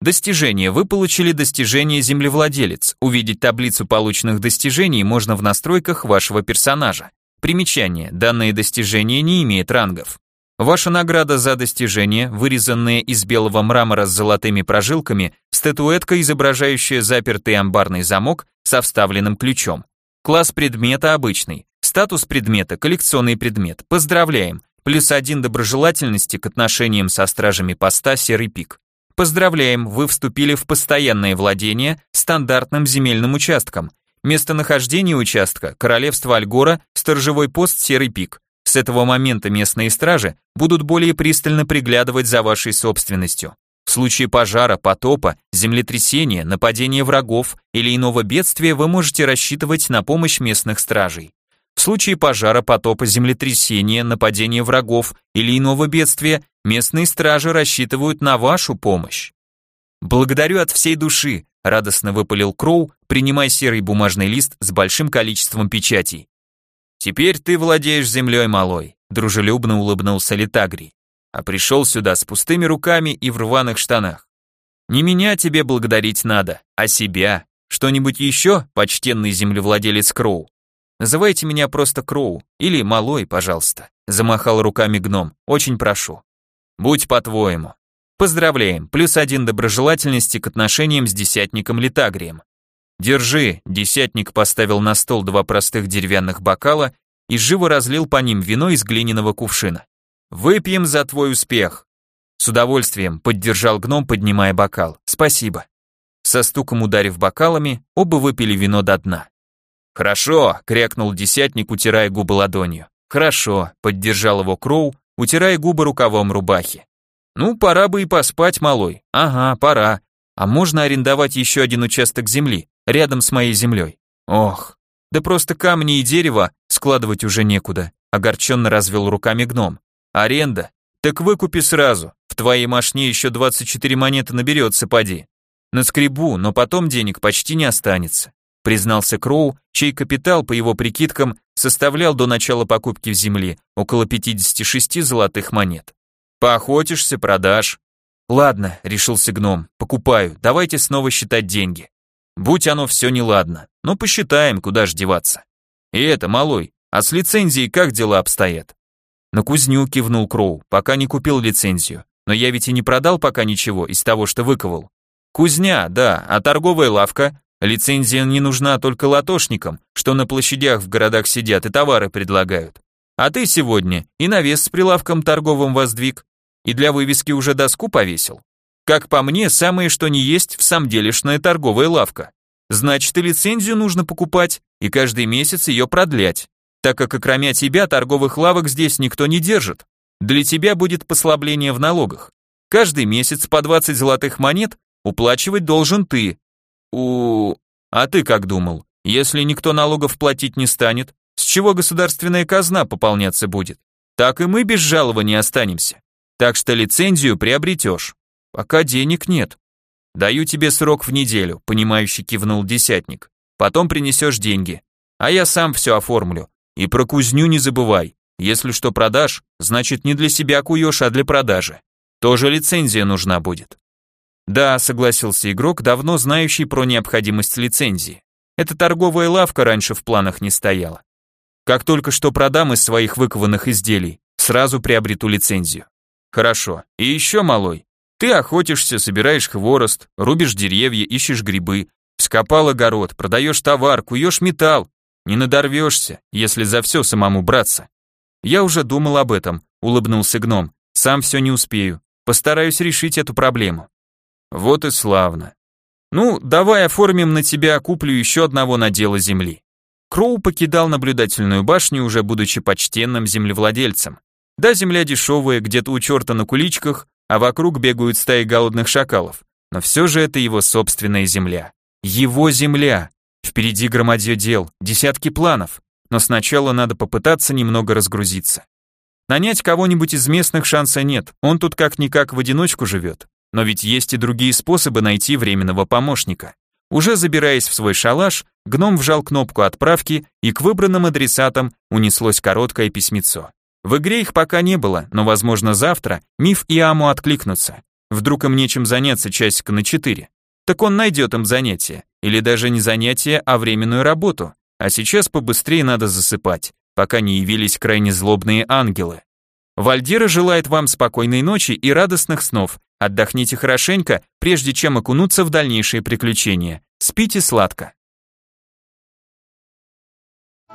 Достижение. Вы получили достижение землевладелец. Увидеть таблицу полученных достижений можно в настройках вашего персонажа. Примечание. Данное достижение не имеет рангов. Ваша награда за достижение, вырезанная из белого мрамора с золотыми прожилками, статуэтка, изображающая запертый амбарный замок со вставленным ключом. Класс предмета обычный. Статус предмета коллекционный предмет. Поздравляем. Плюс один доброжелательности к отношениям со стражами поста Серый пик. Поздравляем, вы вступили в постоянное владение стандартным земельным участком. Местонахождение участка – Королевство Альгора, сторожевой пост Серый Пик. С этого момента местные стражи будут более пристально приглядывать за вашей собственностью. В случае пожара, потопа, землетрясения, нападения врагов или иного бедствия вы можете рассчитывать на помощь местных стражей. В случае пожара, потопа, землетрясения, нападения врагов или иного бедствия местные стражи рассчитывают на вашу помощь. Благодарю от всей души, радостно выпалил Кроу, принимая серый бумажный лист с большим количеством печатей. Теперь ты владеешь землей малой, дружелюбно улыбнулся Литагри, а пришел сюда с пустыми руками и в рваных штанах. Не меня тебе благодарить надо, а себя. Что-нибудь еще, почтенный землевладелец Кроу? Называйте меня просто Кроу или Малой, пожалуйста. Замахал руками гном. Очень прошу. Будь по-твоему. Поздравляем, плюс один доброжелательности к отношениям с десятником Литагрием. Держи, десятник поставил на стол два простых деревянных бокала и живо разлил по ним вино из глиняного кувшина. Выпьем за твой успех. С удовольствием поддержал гном, поднимая бокал. Спасибо. Со стуком ударив бокалами, оба выпили вино до дна. Хорошо, крякнул десятник, утирая губы ладонью. Хорошо, поддержал его Кроу, утирая губы рукавом рубахи. Ну, пора бы и поспать, малой. Ага, пора. А можно арендовать еще один участок земли, рядом с моей землей? Ох, да просто камни и дерево складывать уже некуда. Огорченно развел руками гном. Аренда? Так выкупи сразу. В твоей машине еще 24 монеты наберется, поди. Наскребу, но потом денег почти не останется. Признался Кроу, чей капитал, по его прикидкам, составлял до начала покупки в земли около 56 золотых монет. Поохотишься, продашь. Ладно, решился гном, покупаю, давайте снова считать деньги. Будь оно все неладно, но посчитаем, куда ж деваться. И это, малой, а с лицензией как дела обстоят? На кузню кивнул Кроу, пока не купил лицензию. Но я ведь и не продал пока ничего из того, что выковал. Кузня, да, а торговая лавка? Лицензия не нужна только латошникам, что на площадях в городах сидят и товары предлагают. А ты сегодня и навес с прилавком торговым воздвиг, и для вывески уже доску повесил. Как по мне, самое что ни есть в самом делешная торговая лавка. Значит, и лицензию нужно покупать, и каждый месяц ее продлять, так как окромя тебя торговых лавок здесь никто не держит. Для тебя будет послабление в налогах. Каждый месяц по 20 золотых монет уплачивать должен ты. У... А ты как думал? Если никто налогов платить не станет, с чего государственная казна пополняться будет? Так и мы без жалования останемся. Так что лицензию приобретешь. Пока денег нет. Даю тебе срок в неделю, понимающий кивнул десятник. Потом принесешь деньги. А я сам все оформлю. И про кузню не забывай. Если что продашь, значит не для себя куешь, а для продажи. Тоже лицензия нужна будет. Да, согласился игрок, давно знающий про необходимость лицензии. Эта торговая лавка раньше в планах не стояла. Как только что продам из своих выкованных изделий, сразу приобрету лицензию. Хорошо. И еще, малой, ты охотишься, собираешь хворост, рубишь деревья, ищешь грибы, вскопал огород, продаешь товар, куешь металл. Не надорвешься, если за все самому браться. Я уже думал об этом, улыбнулся гном. Сам все не успею. Постараюсь решить эту проблему. Вот и славно. Ну, давай оформим на тебя, куплю еще одного надела земли. Кроу покидал наблюдательную башню, уже будучи почтенным землевладельцем. Да, земля дешевая, где-то у черта на куличках, а вокруг бегают стаи голодных шакалов. Но все же это его собственная земля. Его земля. Впереди громадье дел, десятки планов. Но сначала надо попытаться немного разгрузиться. Нанять кого-нибудь из местных шанса нет, он тут как-никак в одиночку живет. Но ведь есть и другие способы найти временного помощника. Уже забираясь в свой шалаш, гном вжал кнопку отправки, и к выбранным адресатам унеслось короткое письмецо. В игре их пока не было, но, возможно, завтра Миф и Аму откликнутся. Вдруг им нечем заняться часика на четыре. Так он найдет им занятие. Или даже не занятие, а временную работу. А сейчас побыстрее надо засыпать, пока не явились крайне злобные ангелы. Вальдира желает вам спокойной ночи и радостных снов. Отдохните хорошенько, прежде чем окунуться в дальнейшие приключения. Спите сладко.